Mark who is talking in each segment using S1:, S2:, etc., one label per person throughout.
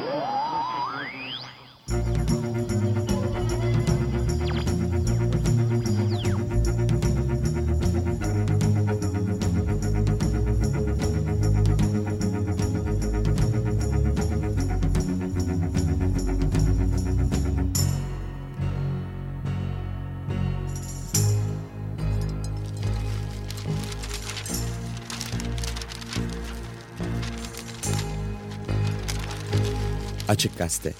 S1: Yeah. Açık Gazete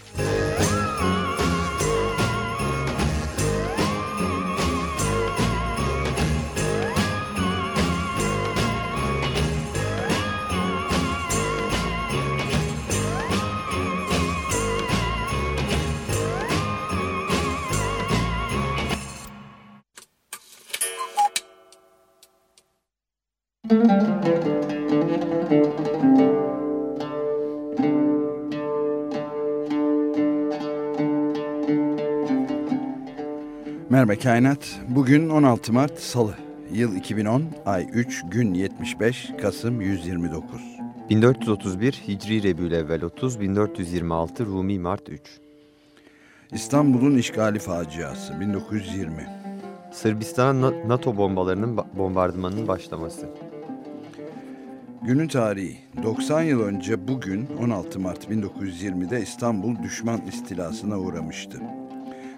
S2: Merhaba Kainat. Bugün 16 Mart Salı. Yıl 2010, ay 3, gün 75, Kasım 129.
S3: 1431 Hicri Rebülevvel 30, 1426 Rumi Mart 3.
S2: İstanbul'un işgali faciası 1920.
S3: Sırbistan'a NATO bombalarının bombardımanının başlaması.
S2: Günün tarihi 90 yıl önce bugün 16 Mart 1920'de İstanbul düşman istilasına uğramıştı.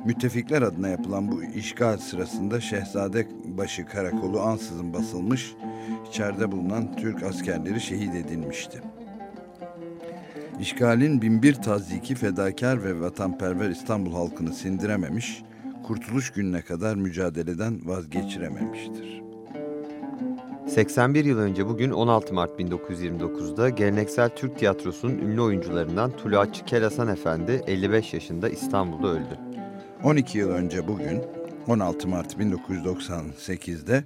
S2: Müttefikler adına yapılan bu işgal sırasında Şehzadebaşı Karakolu ansızın basılmış, içeride bulunan Türk askerleri şehit edilmişti. İşgalin binbir taziki fedakar ve vatanperver İstanbul halkını sindirememiş, kurtuluş gününe kadar mücadeleden vazgeçirememiştir.
S3: 81 yıl önce bugün 16 Mart 1929'da geleneksel Türk tiyatrosunun ünlü oyuncularından Tuluatçı Kelasan Efendi 55 yaşında İstanbul'da öldü.
S2: 12 yıl önce bugün 16 Mart 1998'de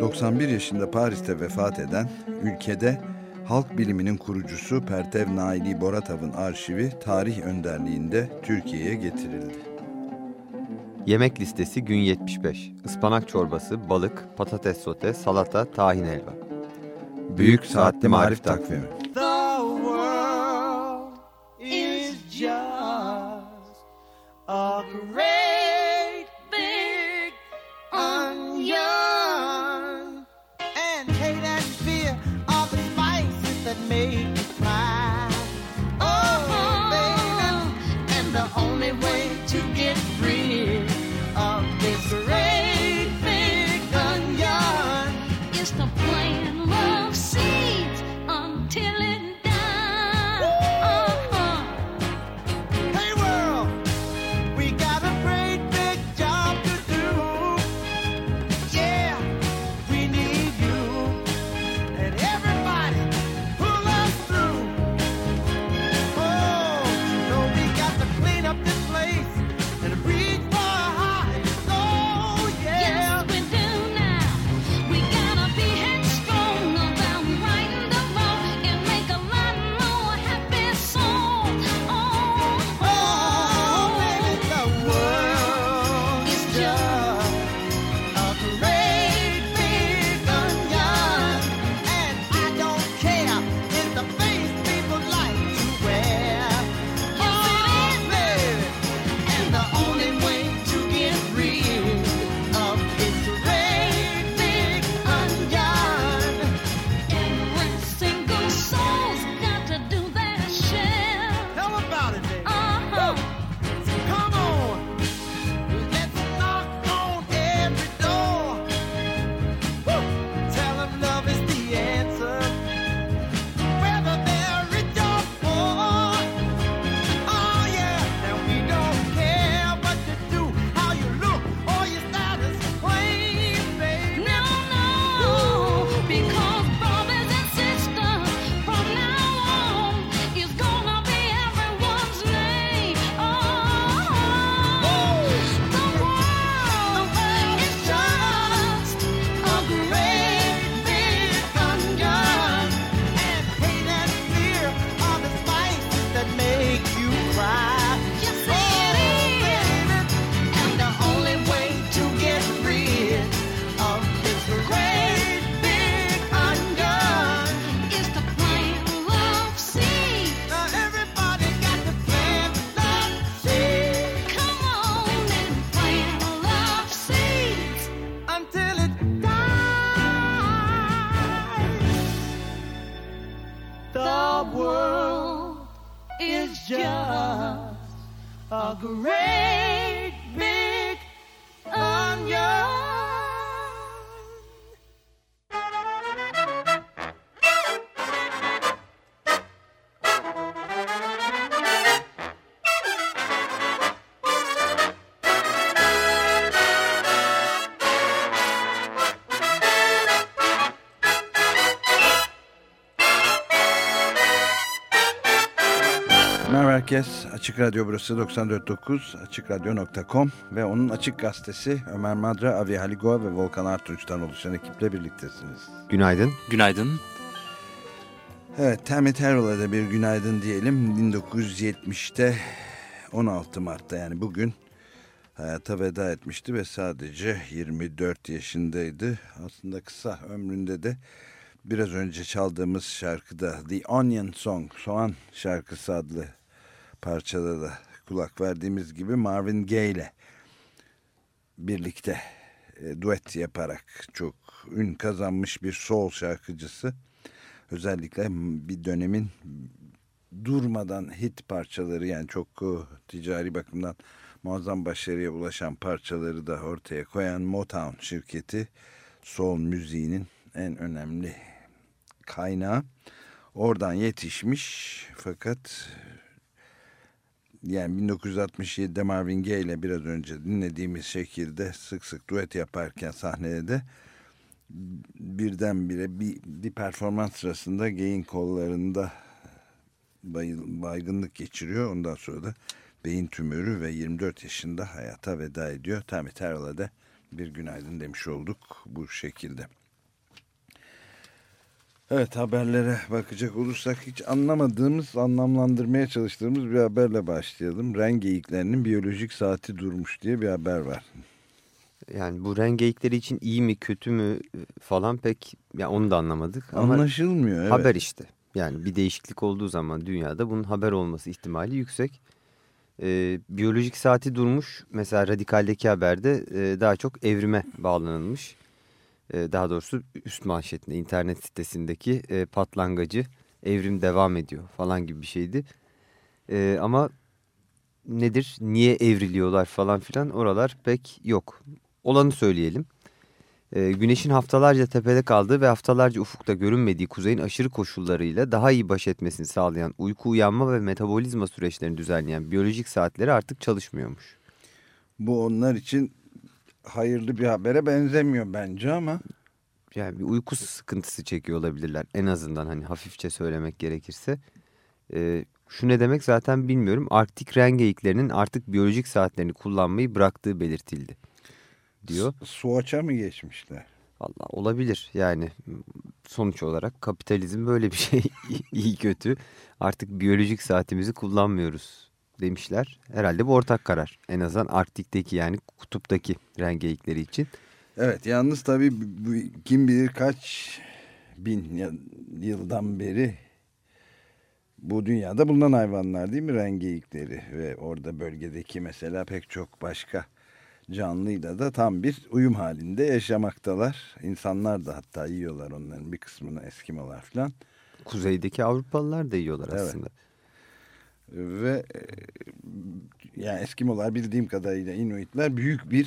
S2: 91 yaşında Paris'te vefat eden ülkede halk biliminin kurucusu Pertev Naili Boratav'ın arşivi tarih önderliğinde Türkiye'ye getirildi.
S3: Yemek listesi gün 75. Ispanak çorbası, balık, patates sote, salata, tahin helva.
S2: Büyük Saatli Marif Takvimi
S4: The world is just a great
S2: Herkes. Açık Radyo burası 94.9 AçıkRadyo.com ve onun Açık Gazetesi Ömer Madra, Avi Haligua ve Volkan Artunç'tan oluşan ekiple birliktesiniz.
S3: Günaydın.
S1: Günaydın.
S2: Evet, Tammy Terrell'a da bir günaydın diyelim. 1970'te 16 Mart'ta yani bugün hayata veda etmişti ve sadece 24 yaşındaydı. Aslında kısa ömründe de biraz önce çaldığımız şarkıda The Onion Song, Soğan şarkısı adlı parçada da kulak verdiğimiz gibi Marvin Gaye ile birlikte e, duet yaparak çok ün kazanmış bir soul şarkıcısı. Özellikle bir dönemin durmadan hit parçaları yani çok e, ticari bakımdan muazzam başarıya ulaşan parçaları da ortaya koyan Motown şirketi soul müziğinin en önemli kaynağı. Oradan yetişmiş fakat yani 1967'de Marvin Gaye ile biraz önce dinlediğimiz şekilde sık sık duet yaparken sahnede de birdenbire bir, bir performans sırasında Gay'in kollarında bayıl, baygınlık geçiriyor. Ondan sonra da beyin tümörü ve 24 yaşında hayata veda ediyor. Tammy Terrell'a da bir günaydın demiş olduk bu şekilde. Evet haberlere bakacak olursak hiç anlamadığımız, anlamlandırmaya çalıştığımız bir haberle başlayalım. Ren geyiklerinin biyolojik saati durmuş diye bir haber var.
S3: Yani bu ren geyikleri için iyi mi kötü mü falan pek ya onu da anlamadık. Ama
S2: Anlaşılmıyor. Evet.
S3: haber işte. Yani bir değişiklik olduğu zaman dünyada bunun haber olması ihtimali yüksek. Ee, biyolojik saati durmuş. Mesela Radikal'deki haberde e, daha çok evrime bağlanılmış. Ee, daha doğrusu üst manşetinde internet sitesindeki e, patlangacı evrim devam ediyor falan gibi bir şeydi. Ee, ama nedir, niye evriliyorlar falan filan oralar pek yok. Olanı söyleyelim. Ee, güneşin haftalarca tepede kaldığı ve haftalarca ufukta görünmediği kuzeyin aşırı koşullarıyla daha iyi baş etmesini sağlayan uyku uyanma ve metabolizma süreçlerini düzenleyen biyolojik saatleri artık çalışmıyormuş.
S2: Bu onlar için hayırlı bir habere benzemiyor bence ama
S3: Yani bir uyku sıkıntısı çekiyor olabilirler en azından hani hafifçe söylemek gerekirse. Ee, şu ne demek zaten bilmiyorum. Arktik ren geyiklerinin artık biyolojik saatlerini kullanmayı bıraktığı belirtildi diyor.
S2: su- Suaça mı geçmişler?
S3: Valla olabilir yani sonuç olarak kapitalizm böyle bir şey iyi kötü artık biyolojik saatimizi kullanmıyoruz demişler. Herhalde bu ortak karar en azından Arktik'teki yani kutuptaki rengeyikleri için.
S2: Evet yalnız tabii kim bilir kaç bin yıldan beri bu dünyada bulunan hayvanlar değil mi rengeyikleri ve orada bölgedeki mesela pek çok başka canlıyla da tam bir uyum halinde yaşamaktalar. İnsanlar da hatta yiyorlar onların bir kısmını Eskimolar falan.
S3: Kuzeydeki Avrupalılar da yiyorlar
S2: Evet.
S3: aslında.
S2: Ve e, yani Eskimolar bildiğim kadarıyla Inuitler büyük bir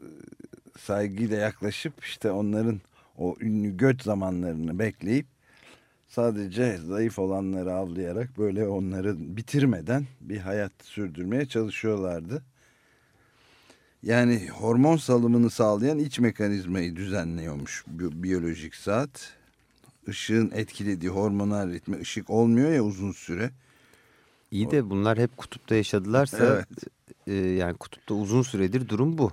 S2: e, saygıyla yaklaşıp işte onların o ünlü göç zamanlarını bekleyip sadece zayıf olanları avlayarak böyle onları bitirmeden bir hayat sürdürmeye çalışıyorlardı. Yani hormon salımını sağlayan iç mekanizmayı düzenliyormuş bi- biyolojik saat. Işığın etkilediği hormonal ritmi ışık olmuyor ya uzun süre.
S3: İyi de bunlar hep kutupta yaşadılarsa
S2: Evet.
S3: e, yani kutupta uzun süredir durum bu.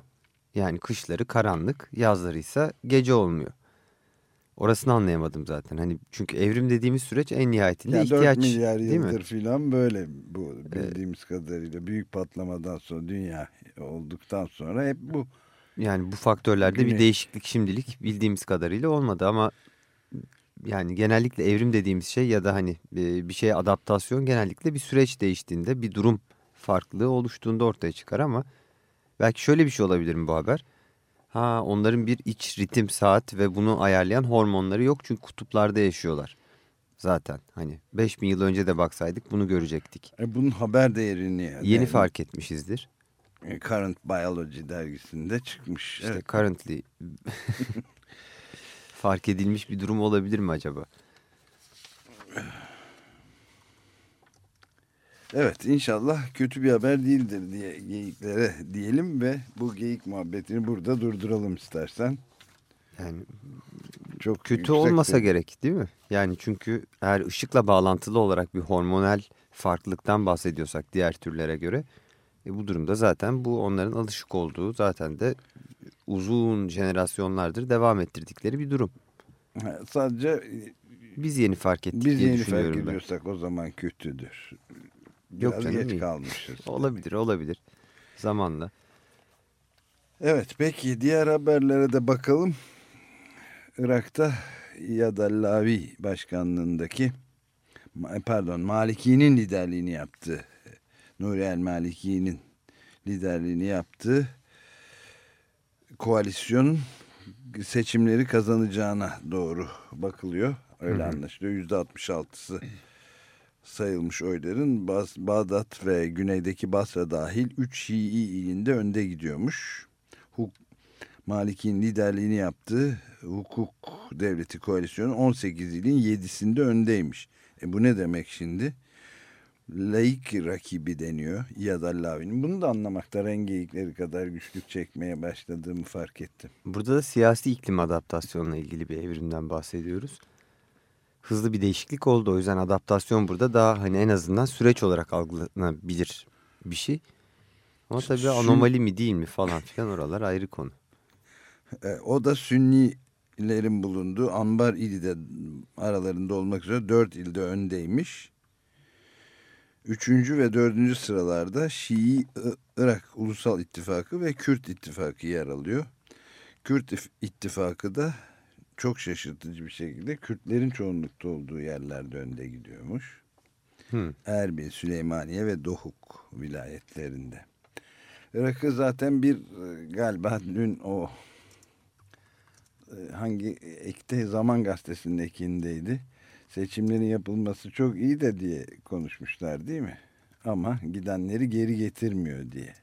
S3: Yani kışları karanlık, yazları ise gece olmuyor. Orasını anlayamadım zaten. Hani çünkü evrim dediğimiz süreç en nihayetinde
S2: Ya
S3: ihtiyaç
S2: 4 milyar yıldır filan böyle bu bildiğimiz kadarıyla büyük patlamadan sonra dünya olduktan sonra hep bu.
S3: Yani bu faktörlerde
S2: Güne-
S3: bir değişiklik şimdilik bildiğimiz kadarıyla olmadı ama yani genellikle evrim dediğimiz şey ya da hani e, bir şeye adaptasyon genellikle bir süreç değiştiğinde bir durum farklılığı oluştuğunda ortaya çıkar ama belki şöyle bir şey olabilir mi bu haber? Ha onların bir iç ritim saat ve bunu ayarlayan hormonları yok çünkü kutuplarda yaşıyorlar. Zaten hani 5000 yıl önce de baksaydık bunu görecektik.
S2: E, bunun haber değerini
S3: Yeni
S2: yani,
S3: fark etmişizdir.
S2: e, Current Biology dergisinde çıkmış.
S3: İşte
S2: Evet.
S3: currently fark edilmiş bir durum olabilir mi acaba?
S2: Evet inşallah kötü bir haber değildir diye geyiklere diyelim ve bu geyik muhabbetini burada durduralım istersen.
S3: Yani
S2: çok
S3: Kötü olmasa
S2: seviye.
S3: gerek değil mi? Yani çünkü eğer ışıkla bağlantılı olarak bir hormonal farklılıktan bahsediyorsak diğer türlere göre e, bu durumda zaten bu onların alışık olduğu zaten de uzun jenerasyonlardır devam ettirdikleri bir durum.
S2: Sadece e,
S3: Biz yeni fark ettik
S2: biz
S3: diye
S2: yeni fark
S3: düşünüyorum ben.
S2: ediyorsak o zaman kötüdür.
S3: Yok
S2: Biraz
S3: canım,
S2: geç
S3: iyi.
S2: kalmışız.
S3: Olabilir olabilir zamanla.
S2: Evet peki diğer haberlere de bakalım. Irak'ta Yadallavi başkanlığındaki ma- pardon Maliki'nin liderliğini yaptığı Nuri El Maliki'nin liderliğini yaptığı koalisyonun seçimleri kazanacağına doğru bakılıyor. Öyle anlaşılıyor. Yüzde 66'sı sayılmış oyların Bas- Bağdat ve güneydeki Basra dahil 3 Şii ilinde önde gidiyormuş. Huk Malik'in liderliğini yaptığı hukuk devleti koalisyonu 18 ilin 7'sinde öndeymiş. E bu ne demek şimdi? Laik rakibi deniyor Yadallavi'nin. Bunu da anlamakta rengeyikleri kadar güçlük çekmeye başladığımı fark ettim.
S3: Burada da siyasi iklim adaptasyonla ilgili bir evrimden bahsediyoruz. Hızlı bir değişiklik oldu. O yüzden adaptasyon burada daha hani en azından süreç olarak algılanabilir bir şey. Ama tabii
S2: Sün-
S3: anomali mi değil mi falan filan oralar ayrı konu.
S2: E, o da Sünnilerin bulunduğu Ambar ili de aralarında olmak üzere dört ilde öndeymiş. Üçüncü ve dördüncü sıralarda Şii Irak Ulusal İttifakı ve Kürt İttifakı yer alıyor. Kürt İf- İttifakı da çok şaşırtıcı bir şekilde Kürtlerin çoğunlukta olduğu yerlerde önde gidiyormuş.
S3: Hı.
S2: Erbil, Süleymaniye ve Dohuk vilayetlerinde. Irak'ı zaten bir e, galiba dün o e, hangi ekte Zaman Gazetesi'nin ekindeydi. Seçimlerin yapılması çok iyi de diye konuşmuşlar değil mi? Ama gidenleri geri getirmiyor diye.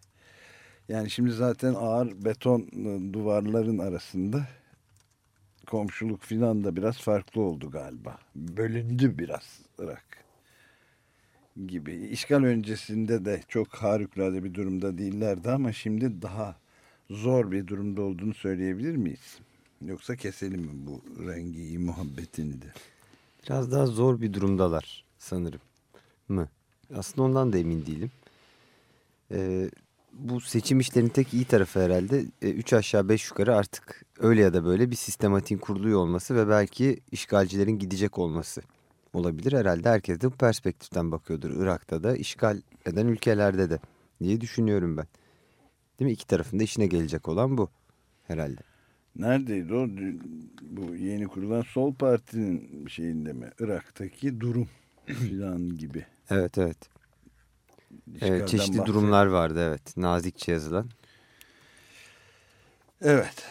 S2: Yani şimdi zaten ağır beton e, duvarların arasında komşuluk filan da biraz farklı oldu galiba. Bölündü biraz Irak gibi. İşgal öncesinde de çok harikulade bir durumda değillerdi ama şimdi daha zor bir durumda olduğunu söyleyebilir miyiz? Yoksa keselim mi bu rengi muhabbetini de?
S3: Biraz daha zor bir durumdalar sanırım. Mı? Aslında ondan da emin değilim. Ee, bu seçim işlerinin tek iyi tarafı herhalde 3 aşağı 5 yukarı artık öyle ya da böyle bir sistematiğin kuruluyor olması ve belki işgalcilerin gidecek olması olabilir. Herhalde herkes de bu perspektiften bakıyordur. Irak'ta da işgal eden ülkelerde de diye düşünüyorum ben. Değil mi? İki tarafında işine gelecek olan bu herhalde.
S2: Neredeydi o? Bu yeni kurulan Sol Parti'nin şeyinde mi? Irak'taki durum filan gibi.
S3: Evet evet. Evet, çeşitli
S2: bahsediyor.
S3: durumlar vardı evet. Nazikçe yazılan.
S2: Evet.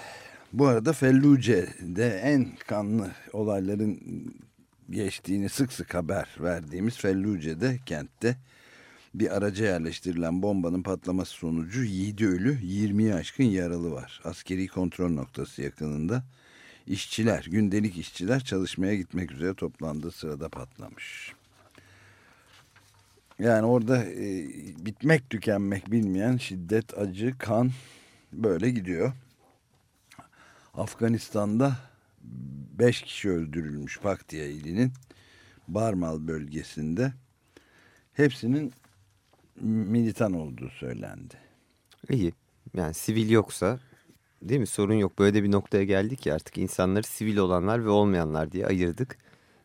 S2: Bu arada Felluce'de en kanlı olayların geçtiğini sık sık haber verdiğimiz Felluce'de kentte bir araca yerleştirilen bombanın patlaması sonucu 7 ölü 20'ye aşkın yaralı var. Askeri kontrol noktası yakınında işçiler, gündelik işçiler çalışmaya gitmek üzere toplandığı sırada patlamış. Yani orada e, bitmek tükenmek bilmeyen şiddet, acı, kan böyle gidiyor. Afganistan'da 5 kişi öldürülmüş Paktiya ilinin Barmal bölgesinde. Hepsinin militan olduğu söylendi.
S3: İyi. Yani sivil yoksa değil mi sorun yok. Böyle bir noktaya geldik ki artık insanları sivil olanlar ve olmayanlar diye ayırdık.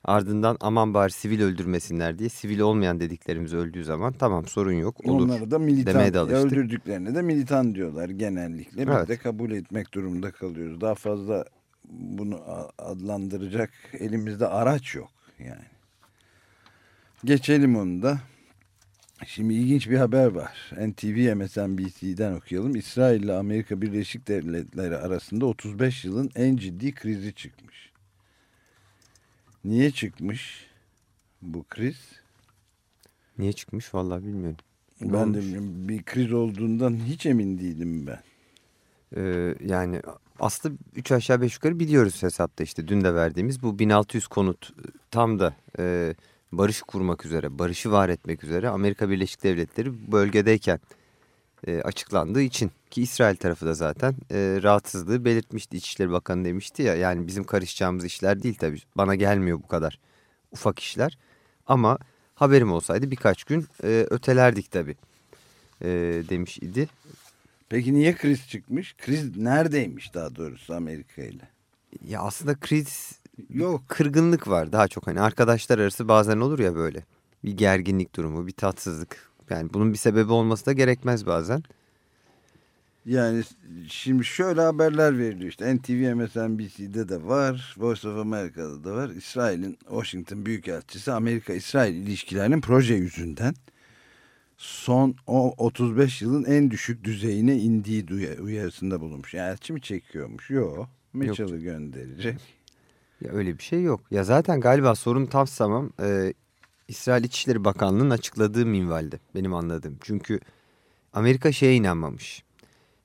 S3: Ardından aman bari sivil öldürmesinler diye sivil olmayan dediklerimiz öldüğü zaman tamam sorun yok olur.
S2: Onları da militan
S3: demeye de alıştık.
S2: öldürdüklerine de militan diyorlar genellikle. Biz
S3: Evet.
S2: de kabul etmek durumunda kalıyoruz. Daha fazla bunu adlandıracak elimizde araç yok yani. Geçelim onu da. Şimdi ilginç bir haber var. NTV MSNBC'den okuyalım. İsrail ile Amerika Birleşik Devletleri arasında 35 yılın en ciddi krizi çıkmış. Niye çıkmış bu kriz?
S3: Niye çıkmış vallahi bilmiyorum. Ne
S2: Ben de
S3: olmuş?
S2: bilmiyorum. bir kriz olduğundan hiç emin değilim ben.
S3: Ee, yani aslında 3 aşağı 5 yukarı biliyoruz hesapta işte dün de verdiğimiz bu 1600 konut e, tam da e, barış kurmak üzere, barışı var etmek üzere Amerika Birleşik Devletleri bölgedeyken e, açıklandığı için ki İsrail tarafı da zaten e, rahatsızlığı belirtmişti. İçişleri Bakanı demişti ya yani bizim karışacağımız işler değil tabii bana gelmiyor bu kadar ufak işler ama haberim olsaydı birkaç gün e, ötelerdik tabii e, demiş idi.
S2: Peki niye kriz çıkmış? Kriz neredeymiş daha doğrusu Amerika ile?
S3: Ya aslında kriz
S2: Yok.
S3: kırgınlık var daha çok hani arkadaşlar arası bazen olur ya böyle bir gerginlik durumu bir tatsızlık yani bunun bir sebebi olması da gerekmez bazen.
S2: Yani şimdi şöyle haberler veriliyor işte NTV MSNBC'de de var Voice of America'da da var İsrail'in Washington Büyükelçisi Amerika-İsrail ilişkilerinin proje yüzünden son o 35 yılın en düşük düzeyine indiği uyarısında bulunmuş. Yani elçi mi çekiyormuş? Yok. Mitchell'ı gönderecek.
S3: Ya öyle bir şey yok. Ya zaten galiba sorun tam tamam e, İsrail İçişleri Bakanlığı'nın açıkladığı minvalde benim anladığım. Çünkü Amerika şeye inanmamış.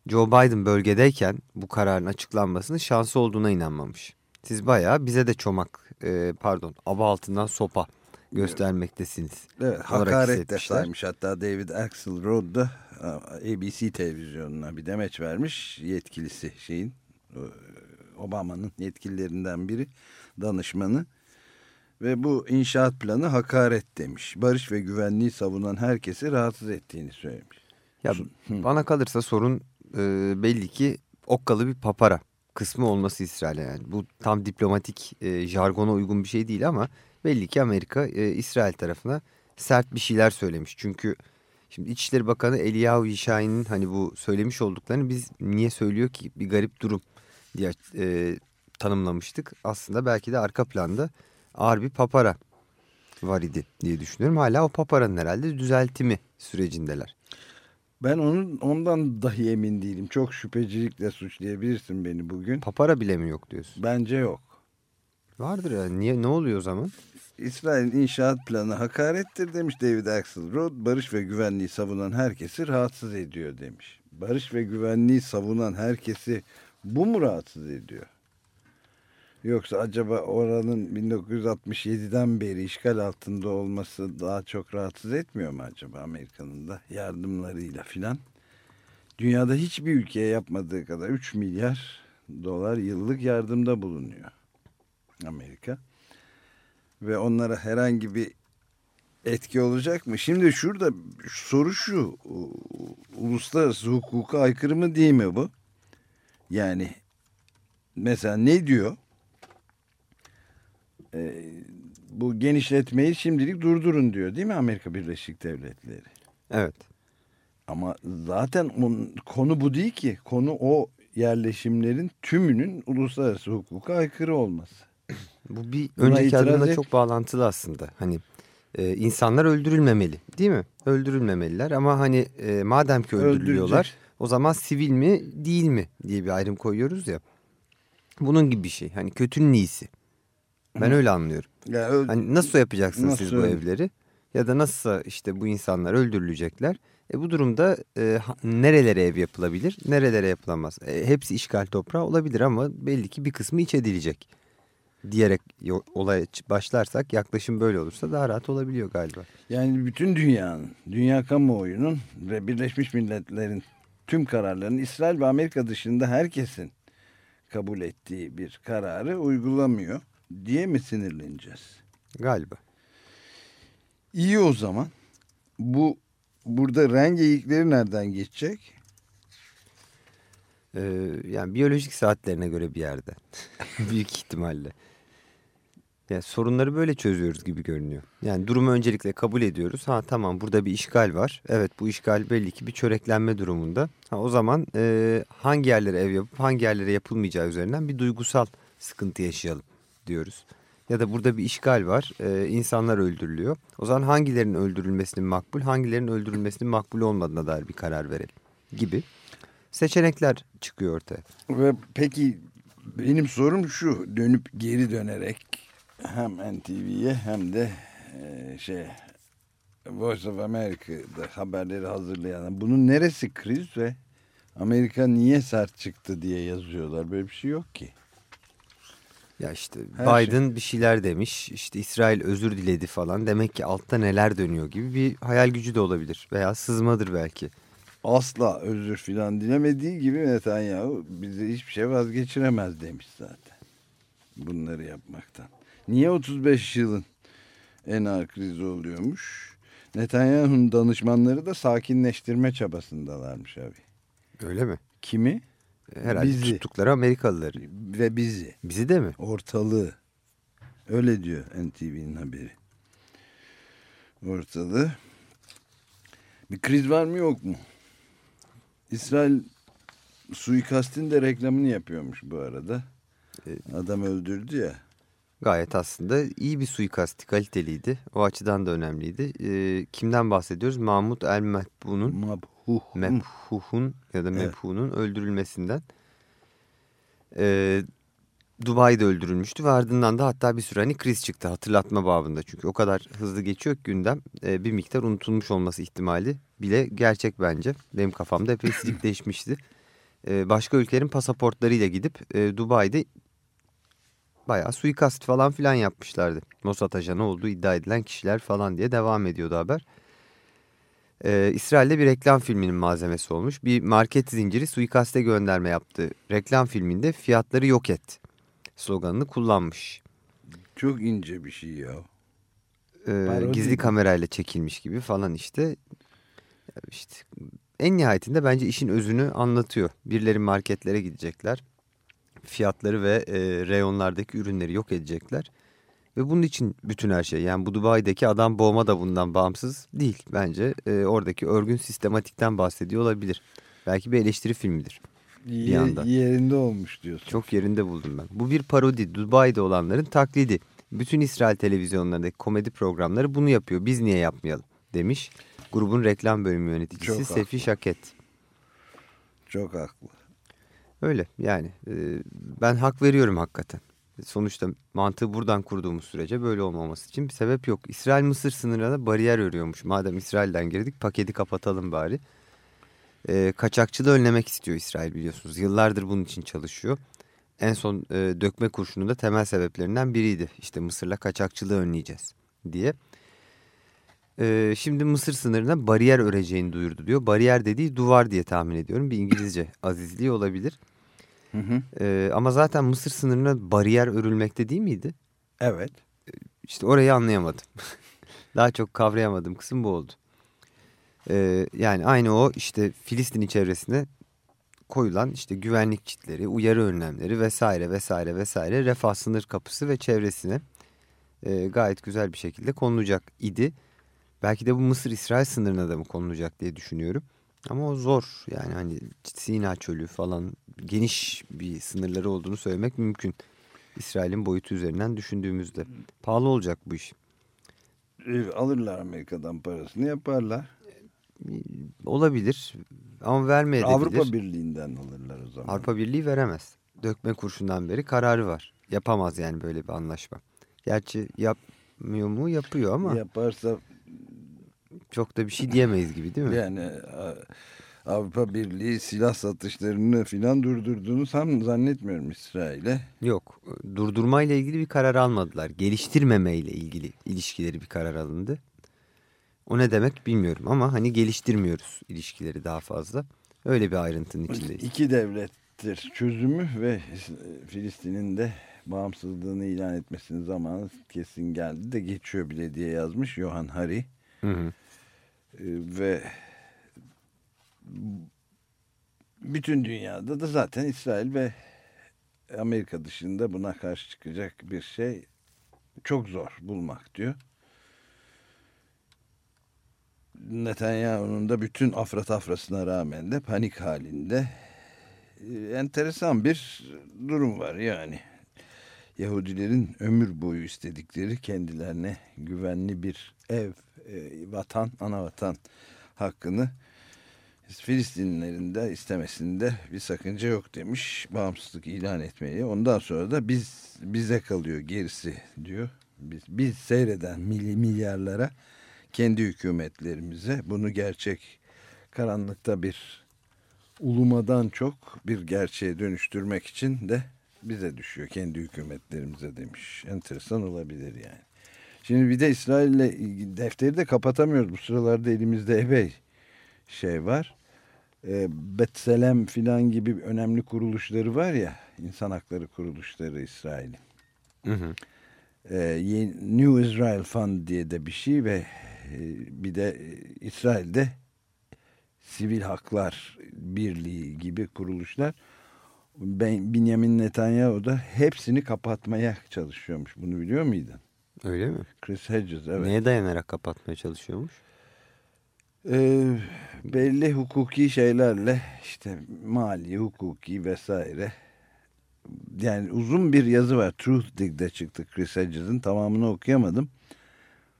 S3: Joe Biden bölgedeyken bu kararın açıklanmasının şansı olduğuna inanmamış. Siz bayağı bize de çomak e, pardon aba altından sopa göstermektesiniz.
S2: Evet, hakaret de saymış. Hatta David Axelrod da ABC televizyonuna bir demeç vermiş. Yetkilisi şeyin e, Obama'nın yetkililerinden biri danışmanı. Ve bu inşaat planı hakaret demiş. Barış ve güvenliği savunan herkesi rahatsız ettiğini söylemiş.
S3: Ya bana kalırsa sorun e, belli ki okkalı bir papara kısmı olması İsrail'e yani. Bu tam diplomatik e, jargona uygun bir şey değil ama belli ki Amerika e, İsrail tarafına sert bir şeyler söylemiş. Çünkü şimdi İçişleri Bakanı Eliyahu Yişai'nin hani bu söylemiş olduklarını biz niye söylüyor ki bir garip durum diye e, tanımlamıştık. Aslında belki de arka planda ağır bir papara var idi diye düşünüyorum. Hala o paparanın herhalde düzeltimi sürecindeler.
S2: Ben onun ondan dahi emin değilim. Çok şüphecilikle suçlayabilirsin beni bugün.
S3: Papara bile mi yok diyorsun?
S2: Bence yok.
S3: Vardır ya. Niye ne oluyor o zaman?
S2: İsrail'in inşaat planı hakarettir demiş David Axelrod. Barış ve güvenliği savunan herkesi rahatsız ediyor demiş. Barış ve güvenliği savunan herkesi bu mu rahatsız ediyor? Yoksa acaba oranın 1967'den beri işgal altında olması daha çok rahatsız etmiyor mu acaba Amerika'nın da yardımlarıyla filan? Dünyada hiçbir ülkeye yapmadığı kadar 3 milyar dolar yıllık yardımda bulunuyor Amerika ve onlara herhangi bir etki olacak mı? Şimdi şurada soru şu. Uluslararası hukuka aykırı mı değil mi bu? Yani mesela ne diyor? Ee, bu genişletmeyi şimdilik durdurun diyor değil mi Amerika Birleşik Devletleri?
S3: Evet.
S2: Ama zaten onun, konu bu değil ki. Konu o yerleşimlerin tümünün uluslararası hukuka aykırı olması.
S3: Bu bir
S2: Buna
S3: önceki adımla çok bağlantılı aslında. Hani e, insanlar öldürülmemeli değil mi? Öldürülmemeliler ama hani e, madem ki öldürülüyorlar. O zaman sivil mi değil mi diye bir ayrım koyuyoruz ya. Bunun gibi bir şey. Hani kötünün iyisi. Ben öyle anlıyorum.
S2: Ya öl-
S3: Hani nasıl yapacaksınız siz bu
S2: Nasıl?
S3: evleri? Ya da nasıl işte bu insanlar öldürülecekler? E bu durumda e, nerelere ev yapılabilir, nerelere yapılamaz? E, hepsi işgal toprağı olabilir ama belli ki bir kısmı iç edilecek diyerek olaya başlarsak yaklaşım böyle olursa daha rahat olabiliyor galiba.
S2: Yani bütün dünyanın, dünya kamuoyunun ve Birleşmiş Milletler'in tüm kararlarının İsrail ve Amerika dışında herkesin kabul ettiği bir kararı uygulamıyor diye mi sinirleneceğiz?
S3: Galiba.
S2: İyi o zaman. Bu burada renk geyikleri nereden geçecek?
S3: E, yani biyolojik saatlerine göre bir yerde. Büyük ihtimalle. Yani sorunları böyle çözüyoruz gibi görünüyor. Yani durumu öncelikle kabul ediyoruz. Ha tamam burada bir işgal var. Evet bu işgal belli ki bir çöreklenme durumunda. Ha, o zaman e, hangi yerlere ev yapıp hangi yerlere yapılmayacağı üzerinden bir duygusal sıkıntı yaşayalım diyoruz. Ya da burada bir işgal var. E, insanlar öldürülüyor. O zaman hangilerinin öldürülmesinin makbul, hangilerinin öldürülmesinin makbul olmadığına dair bir karar verelim gibi. Seçenekler çıkıyor ortaya.
S2: Ve peki benim sorum şu dönüp geri dönerek hem NTV'ye hem de e, şey Voice of America'da haberleri hazırlayan bunun neresi kriz ve Amerika niye sert çıktı diye yazıyorlar. Böyle bir şey yok ki.
S3: Ya işte
S2: Her
S3: Biden bir şeyler demiş, işte İsrail özür diledi falan. Demek ki altta neler dönüyor gibi bir hayal gücü de olabilir veya sızmadır belki.
S2: asla özür filan dilemediği gibi Netanyahu bizi hiçbir şey vazgeçiremez demiş zaten. Bunları yapmaktan. Niye 35 yılın en ağır krizi oluyormuş? Netanyahu'nun danışmanları da sakinleştirme çabasındalarmış abi.
S3: Öyle mi?
S2: Kimi?
S3: Herhalde
S2: Bizi.
S3: tuttukları Amerikalıları.
S2: Ve bizi.
S3: Bizi de mi?
S2: Ortalığı. Öyle diyor NTV'nin haberi. Ortalığı. Bir kriz var mı yok mu? İsrail suikastin de reklamını yapıyormuş bu arada. Adam öldürdü ya.
S3: Gayet aslında iyi bir suikasti, kaliteliydi. O açıdan da önemliydi. Ee, kimden bahsediyoruz? Mahmut El Mehbu'nun
S2: Mabhuh.
S3: Mebhuh'un ya da
S2: Evet.
S3: Mebhu'nun öldürülmesinden. Ee, Dubai'de öldürülmüştü ve ardından da hatta bir süre hani kriz çıktı hatırlatma babında. Çünkü o kadar hızlı geçiyor ki gündem e, bir miktar unutulmuş olması ihtimali bile gerçek bence. Benim kafamda epey silikleşmişti. Ee, başka ülkelerin pasaportlarıyla gidip e, Dubai'de bayağı suikast falan filan yapmışlardı. Mossad ajanı olduğu iddia edilen kişiler falan diye devam ediyordu haber. Ee, İsrail'de bir reklam filminin malzemesi olmuş. Bir market zinciri suikaste gönderme yaptı. Reklam filminde fiyatları yok et sloganını kullanmış.
S2: Çok ince bir şey ya.
S3: Ee,
S2: Parodi
S3: gizli
S2: mi?
S3: kamerayla çekilmiş gibi falan işte. İşte en nihayetinde bence işin özünü anlatıyor. Birileri marketlere gidecekler. Fiyatları ve e, reyonlardaki ürünleri yok edecekler. Ve bunun için bütün her şey yani bu Dubai'deki adam boğma da bundan bağımsız değil bence. E, oradaki örgün sistematikten bahsediyor olabilir. Belki bir eleştiri filmidir.
S2: Ye-
S3: yandan.
S2: Yerinde olmuş diyorsun.
S3: Çok yerinde buldum ben. Bu bir parodi. Dubai'de olanların taklidi. Bütün İsrail televizyonlarındaki komedi programları bunu yapıyor. Biz niye yapmayalım demiş. Grubun reklam bölümü yöneticisi
S2: Çok
S3: Sefi
S2: haklı.
S3: Şaket.
S2: Çok haklı.
S3: Öyle yani e, ben hak veriyorum hakikaten. Sonuçta mantığı buradan kurduğumuz sürece böyle olmaması için bir sebep yok. İsrail-Mısır sınırına bariyer örüyormuş. Madem İsrail'den girdik paketi kapatalım bari. E, kaçakçılığı önlemek istiyor İsrail biliyorsunuz. Yıllardır bunun için çalışıyor. En son e, dökme kurşunu da temel sebeplerinden biriydi. İşte Mısır'la kaçakçılığı önleyeceğiz diye. E, şimdi Mısır sınırına bariyer öreceğini duyurdu diyor. Bariyer dediği duvar diye tahmin ediyorum. Bir İngilizce azizliği olabilir.
S2: Hı hı.
S3: E, ama zaten Mısır sınırına bariyer örülmekte değil miydi?
S2: Evet.
S3: İşte orayı anlayamadım. Daha çok kavrayamadığım kısım bu oldu. Ee, yani aynı o işte Filistin çevresine koyulan işte güvenlik çitleri, uyarı önlemleri vesaire vesaire vesaire refah sınır kapısı ve çevresine e, gayet güzel bir şekilde konulacak idi. Belki de bu Mısır-İsrail sınırına da mı konulacak diye düşünüyorum. Ama o zor yani hani Sina çölü falan geniş bir sınırları olduğunu söylemek mümkün. İsrail'in boyutu üzerinden düşündüğümüzde. Pahalı olacak bu iş.
S2: E, Alırlar Amerika'dan parasını yaparlar.
S3: Olabilir ama vermeyebilir.
S2: Avrupa Birliği'nden alırlar o zaman.
S3: Avrupa Birliği veremez. Dökme kurşundan beri kararı var. Yapamaz yani böyle bir anlaşma. Gerçi yapmıyor mu? Yapıyor ama
S2: Yaparsa
S3: çok da bir şey diyemeyiz gibi değil mi?
S2: yani Avrupa Birliği silah satışlarını filan durdurduğunu san, zannetmiyorum İsrail'e.
S3: Yok. Durdurmayla ilgili bir karar almadılar. Geliştirmemeyle ilgili ilişkileri bir karar alındı. O ne demek bilmiyorum ama hani geliştirmiyoruz ilişkileri daha fazla. Öyle bir ayrıntının içindeyiz.
S2: İki devlettir çözümü ve Filistin'in de bağımsızlığını ilan etmesinin zamanı kesin geldi de geçiyor bile diye yazmış Johan Hari.
S3: Hı hı.
S2: Ee, ve bütün dünyada da zaten İsrail ve Amerika dışında buna karşı çıkacak bir şey çok zor bulmak diyor. Netanyahu'nun da bütün afra tafrasına rağmen de panik halinde Ee, enteresan bir durum var yani. Yahudilerin ömür boyu istedikleri kendilerine güvenli bir ev, e, vatan, ana vatan hakkını Filistinlilerin de istemesinde bir sakınca yok demiş. Bağımsızlık ilan etmeyi. Ondan sonra da biz bize kalıyor gerisi diyor. Biz, biz seyreden milyarlara kendi hükümetlerimize bunu gerçek karanlıkta bir ulumadan çok bir gerçeğe dönüştürmek için de bize düşüyor kendi hükümetlerimize demiş. Enteresan olabilir yani. Şimdi bir de İsrail'le defteri de kapatamıyoruz. Bu sıralarda elimizde epey şey var. e, Betselem filan gibi önemli kuruluşları var ya insan hakları kuruluşları İsrail'in.
S3: Hı hı.
S2: E, New Israel Fund diye de bir şey ve e, bir de e, İsrail'de Sivil Haklar Birliği gibi kuruluşlar ben, Benjamin Netanyahu da hepsini kapatmaya çalışıyormuş. Bunu biliyor muydun?
S3: Öyle mi?
S2: Chris Hedges evet.
S3: Neye dayanarak kapatmaya çalışıyormuş?
S2: Ee, belli hukuki şeylerle işte mali, hukuki vesaire. Yani uzun bir yazı var. Truth Dig'de çıktı Chris Hedges'in. Tamamını okuyamadım.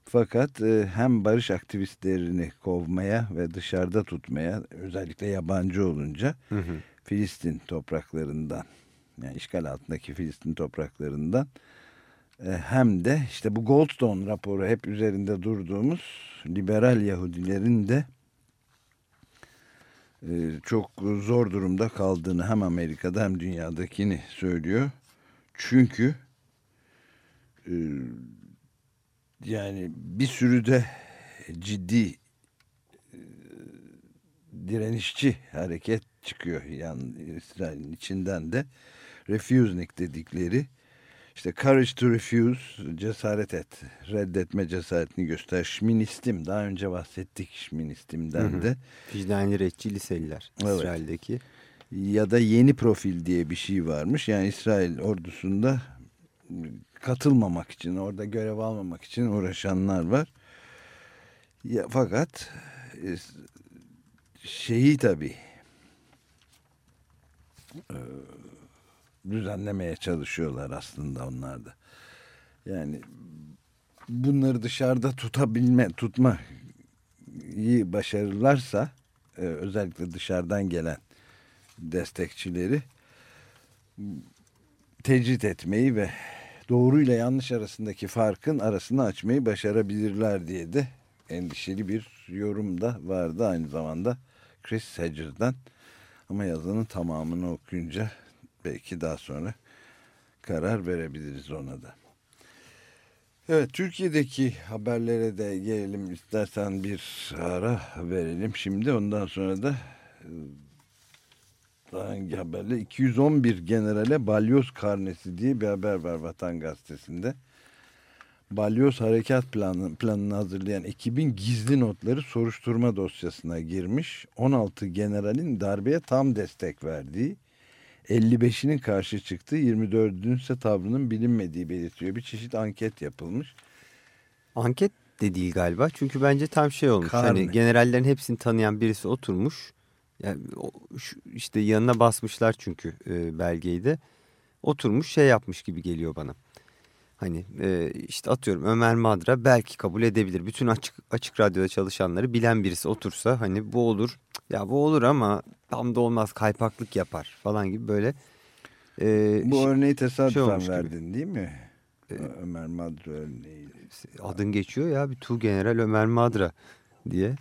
S2: Fakat e, hem barış aktivistlerini kovmaya ve dışarıda tutmaya özellikle yabancı olunca
S3: Hı hı.
S2: Filistin topraklarından yani işgal altındaki Filistin topraklarından hem de işte bu Goldstone raporu hep üzerinde durduğumuz liberal Yahudilerin de e, çok zor durumda kaldığını hem Amerika'da hem dünyadakini söylüyor. Çünkü e, yani bir sürü de ciddi e, direnişçi hareket çıkıyor yani İsrail'in içinden de refusnik dedikleri işte courage to refuse cesaret et reddetme cesaretini göster şministim daha önce bahsettik şministimden
S3: Hı hı.
S2: de
S3: Vicdani retçi liseliler
S2: Evet.
S3: İsrail'deki.
S2: ya da yeni profil diye bir şey varmış yani İsrail ordusunda katılmamak için orada görev almamak için uğraşanlar var ya, fakat şeyi tabii e, düzenlemeye çalışıyorlar aslında onlar da. Yani bunları dışarıda tutabilme, tutma iyi başarırlarsa e, özellikle dışarıdan gelen destekçileri tecrit etmeyi ve doğruyla yanlış arasındaki farkın arasını açmayı başarabilirler diye de endişeli bir yorum da vardı aynı zamanda Chris Hedges'den. Ama yazının tamamını okuyunca belki daha sonra karar verebiliriz ona da. Evet Türkiye'deki haberlere de gelelim istersen bir ara verelim şimdi ondan sonra da e, hangi haberle 211 generale balyoz karnesi diye bir haber var Vatan Gazetesi'nde. Balyoz harekat planı, planını hazırlayan ekibin gizli notları soruşturma dosyasına girmiş. 16 generalin darbeye tam destek verdiği, 55'inin karşı çıktığı, 24'ünün ise tavrının bilinmediği belirtiyor. Bir çeşit anket yapılmış.
S3: Anket de değil galiba. Çünkü bence tam şey olmuş.
S2: Karne.
S3: Hani generallerin hepsini tanıyan birisi oturmuş. Yani işte yanına basmışlar çünkü e, belgeyi de. Oturmuş şey yapmış gibi geliyor bana. Hani e, işte atıyorum Ömer Madra belki kabul edebilir. Bütün açık açık radyoda çalışanları bilen birisi otursa hani bu olur. Ya bu olur ama tam da olmaz kaypaklık yapar falan gibi böyle. e,
S2: Bu
S3: şey-
S2: örneği tesadüfen
S3: olmuş gibi.
S2: verdin değil mi? Ömer Madra örneği.
S3: adın geçiyor ya bir Tu General Ömer Madra diye.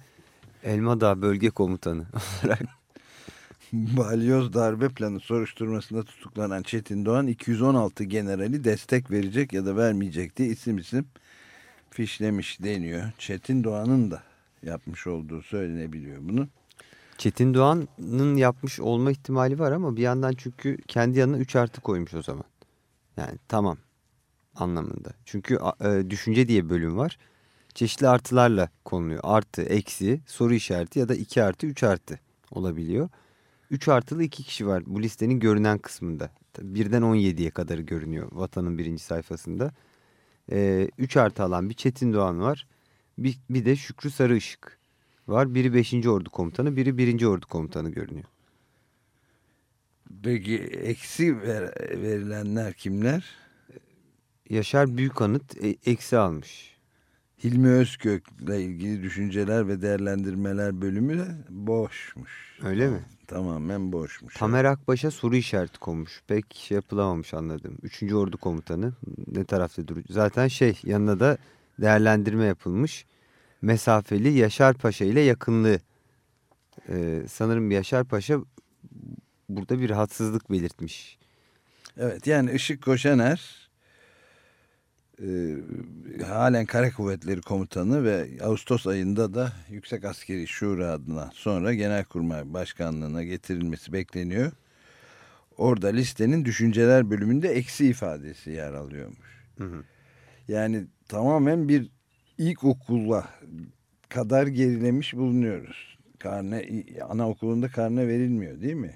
S3: Elmadağ Bölge Komutanı olarak.
S2: Balyoz darbe planı soruşturmasında tutuklanan Çetin Doğan 216 generali destek verecek ya da vermeyecek diye isim isim fişlemiş deniyor. Çetin Doğan'ın da yapmış olduğu söylenebiliyor bunu.
S3: Çetin Doğan'ın yapmış olma ihtimali var ama bir yandan çünkü kendi yanına 3 artı koymuş o zaman. Yani tamam anlamında. Çünkü e, düşünce diye bölüm var. Çeşitli artılarla konuluyor. Artı, eksi, soru işareti ya da 2 artı 3 artı olabiliyor. 3 artılı 2 kişi var bu listenin görünen kısmında. Birden 17'ye kadar görünüyor vatanın birinci sayfasında. 3 artı alan bir Çetin Doğan var. Bir, bir de Şükrü Sarıışık var. Biri 5. Ordu Komutanı, biri 1. Ordu Komutanı görünüyor.
S2: Peki eksi ver- verilenler kimler?
S3: Yaşar Büyükanıt e- eksi almış.
S2: Hilmi Özkök'le ilgili düşünceler ve değerlendirmeler bölümü de boşmuş.
S3: Öyle mi?
S2: Tamamen boşmuş.
S3: Tamer Akbaş'a soru işareti konmuş. Pek şey yapılamamış anladım. 3. Ordu Komutanı ne tarafta duruyor? Zaten şey yanına da değerlendirme yapılmış. Mesafeli Yaşar Paşa ile yakınlığı. Ee, sanırım Yaşar Paşa burada bir rahatsızlık belirtmiş.
S2: Evet yani Işık Koşener e, halen Kara Kuvvetleri Komutanı ve Ağustos ayında da Yüksek Askeri Şura adına sonra Genelkurmay Başkanlığı'na getirilmesi bekleniyor. Orada listenin düşünceler bölümünde eksi ifadesi yer alıyormuş.
S3: Hı hı.
S2: Yani tamamen bir ilkokula kadar gerilemiş bulunuyoruz. Karne, anaokulunda karne verilmiyor değil mi?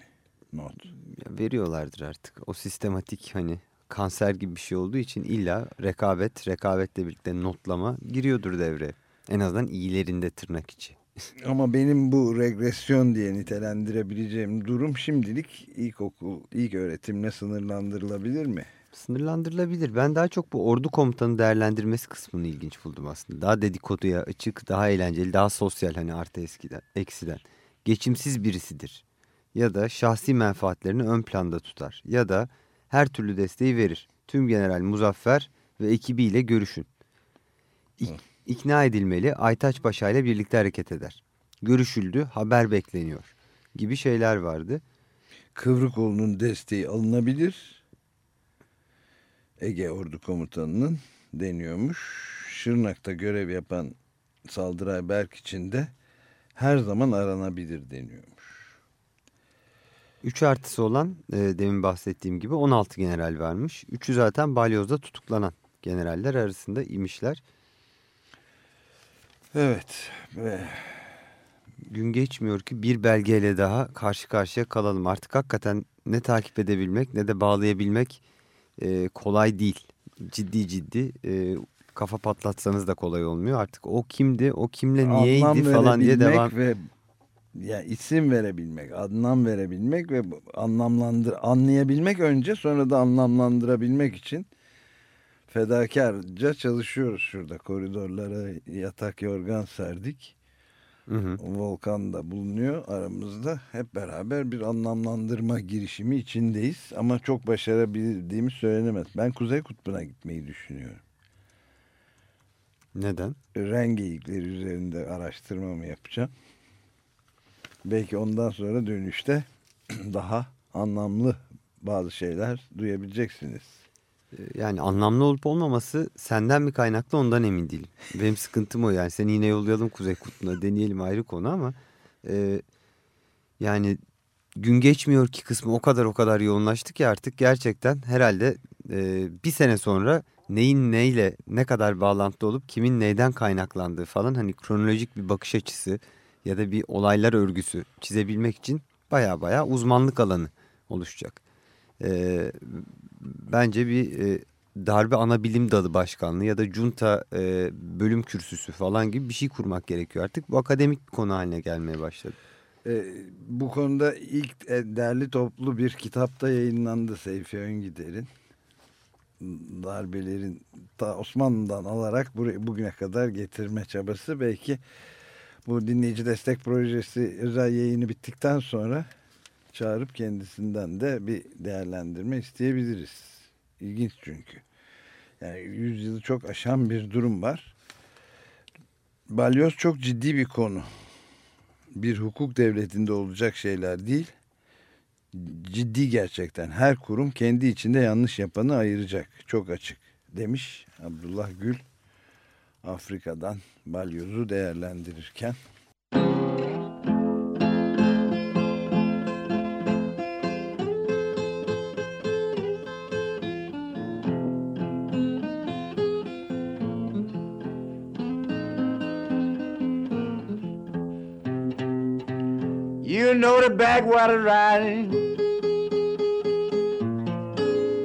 S2: Not.
S3: Ya veriyorlardır artık. O sistematik hani kanser gibi bir şey olduğu için illa rekabet, rekabetle birlikte notlama giriyordur devreye. En azından iyilerinde tırnak içi.
S2: Ama benim bu regresyon diye nitelendirebileceğim durum şimdilik ilkokul, ilk öğretimle sınırlandırılabilir mi?
S3: Sınırlandırılabilir. Ben daha çok bu ordu komutanı değerlendirmesi kısmını ilginç buldum aslında. Daha dedikoduya açık, daha eğlenceli, daha sosyal hani artı eskiden, eksiden. Geçimsiz birisidir. Ya da şahsi menfaatlerini ön planda tutar. Ya da her türlü desteği verir. Tüm General Muzaffer ve ekibiyle görüşün. İk, ikna edilmeli, Aytaç Paşa ile birlikte hareket eder. Görüşüldü, haber bekleniyor gibi şeyler vardı.
S2: Kıvrıkoğlu'nun desteği alınabilir. Ege Ordu Komutanı'nın deniyormuş. Şırnak'ta görev yapan Saldıray Berk için de her zaman aranabilir deniyormuş.
S3: 3 artısı olan e, demin bahsettiğim gibi 16 general varmış. Üçü zaten balyozda tutuklanan generaller arasında imişler.
S2: Evet ve
S3: Gün geçmiyor ki bir belgeyle daha karşı karşıya kalalım. Artık hakikaten ne takip edebilmek ne de bağlayabilmek e, kolay değil. Ciddi ciddi e, kafa patlatsanız da kolay olmuyor. Artık o kimdi, o kimle niyeydi
S2: anlam
S3: falan diye devam.
S2: ve ya isim verebilmek, anlam verebilmek ve anlamlandır anlayabilmek önce sonra da anlamlandırabilmek için fedakarca çalışıyoruz şurada koridorlara yatak yorgan serdik.
S3: Hı hı.
S2: Volkan da bulunuyor aramızda. Hep beraber bir anlamlandırma girişimi içindeyiz ama çok başarabildiğimiz söylenemez. Ben Kuzey Kutbu'na gitmeyi düşünüyorum.
S3: Neden?
S2: ren geyikleri üzerinde araştırmamı yapacağım. Belki ondan sonra dönüşte daha anlamlı bazı şeyler duyabileceksiniz.
S3: E, Yani anlamlı olup olmaması senden mi kaynaklı ondan emin değilim. Benim sıkıntım o yani. Seni yine yollayalım Kuzey Kutbu'na deneyelim ayrı konu ama e, yani gün geçmiyor ki kısmı o kadar o kadar yoğunlaştı ki artık gerçekten herhalde e, bir sene sonra neyin neyle ne kadar bağlantılı olup kimin neyden kaynaklandığı falan hani kronolojik bir bakış açısı ya da bir olaylar örgüsü çizebilmek için baya baya uzmanlık alanı oluşacak. E, bence bir e, darbe ana bilim dalı başkanlığı ya da junta e, bölüm kürsüsü falan gibi bir şey kurmak gerekiyor artık. Bu akademik bir konu haline gelmeye başladı.
S2: Ee, bu konuda ilk e, derli toplu bir kitapta yayınlandı Seyfi Öngider'in. Darbelerin ta Osmanlı'dan alarak buraya, bugüne kadar getirme çabası belki bu dinleyici destek projesi özel yayını bittikten sonra çağırıp kendisinden de bir değerlendirme isteyebiliriz. İlginç çünkü. Yani yüzyılı çok aşan bir durum var. Balyoz çok ciddi bir konu. Bir hukuk devletinde olacak şeyler değil. Ciddi gerçekten. Her kurum kendi içinde yanlış yapanı ayıracak. Çok açık demiş Abdullah Gül. Afrika'dan balyozu değerlendirirken.
S1: Backwater riding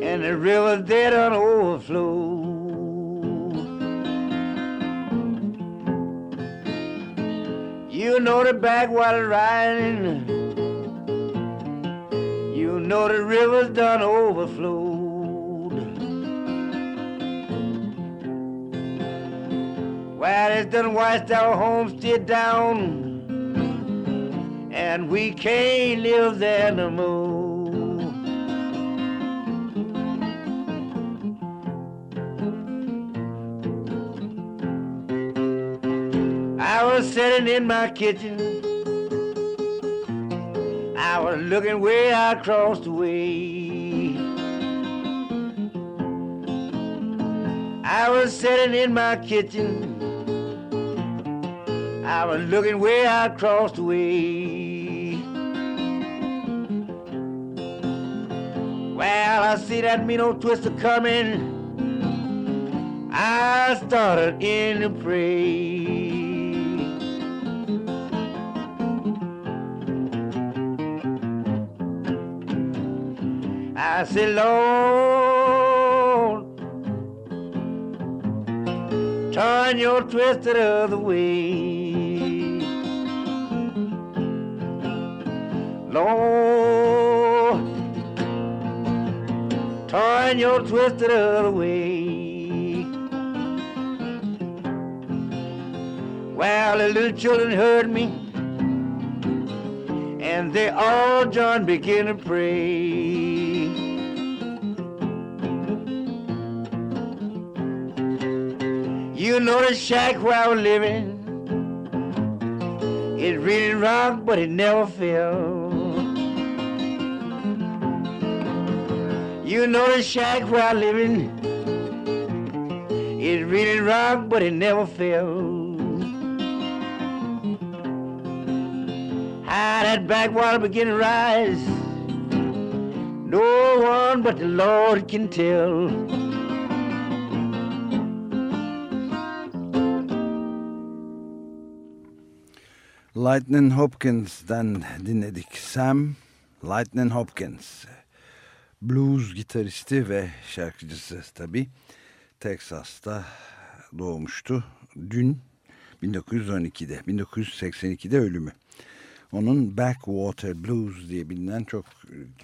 S1: and the river dead on overflow. You know the backwater riding. You know the river's done overflowed. Well, it's done washed our homestead down and we can't live there no more. I was sitting in my kitchen. I was looking way across the way. I was sitting in my kitchen. I was looking way across the way. Well, I see that mean old twister coming. I started in to pray. I said, Lord, turn your twisted other way. Lord, turn your twisted other way. Well, the little children heard me, and they all joined, begin to pray. You know the shack where I was living. It really rocked, but it never fell. You know the shack where I'm living. It really rocked, but it never fell. How that backwater begin to rise. No one but the Lord can tell.
S2: Lightning Hopkins'den dinledik. Sam Lightning Hopkins. Blues gitaristi ve şarkıcısı tabi. Texas'ta doğmuştu. Dün 1912'de, 1982'de ölümü. Onun Backwater Blues diye bilinen çok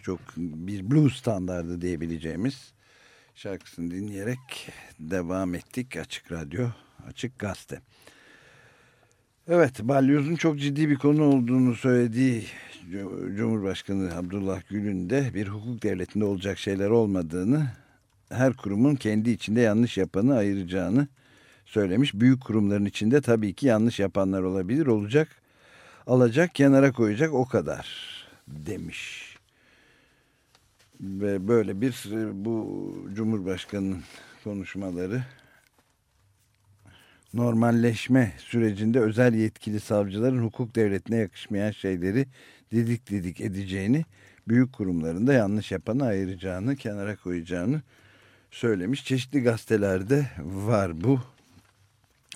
S2: çok bir blues standardı diyebileceğimiz şarkısını dinleyerek devam ettik. Açık Radyo, Açık Gazete. Evet, balyozun çok ciddi bir konu olduğunu söylediği Cumhurbaşkanı Abdullah Gül'ün de bir hukuk devletinde olacak şeyler olmadığını, her kurumun kendi içinde yanlış yapanı ayıracağını söylemiş. Büyük kurumların içinde tabii ki yanlış yapanlar olabilir, olacak, alacak, kenara koyacak o kadar demiş. Ve böyle bir bu Cumhurbaşkanı'nın konuşmaları normalleşme sürecinde özel yetkili savcıların hukuk devletine yakışmayan şeyleri didik didik edeceğini, büyük kurumlarında yanlış yapanı ayıracağını, kenara koyacağını söylemiş. Çeşitli gazetelerde var bu.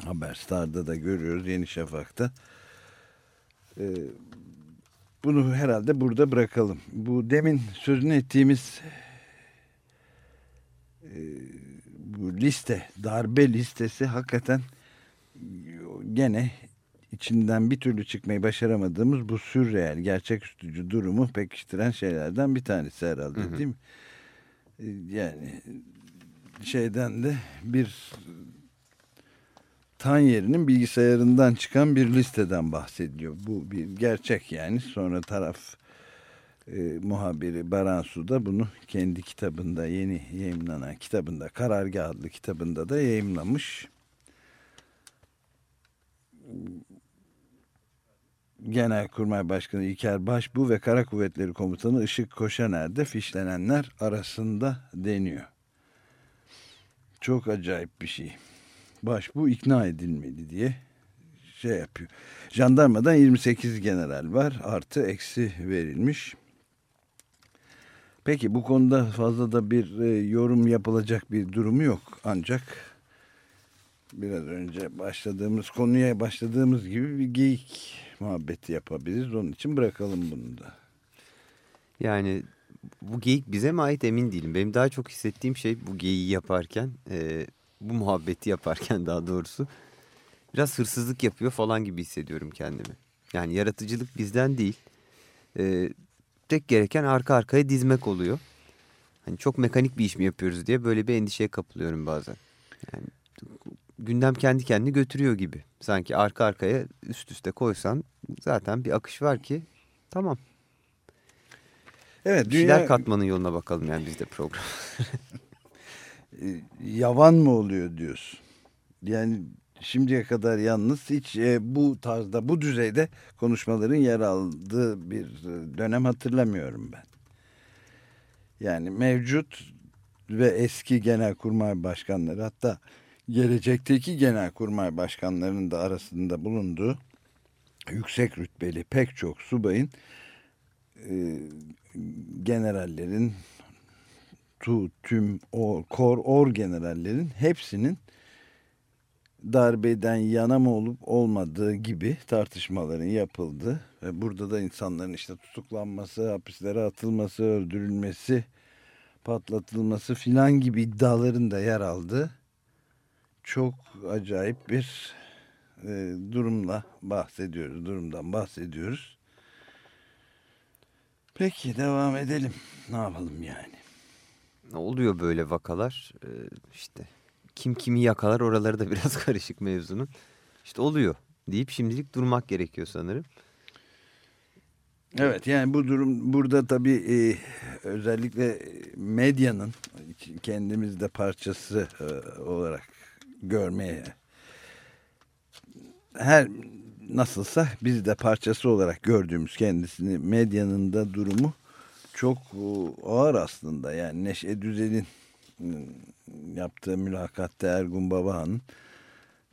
S2: Haberstar'da da görüyoruz, Yeni Şafak'ta. Ee, bunu herhalde burada bırakalım. Bu demin sözünü ettiğimiz e, bu liste, darbe listesi hakikaten gene içinden bir türlü çıkmayı başaramadığımız bu sürreel, gerçeküstücü durumu pekiştiren şeylerden bir tanesi herhalde
S3: Hı hı.
S2: değil mi? Ee, Yani şeyden de bir tan yerinin bilgisayarından çıkan bir listeden bahsediliyor. Bu bir gerçek yani. Sonra taraf e, muhabiri Baransu da bunu kendi kitabında yeni yayınlanan kitabında Karargah adlı kitabında da yayınlamış. Genelkurmay Başkanı İlker Başbuğ ve Kara Kuvvetleri Komutanı Işık Koşaner de fişlenenler arasında deniyor. Çok acayip bir şey. Başbuğ ikna edilmeli diye şey yapıyor. Jandarmadan 28 general var. Artı eksi verilmiş. Peki bu konuda fazla da bir e, yorum yapılacak bir durumu yok. Ancak biraz önce başladığımız konuya başladığımız gibi bir geyik muhabbeti yapabiliriz. Onun için bırakalım bunu da.
S3: Yani bu geyik bize mi ait emin değilim. Benim daha çok hissettiğim şey bu geyiği yaparken, e, bu muhabbeti yaparken daha doğrusu biraz hırsızlık yapıyor falan gibi hissediyorum kendimi. Yani yaratıcılık bizden değil. E, tek gereken arka arkaya dizmek oluyor. Hani çok mekanik bir iş mi yapıyoruz diye böyle bir endişeye kapılıyorum bazen. Yani gündem kendi kendini götürüyor gibi. Sanki arka arkaya üst üste koysan zaten bir akış var ki tamam.
S2: Evet
S3: Bir şeyler
S2: dünya
S3: katmanın yoluna bakalım yani biz de program.
S2: yavan mı oluyor diyorsun? Yani şimdiye kadar yalnız hiç e, bu tarzda bu düzeyde konuşmaların yer aldığı bir e, dönem hatırlamıyorum ben. Yani mevcut ve eski genelkurmay başkanları hatta gelecekteki genelkurmay başkanlarının da arasında bulunduğu yüksek rütbeli pek çok subayın e, generallerin tu, tüm o, kor, or generallerin hepsinin darbeden yana mı olup olmadığı gibi tartışmaların yapıldı. Ve burada da insanların işte tutuklanması, hapislere atılması, öldürülmesi, patlatılması filan gibi iddiaların da yer aldı. Çok acayip bir e, durumla bahsediyoruz, durumdan bahsediyoruz. Peki devam edelim. Ne yapalım yani?
S3: Oluyor böyle vakalar. Ee, işte kim kimi yakalar oraları da biraz karışık mevzunun. İşte oluyor deyip şimdilik durmak gerekiyor sanırım.
S2: Evet yani bu durum burada tabii e, özellikle medyanın kendimizde parçası e, olarak görmeye her nasılsa biz de parçası olarak gördüğümüz kendisini medyanın da durumu çok e, ağır aslında yani Neşe Düzel'in e, yaptığı mülakatta Ergun Babahan'ın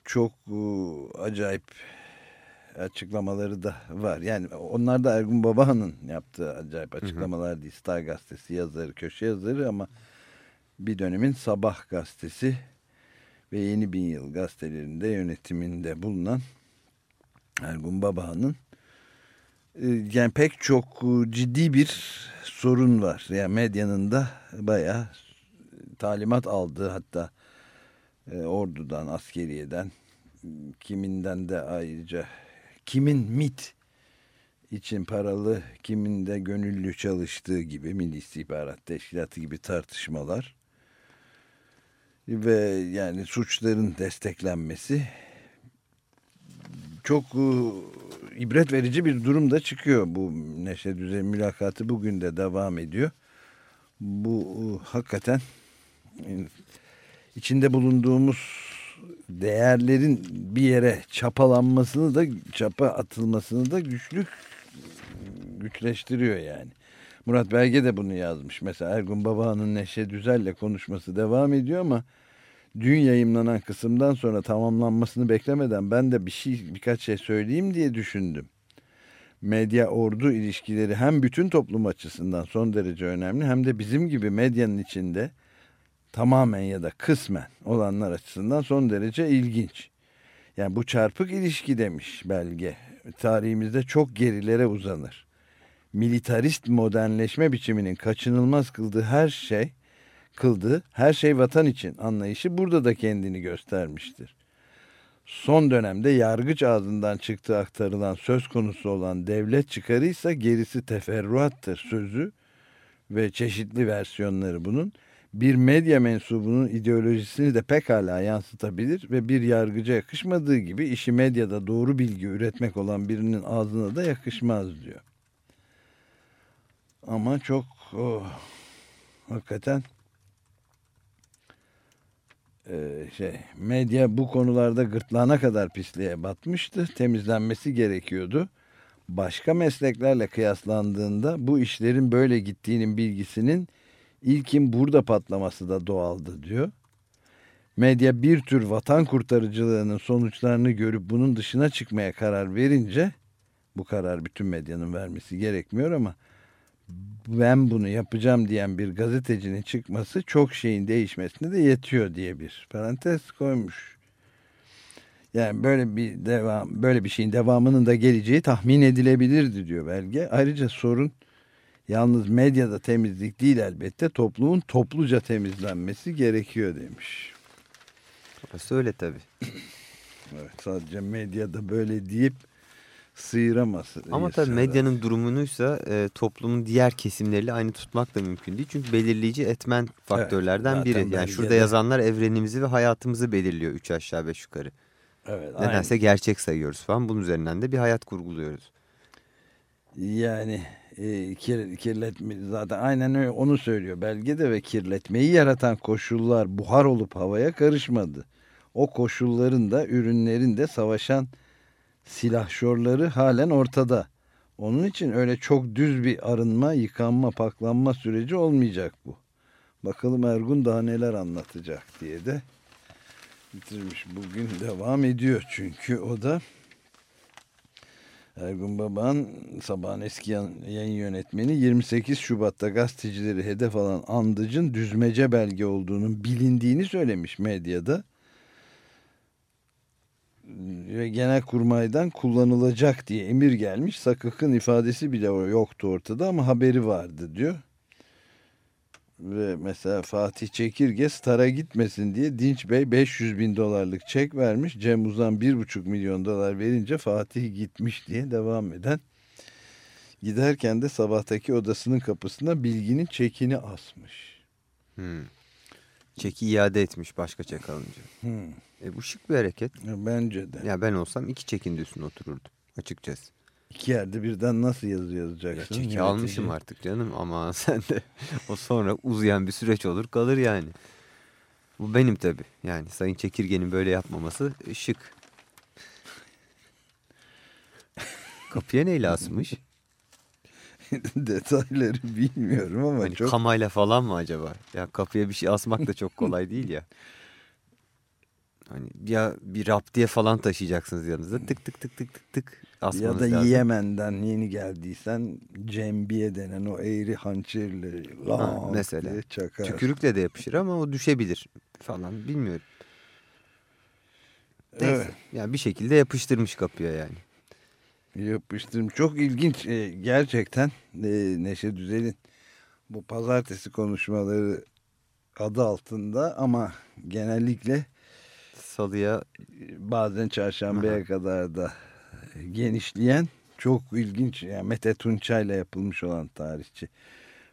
S2: çok e, acayip açıklamaları da var. Yani onlar da Ergun Babahan'ın yaptığı acayip açıklamalar değil. Star Gazetesi yazarı, köşe yazarı ama bir dönemin Sabah Gazetesi ve Yeni Bin Yıl gazetelerinde yönetiminde bulunan Ergun Babahan'ın e, yani pek çok e, ciddi bir sorun var. Yani medyanın da bayağı talimat aldığı hatta e, ordudan, askeriyeden kiminden de ayrıca kimin MIT için paralı, kimin de gönüllü çalıştığı gibi Milli İstihbarat Teşkilatı gibi tartışmalar ve yani suçların desteklenmesi çok e, ibret verici bir durumda çıkıyor. Bu Neşe Düzey mülakatı bugün de devam ediyor. Bu e, hakikaten e, içinde bulunduğumuz değerlerin bir yere çapalanmasını da çapa atılmasını da güçlük güçleştiriyor yani. Murat Belge de bunu yazmış. Mesela Ergun Baba'nın Neşe Düzel'le konuşması devam ediyor ama dün yayımlanan kısımdan sonra tamamlanmasını beklemeden ben de bir şey birkaç şey söyleyeyim diye düşündüm. Medya ordu ilişkileri hem bütün toplum açısından son derece önemli hem de bizim gibi medyanın içinde tamamen ya da kısmen olanlar açısından son derece ilginç. Yani bu çarpık ilişki demiş belge. Tarihimizde çok gerilere uzanır. Militarist modernleşme biçiminin kaçınılmaz kıldığı her şey, kıldığı her şey vatan için anlayışı burada da kendini göstermiştir. Son dönemde yargıç ağzından çıktığı aktarılan söz konusu olan devlet çıkarıysa gerisi teferruattır sözü ve çeşitli versiyonları bunun bir medya mensubunun ideolojisini de pekala yansıtabilir ve bir yargıca yakışmadığı gibi işi medyada doğru bilgi üretmek olan birinin ağzına da yakışmaz diyor. Ama çok oh, hakikaten e, şey medya bu konularda gırtlağına kadar pisliğe batmıştı. Temizlenmesi gerekiyordu. Başka mesleklerle kıyaslandığında bu işlerin böyle gittiğinin bilgisinin İlkin burada patlaması da doğaldı diyor. Medya bir tür vatan kurtarıcılığının sonuçlarını görüp bunun dışına çıkmaya karar verince bu karar bütün medyanın vermesi gerekmiyor ama ben bunu yapacağım diyen bir gazetecinin çıkması çok şeyin değişmesine de yetiyor diye bir parantez koymuş. Yani böyle bir devam böyle bir şeyin devamının da geleceği tahmin edilebilirdi diyor belge. Ayrıca sorun Yalnız medyada temizlik değil elbette toplumun topluca temizlenmesi gerekiyor demiş.
S3: Orası öyle tabii.
S2: Evet, sadece medyada böyle deyip sıyıramaz.
S3: Ama tabii medyanın durumunuysa e, toplumun diğer kesimleriyle aynı tutmak da mümkün değil. Çünkü belirleyici etmen faktörlerden
S2: zaten
S3: biri. Yani şurada yazanlar evrenimizi ve hayatımızı belirliyor üç aşağı beş yukarı.
S2: Evet,
S3: Nedense gerçek sayıyoruz falan. Bunun üzerinden de bir hayat kurguluyoruz.
S2: Yani e, kir, kirletme zaten aynen öyle onu söylüyor belgede ve kirletmeyi yaratan koşullar buhar olup havaya karışmadı. O koşulların da ürünlerin de savaşan silahşorları halen ortada. Onun için öyle çok düz bir arınma, yıkanma, paklanma süreci olmayacak bu. Bakalım Ergun daha neler anlatacak diye de bitirmiş. Bugün devam ediyor çünkü o da Ergun Baban sabahın eski yayın yönetmeni 28 Şubat'ta gazetecileri hedef alan andıcın düzmece belge olduğunun bilindiğini söylemiş medyada. Ve Genelkurmay'dan kullanılacak diye emir gelmiş. Sakık'ın ifadesi bile yoktu ortada ama haberi vardı diyor. Ve mesela Fatih Çekirge Star'a gitmesin diye Dinç Bey 500 bin dolarlık çek vermiş. Cem Uzan 1,5 milyon dolar verince Fatih gitmiş diye devam eden. Giderken de sabahtaki odasının kapısına bilginin çekini asmış.
S3: Hmm. Çeki iade etmiş başka çek alınca.
S2: Hmm.
S3: E bu şık bir hareket.
S2: Ya Bence de.
S3: Ya ben olsam iki çekin üstüne otururdum açıkçası.
S2: İki yerde birden nasıl yazı
S3: Ya
S2: yazacaksın?
S3: çeki
S2: Yönetici.
S3: almışım artık canım ama sen de o sonra uzayan bir süreç olur kalır yani. Bu benim tabi. Yani Sayın Çekirge'nin böyle yapmaması şık. Kapıya neyle asmış?
S2: Detayları bilmiyorum ama
S3: Hani
S2: çok
S3: kamayla falan mı acaba? Ya kapıya bir şey asmak da çok kolay değil ya. Hani ya bir raptiye falan taşıyacaksınız yanınızda. Tık tık tık tık tık tık
S2: ya
S3: asmanız
S2: da
S3: lazım.
S2: Yemen'den yeni geldiysen cembiye denen o eğri hançerle
S3: Ha,
S2: lan
S3: mesela.
S2: diye çakar.
S3: Tükürükle de yapışır ama o düşebilir falan bilmiyorum. Neyse.
S2: Evet.
S3: Yani bir şekilde yapıştırmış kapıya yani.
S2: Yapıştırım. Çok ilginç. e, gerçekten e, Neşe Düzel'in bu pazartesi konuşmaları adı altında ama genellikle
S3: Salıya
S2: bazen çarşambaya
S3: Aha.
S2: kadar da genişleyen çok ilginç yani Mete Tunçay'la yapılmış olan tarihçi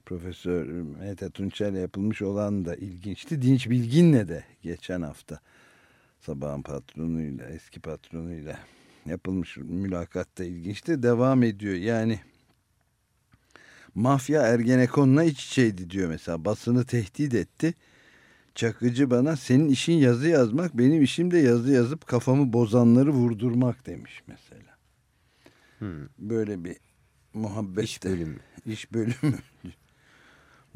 S2: Profesör Mete Tunçay'la yapılmış olan da ilginçti. Dinç Bilgin'le de geçen hafta sabahın patronuyla eski patronuyla yapılmış mülakat da ilginçti. Devam ediyor yani mafya Ergenekon'la iç içeydi diyor mesela basını tehdit etti. Çakıcı bana senin işin yazı yazmak benim işim de yazı yazıp kafamı bozanları vurdurmak demiş mesela.
S3: hmm,
S2: Böyle bir muhabbet
S3: iş bölümü.
S2: iş bölümü.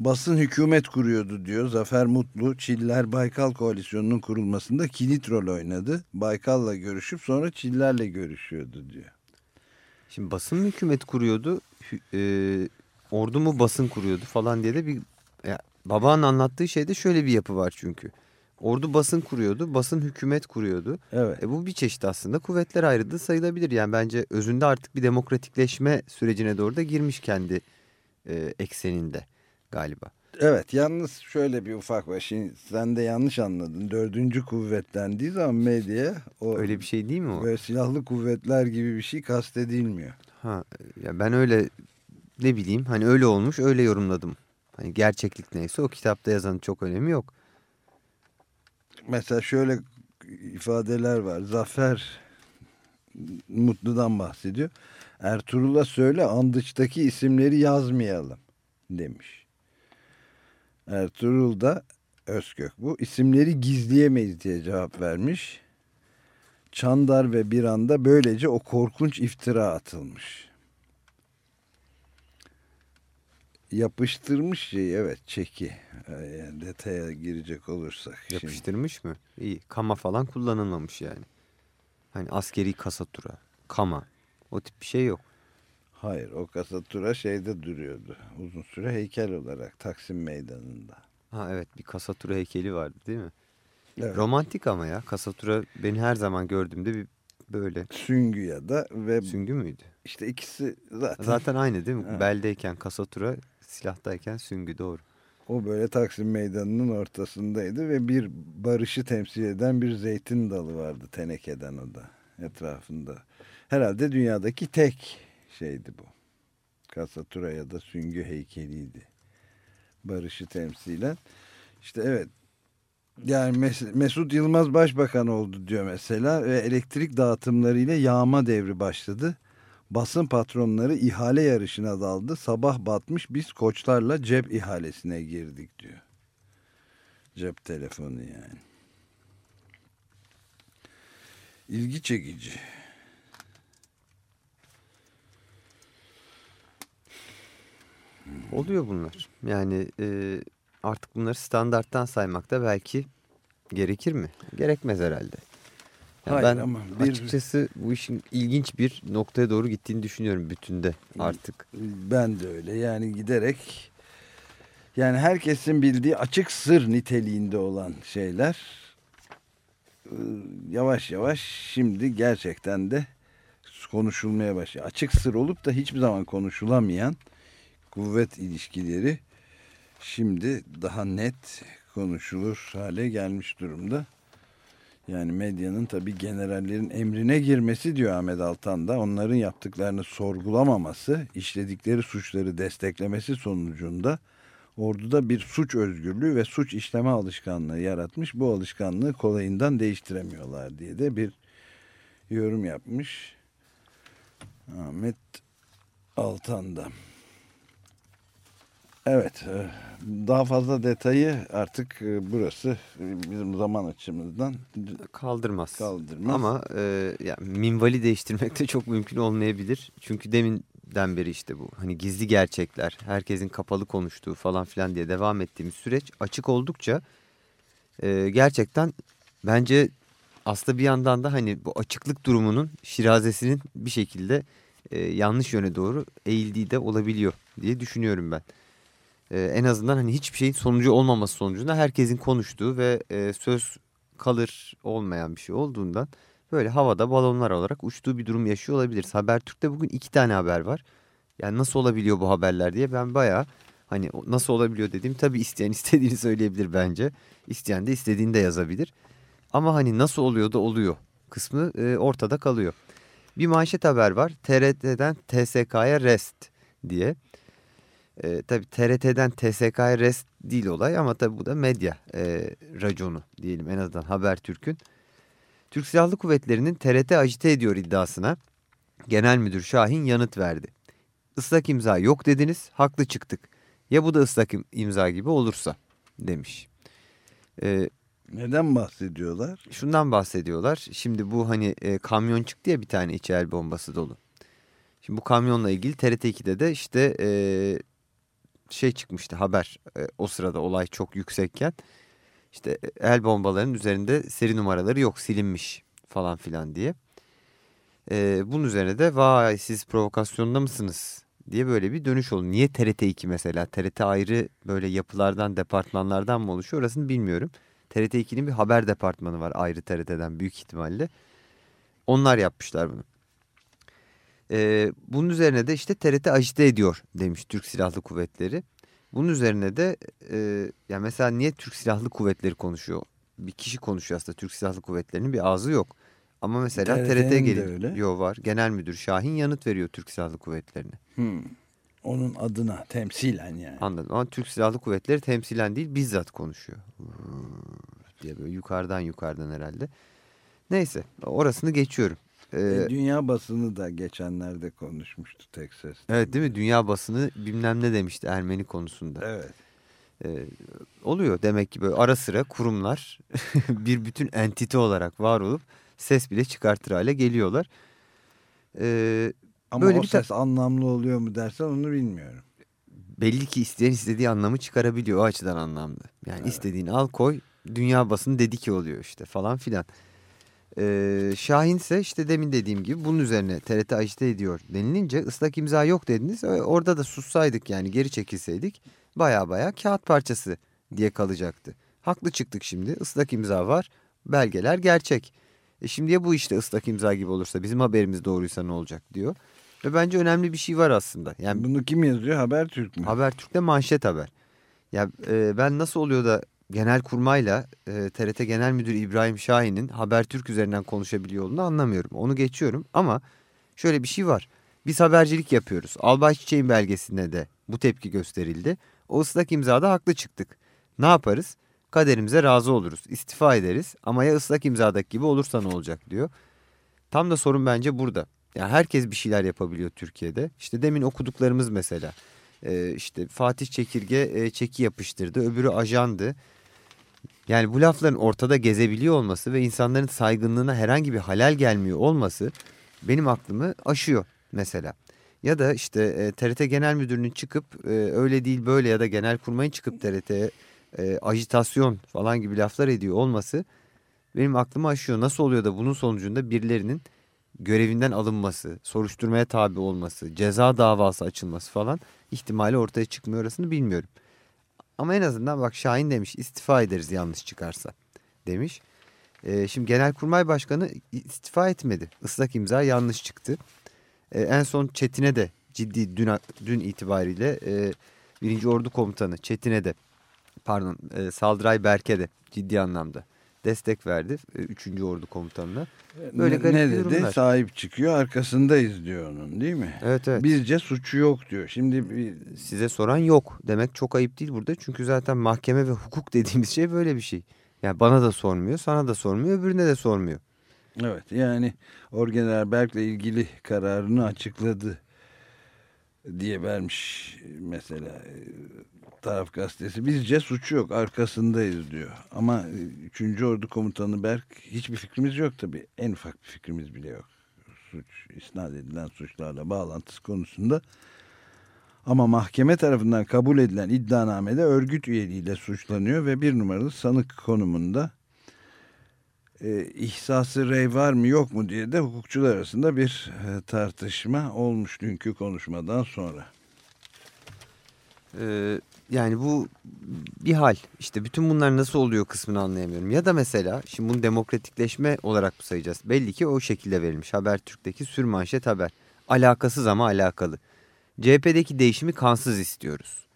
S2: Basın hükümet kuruyordu diyor. Zafer Mutlu Çiller Baykal koalisyonunun kurulmasında kilit rol oynadı. Baykal'la görüşüp sonra Çiller'le görüşüyordu diyor.
S3: Şimdi basın hükümet kuruyordu, hü- e, ordu mu basın kuruyordu falan diye de bir... Babanın anlattığı şeyde şöyle bir yapı var çünkü. Ordu basın kuruyordu, basın hükümet kuruyordu.
S2: Evet.
S3: E bu bir çeşit aslında kuvvetler ayrılığı sayılabilir. Yani bence özünde artık bir demokratikleşme sürecine doğru da girmiş kendi e, ekseninde galiba.
S2: Evet yalnız şöyle bir ufak var. Şimdi sen de yanlış anladın. Dördüncü kuvvetlendiği zaman medya o
S3: Öyle bir şey değil mi o?
S2: böyle silahlı kuvvetler gibi bir şey kastedilmiyor.
S3: Ha, ya ben öyle ne bileyim hani öyle olmuş öyle yorumladım. Hani gerçeklik neyse o kitapta yazanın çok önemi yok.
S2: Mesela şöyle ifadeler var. Zafer Mutlu'dan bahsediyor. Ertuğrul'a söyle andıçtaki isimleri yazmayalım demiş. Ertuğrul da Özkök bu. isimleri gizleyemeyiz diye cevap vermiş. Çandar ve bir anda böylece o korkunç iftira atılmış. Yapıştırmış şey evet çeki. Ee, Yani detaya girecek olursak. şimdi.
S3: Yapıştırmış mı? İyi. Kama falan kullanılmamış yani. Hani askeri kasatura, kama o tip bir şey yok.
S2: Hayır o kasatura şeyde duruyordu. Uzun süre heykel olarak Taksim Meydanı'nda.
S3: Ha evet bir kasatura heykeli vardı değil mi?
S2: Evet.
S3: Romantik ama ya kasatura beni her zaman gördüğümde bir böyle
S2: Süngü ya da ve
S3: süngü müydü?
S2: işte ikisi zaten,
S3: Zaten aynı değil mi?
S2: Evet.
S3: Beldeyken kasatura, silahtayken süngü doğru.
S2: o böyle Taksim Meydanı'nın ortasındaydı ve bir barışı temsil eden bir zeytin dalı vardı tenekeden o da etrafında. Herhalde dünyadaki tek şeydi bu. Kasatura ya da süngü heykeliydi. Barışı temsilen. İşte evet Yani Mes- Mesut Yılmaz başbakan oldu diyor mesela ve elektrik dağıtımlarıyla yağma devri başladı. Basın patronları ihale yarışına daldı. Sabah batmış biz koçlarla cep ihalesine girdik diyor. Cep telefonu yani. İlgi çekici.
S3: Oluyor bunlar. Yani e, artık bunları standarttan saymak da belki gerekir mi? Gerekmez herhalde. Ya
S2: Hayır
S3: ben
S2: ama bir-
S3: açıkçası bu işin ilginç bir noktaya doğru gittiğini düşünüyorum bütünde artık.
S2: Ben de öyle yani giderek yani herkesin bildiği açık sır niteliğinde olan şeyler e, yavaş yavaş şimdi gerçekten de konuşulmaya başlıyor. Açık sır olup da hiçbir zaman konuşulamayan kuvvet ilişkileri şimdi daha net konuşulur hale gelmiş durumda. Yani medyanın tabii generallerin emrine girmesi diyor Ahmet Altan da onların yaptıklarını sorgulamaması, işledikleri suçları desteklemesi sonucunda orduda bir suç özgürlüğü ve suç işleme alışkanlığı yaratmış. Bu alışkanlığı kolayından değiştiremiyorlar diye de bir yorum yapmış Ahmet Altan da. Evet, e, daha fazla detayı artık e, burası e, bizim zaman açımızdan
S3: Kaldırmaz.
S2: kaldırmaz.
S3: Ama e, ya, minvali değiştirmek de çok mümkün olmayabilir. Çünkü deminden beri işte bu hani gizli gerçekler, herkesin kapalı konuştuğu falan filan diye devam ettiğimiz süreç açık oldukça e, gerçekten bence aslında bir yandan da hani bu açıklık durumunun şirazesinin bir şekilde e, yanlış yöne doğru eğildiği de olabiliyor diye düşünüyorum ben. E, en azından hani hiçbir şeyin sonucu olmaması sonucunda herkesin konuştuğu ve e, söz kalır olmayan bir şey olduğundan böyle havada balonlar olarak uçtuğu bir durum yaşıyor olabiliriz. Habertürk'te bugün iki tane haber var. Yani nasıl olabiliyor bu haberler diye ben bayağı hani nasıl olabiliyor dediğim tabii isteyen istediğini söyleyebilir bence. İsteyen de istediğini de yazabilir. Ama hani nasıl oluyor da oluyor kısmı e, ortada kalıyor. Bir manşet haber var. TRT'den TSK'ya rest diye. E, tabii TRT'den TSK'ya rest değil olay ama tabii bu da medya e, raconu diyelim en azından Habertürk'ün. Türk Silahlı Kuvvetleri'nin TRT ajite ediyor iddiasına Genel Müdür Şahin yanıt verdi. Islak imza yok dediniz, haklı çıktık. Ya bu da ıslak im- imza gibi olursa demiş. E,
S2: Neden bahsediyorlar?
S3: şundan bahsediyorlar. Şimdi bu hani e, kamyon çıktı ya bir tane içi el bombası dolu. Şimdi bu kamyonla ilgili TRT 2'de de işte e, şey çıkmıştı haber e, o sırada olay çok yüksekken. İşte el bombalarının üzerinde seri numaraları yok silinmiş falan filan diye. E, bunun üzerine de vay siz provokasyonda mısınız diye böyle bir dönüş oldu. Niye TRT 2 mesela? TRT ayrı böyle yapılardan, departmanlardan mı oluşuyor orasını bilmiyorum. TRT 2'nin bir haber departmanı var ayrı TRT'den büyük ihtimalle. Onlar yapmışlar bunu. Ee, bunun üzerine de işte TRT ajite ediyor demiş Türk Silahlı Kuvvetleri. Bunun üzerine de e, ya mesela niye Türk Silahlı Kuvvetleri konuşuyor? Bir kişi konuşuyor aslında Türk Silahlı Kuvvetleri'nin bir ağzı yok. Ama mesela TRT. Yo var. Genel Müdür Şahin yanıt veriyor Türk Silahlı Kuvvetleri'ne.
S2: Hmm. Onun adına temsilen yani.
S3: Anladım ama Türk Silahlı Kuvvetleri temsilen değil bizzat konuşuyor. diye böyle yukarıdan yukarıdan herhalde. Neyse orasını geçiyorum. Ee,
S2: dünya basını da geçenlerde konuşmuştu tek ses.
S3: evet değil mi? Dünya basını bilmem ne demişti Ermeni konusunda.
S2: Evet.
S3: Ee, oluyor demek ki böyle ara sıra kurumlar bir bütün entite olarak var olup ses bile çıkartır hale geliyorlar. Ee,
S2: Ama
S3: Böyle
S2: o
S3: bir
S2: ses anlamlı oluyor mu dersen onu bilmiyorum.
S3: belli ki isteyen istediği anlamı çıkarabiliyor o açıdan anlamlı. Yani istediğini al koy dünya basını dedi ki oluyor işte falan filan. Ee, Şahin ise işte demin dediğim gibi bunun üzerine TRT ajite ediyor denilince ıslak imza yok dediniz. Orada da sussaydık yani geri çekilseydik baya baya kağıt parçası diye kalacaktı. Haklı çıktık şimdi ıslak imza var belgeler gerçek. E şimdiye bu işte ıslak imza gibi olursa bizim haberimiz doğruysa ne olacak diyor. Ve bence önemli bir şey var aslında. Yani
S2: Bunu kim yazıyor? Habertürk mü?
S3: Habertürk'te manşet haber. Ya e, ben nasıl oluyor da Genelkurmay'la e, TRT Genel Müdürü İbrahim Şahin'in Habertürk üzerinden konuşabiliyor olduğunu anlamıyorum. Onu geçiyorum ama şöyle bir şey var. Biz habercilik yapıyoruz. Albay Çiçek'in belgesinde de bu tepki gösterildi. O ıslak imzada haklı çıktık. Ne yaparız? Kaderimize razı oluruz. istifa ederiz ama ya ıslak imzadaki gibi olursa ne olacak diyor. Tam da sorun bence burada. Yani herkes bir şeyler yapabiliyor Türkiye'de. İşte demin okuduklarımız mesela. Ee, işte Fatih Çekirge e, çeki yapıştırdı. Öbürü ajandı. Yani bu lafların ortada gezebiliyor olması ve insanların saygınlığına herhangi bir halel gelmiyor olması benim aklımı aşıyor mesela. Ya da işte e, TRT Genel Müdürü'nün çıkıp e, öyle değil böyle ya da Genelkurmay'ın çıkıp TRT'ye e, ajitasyon falan gibi laflar ediyor olması benim aklıma aşıyor. Nasıl oluyor da bunun sonucunda birilerinin görevinden alınması, soruşturmaya tabi olması, ceza davası açılması falan ihtimali ortaya çıkmıyor orasını bilmiyorum. Ama en azından bak Şahin demiş istifa ederiz yanlış çıkarsa demiş. Ee, şimdi Genelkurmay Başkanı istifa etmedi. Islak imza yanlış çıktı. Ee, en son Çetin'e de ciddi dün, dün itibariyle e, birinci Ordu Komutanı Çetin'e de pardon e, Saldıray Berke de ciddi anlamda destek verdi. E, üçüncü Ordu Komutanı'na. Böyle
S2: ne,
S3: garip
S2: ne dedi?
S3: durumlar.
S2: Sahip çıkıyor arkasındayız diyor onun değil mi?
S3: Evet evet.
S2: Bizce suçu yok diyor. Şimdi bir,
S3: Size soran yok demek çok ayıp değil burada. Çünkü zaten mahkeme ve hukuk dediğimiz şey böyle bir şey. Yani bana da sormuyor, sana da sormuyor, öbürüne de sormuyor.
S2: evet yani Orgeneral Berk'le ilgili kararını açıkladı diye vermiş mesela e, taraf gazetesi. Bizce suçu yok arkasındayız diyor. Ama 3. Ordu Komutanı Berk hiçbir fikrimiz yok tabii. En ufak bir fikrimiz bile yok. Suç, isnat edilen suçlarla bağlantısı konusunda. Ama mahkeme tarafından kabul edilen iddianamede örgüt üyeliğiyle suçlanıyor ve bir numaralı sanık konumunda e, ihsası rey var mı yok mu diye de hukukçular arasında bir e, tartışma olmuş dünkü konuşmadan sonra.
S3: Ee, yani bu bir hal. İşte bütün bunlar nasıl oluyor kısmını anlayamıyorum. Ya da mesela şimdi bunu demokratikleşme olarak mı sayacağız? Belli ki o şekilde verilmiş. Habertürk'teki sürmanşet haber. Alakasız ama alakalı. CHP'deki değişimi kansız istiyoruz.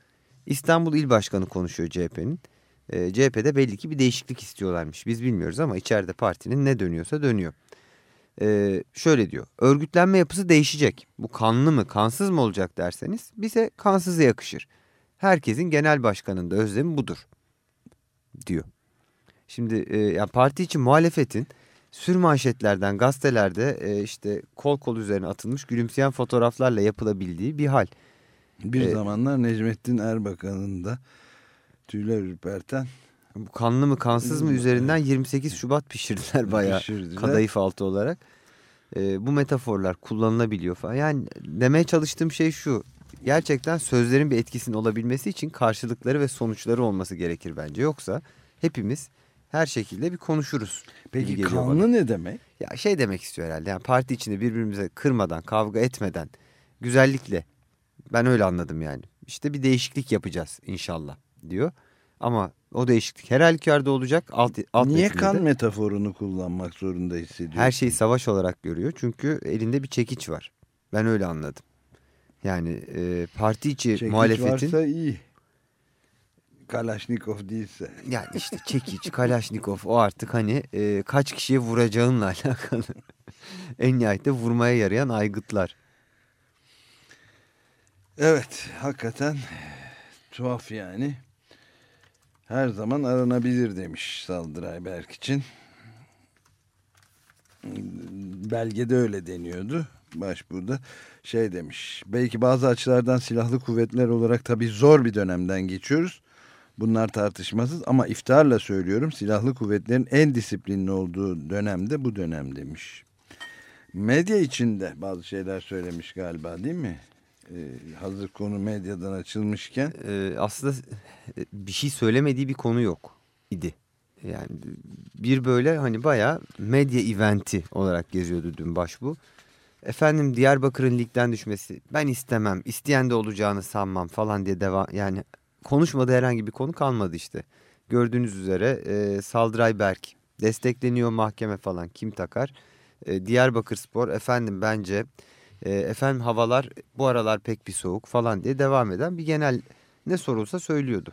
S3: İstanbul İl Başkanı konuşuyor CHP'nin. Ee, CHP'de belli ki bir değişiklik istiyorlarmış. Biz bilmiyoruz ama içeride partinin ne dönüyorsa dönüyor. Ee, şöyle diyor. Örgütlenme yapısı değişecek. Bu kanlı mı kansız mı olacak derseniz bize kansıza yakışır. Herkesin genel başkanında özlemi budur diyor. Şimdi e, yani parti için muhalefetin sür manşetlerden gazetelerde e, işte kol kol üzerine atılmış gülümseyen fotoğraflarla yapılabildiği bir hal.
S2: Bir
S3: Evet.
S2: zamanlar Necmettin Erbakan'ın da tüyler ürperten
S3: Bu kanlı mı kansız mı
S2: Hmm,
S3: üzerinden 28 Şubat pişirdiler bayağı
S2: pişirdiler.
S3: kadayıf altı olarak. E, bu metaforlar kullanılabiliyor falan. Yani demeye çalıştığım şey şu. Gerçekten sözlerin bir etkisinin olabilmesi için karşılıkları ve sonuçları olması gerekir bence. Yoksa hepimiz her şekilde bir konuşuruz.
S2: Peki kanlı
S3: bana.
S2: ne demek?
S3: Ya şey demek istiyor herhalde. Yani parti içinde birbirimize kırmadan, kavga etmeden, güzellikle. Ben öyle anladım yani. İşte bir değişiklik yapacağız inşallah diyor. Ama o değişiklik her halükarda olacak. Alt, alt
S2: Niye kan
S3: de
S2: metaforunu kullanmak zorunda hissediyor?
S3: her şeyi savaş olarak görüyor. Çünkü elinde bir çekiç var. Ben öyle anladım. Yani e, parti içi
S2: Çekiç
S3: muhalefetin
S2: varsa iyi. Kalaşnikov değilse.
S3: yani işte çekiç, Kalaşnikov o artık hani e, kaç kişiye vuracağınla alakalı. en nihayette vurmaya yarayan aygıtlar.
S2: Evet hakikaten tuhaf yani. Her zaman aranabilir demiş Saldıray Berk için. Belgede öyle deniyordu. Başbuğda şey demiş. Belki bazı açılardan silahlı kuvvetler olarak tabii zor bir dönemden geçiyoruz. Bunlar tartışmasız ama iftiharla söylüyorum silahlı kuvvetlerin en disiplinli olduğu dönemde bu dönem demiş. Medya içinde bazı şeyler söylemiş galiba değil mi? Ee, hazır konu medyadan açılmışken.
S3: E, aslında e, bir şey söylemediği bir konu yok idi. Yani bir böyle hani bayağı medya eventi olarak geziyordu dün başbu. Efendim Diyarbakır'ın ligden düşmesi ben istemem isteyen de olacağını sanmam falan diye devam yani konuşmadığı herhangi bir konu kalmadı işte. Gördüğünüz üzere e, Saldıray Berk destekleniyor mahkeme falan kim takar. E, Diyarbakır Spor efendim bence e, efendim havalar bu aralar pek bir soğuk falan diye devam eden bir genel ne sorulsa söylüyordu.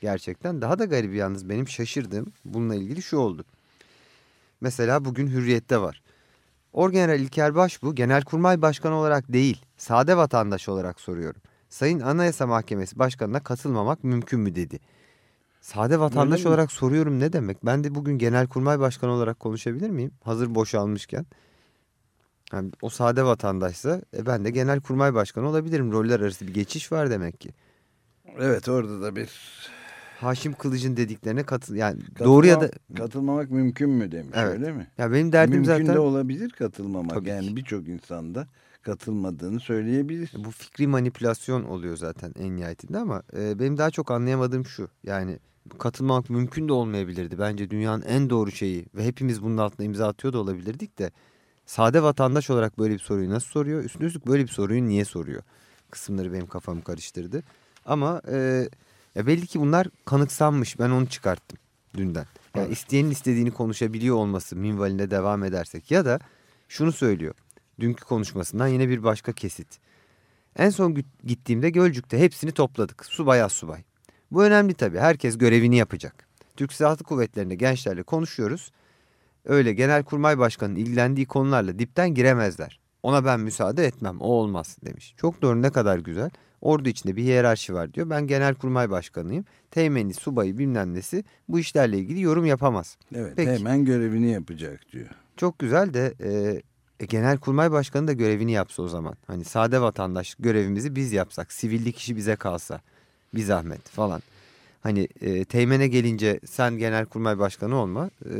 S3: Gerçekten daha da garip yalnız benim şaşırdığım bununla ilgili şu oldu. Mesela bugün Hürriyet'te var. Orgeneral İlker Başbuğ Genelkurmay Başkanı olarak değil, sade vatandaş olarak soruyorum. Sayın Anayasa Mahkemesi Başkanı'na katılmamak mümkün mü dedi. Sade vatandaş
S2: Öyle mi?
S3: olarak soruyorum ne demek? Ben de bugün Genelkurmay Başkanı olarak konuşabilir miyim? Hazır boşalmışken. Yani o sade vatandaşsa e, ben de Genelkurmay Başkanı olabilirim. Roller arası bir geçiş var demek ki.
S2: Evet orada da bir
S3: Haşim Kılıç'ın dediklerine katıl yani
S2: katılma-
S3: doğru ya da
S2: katılmamak mümkün mü demiş
S3: Evet.
S2: öyle mi?
S3: ya benim derdim
S2: mümkün
S3: zaten
S2: de olabilir katılmamak.
S3: Tabii
S2: yani birçok insanda katılmadığını söyleyebilir.
S3: bu fikri manipülasyon oluyor zaten en nihayetinde ama e, benim daha çok anlayamadığım şu. Yani katılmak mümkün de olmayabilirdi. Bence dünyanın en doğru şeyi ve hepimiz bunun altına imza atıyor da olabilirdik de sade vatandaş olarak böyle bir soruyu nasıl soruyor? Üstüne üstlük böyle bir soruyu niye soruyor? Kısımları benim kafamı karıştırdı. Ama e, ya belli ki bunlar kanıksanmış. Ben onu çıkarttım dünden. Yani isteyenin istediğini konuşabiliyor olması minvalinde devam edersek ya da şunu söylüyor. Dünkü konuşmasından yine bir başka kesit. En son git- gittiğimde Gölcük'te hepsini topladık. Subay az subay. Bu önemli tabii. Herkes görevini yapacak. Türk Silahlı Kuvvetleri'nde gençlerle konuşuyoruz. Öyle Genelkurmay Başkanı'nın ilgilendiği konularla dipten giremezler. Ona ben müsaade etmem. O olmaz demiş. Çok doğru ne kadar güzel. Ordu içinde bir hiyerarşi var diyor. Ben Genelkurmay Başkanıyım. Teğmeni, subayı bilmem nesi bu işlerle ilgili yorum yapamaz.
S5: Evet
S3: Peki.
S5: hemen görevini yapacak diyor.
S3: Çok güzel de e, e, Genelkurmay Başkanı da görevini yapsa o zaman. Hani sade vatandaş görevimizi biz yapsak. Sivillik işi bize kalsa. Bir zahmet falan. Hani e, teğmene gelince sen Genelkurmay Başkanı olma. E,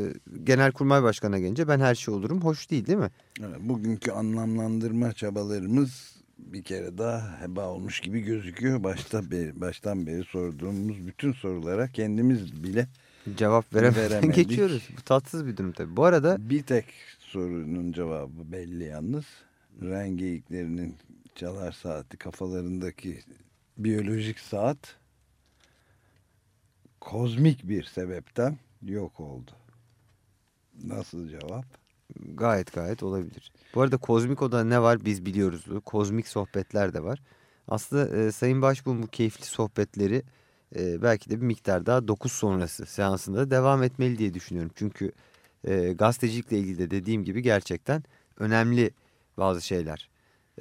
S3: Genelkurmay Başkanı'na gelince ben her şey olurum. Hoş değil değil mi?
S5: Evet, bugünkü anlamlandırma çabalarımız bir kere daha heba olmuş gibi gözüküyor. Başta beri, baştan beri sorduğumuz bütün sorulara kendimiz bile
S3: Cevap veremeden
S5: Veremedik.
S3: geçiyoruz. Bu tatsız bir durum tabii. Bu arada
S5: bir tek sorunun cevabı belli yalnız. Rengeyiklerinin çalar saati kafalarındaki biyolojik saat kozmik bir sebepten yok oldu. Nasıl cevap?
S3: Gayet gayet olabilir. Bu arada Kozmik Oda ne var biz biliyoruz. Kozmik sohbetler de var. Aslında e, Sayın Başbuğ'un bu keyifli sohbetleri e, belki de bir miktar daha 9 sonrası seansında da devam etmeli diye düşünüyorum. Çünkü e, gazetecilikle ilgili de dediğim gibi gerçekten önemli bazı şeyler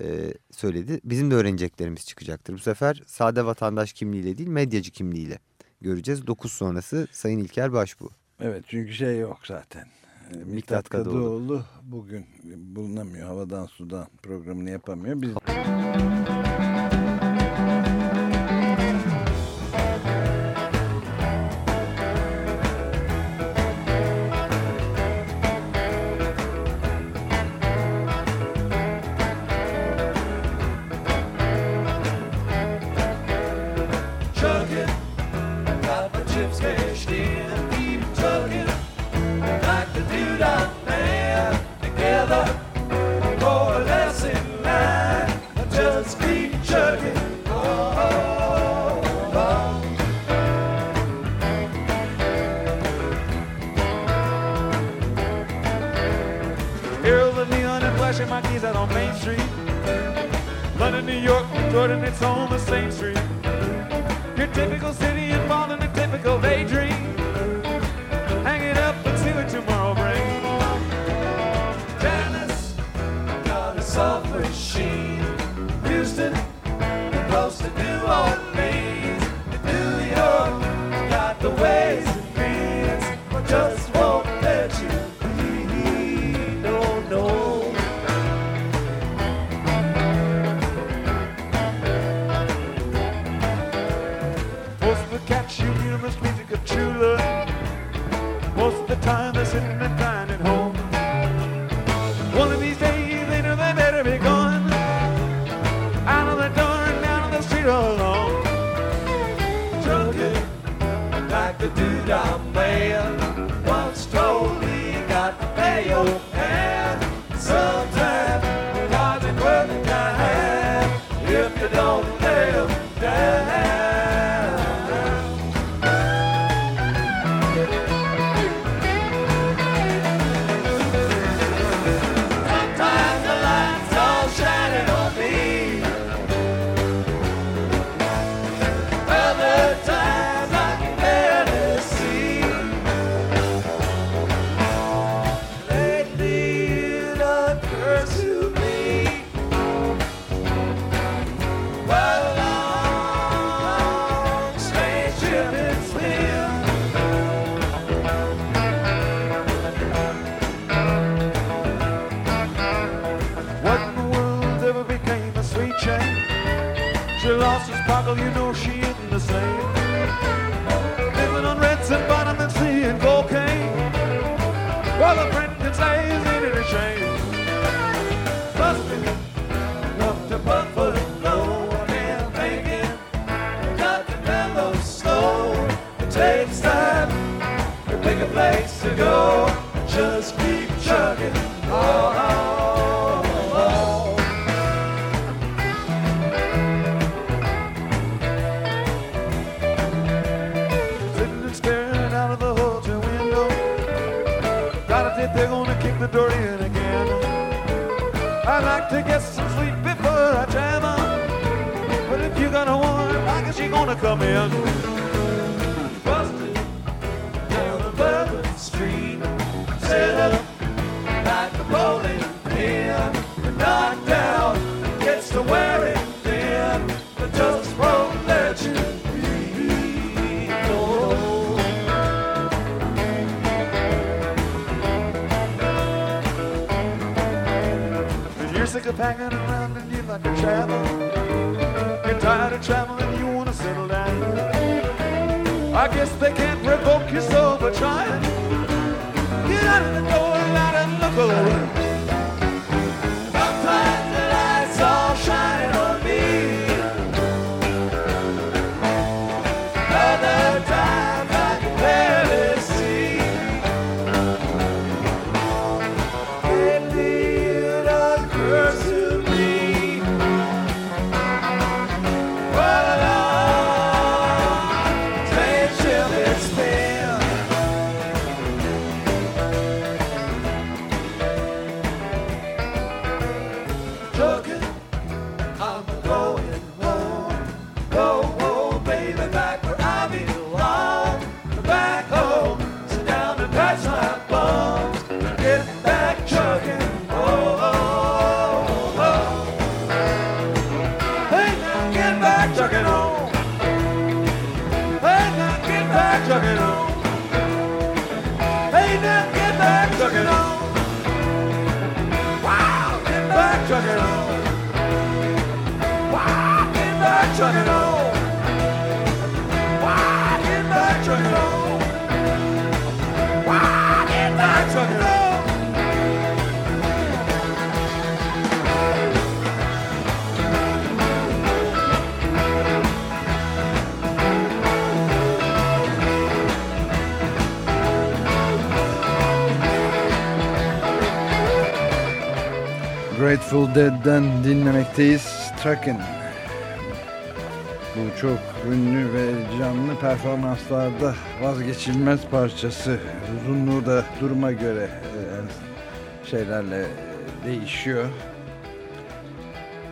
S3: e, söyledi. Bizim de öğreneceklerimiz çıkacaktır. Bu sefer sade vatandaş kimliğiyle değil medyacı kimliğiyle göreceğiz. 9 sonrası Sayın İlker Başbuğ.
S5: Evet çünkü şey yok zaten. Ee, Mithat
S3: Kadıoğlu.
S5: Kadıoğlu bugün bulunamıyor. Havadan sudan programını yapamıyor. Biz
S6: to
S5: get some sleep before I jam on. But if you're gonna warn, I guess you're gonna come in. Of hanging around and you like to travel. You're tired of traveling, you wanna settle down. I guess they can't provoke your soul by trying. Get out of the door, out and look around.
S2: Grateful Dead'den dinlemekteyiz. Truckin'. Bu çok ünlü ve canlı performanslarda vazgeçilmez parçası. Uzunluğu da duruma göre e, şeylerle değişiyor.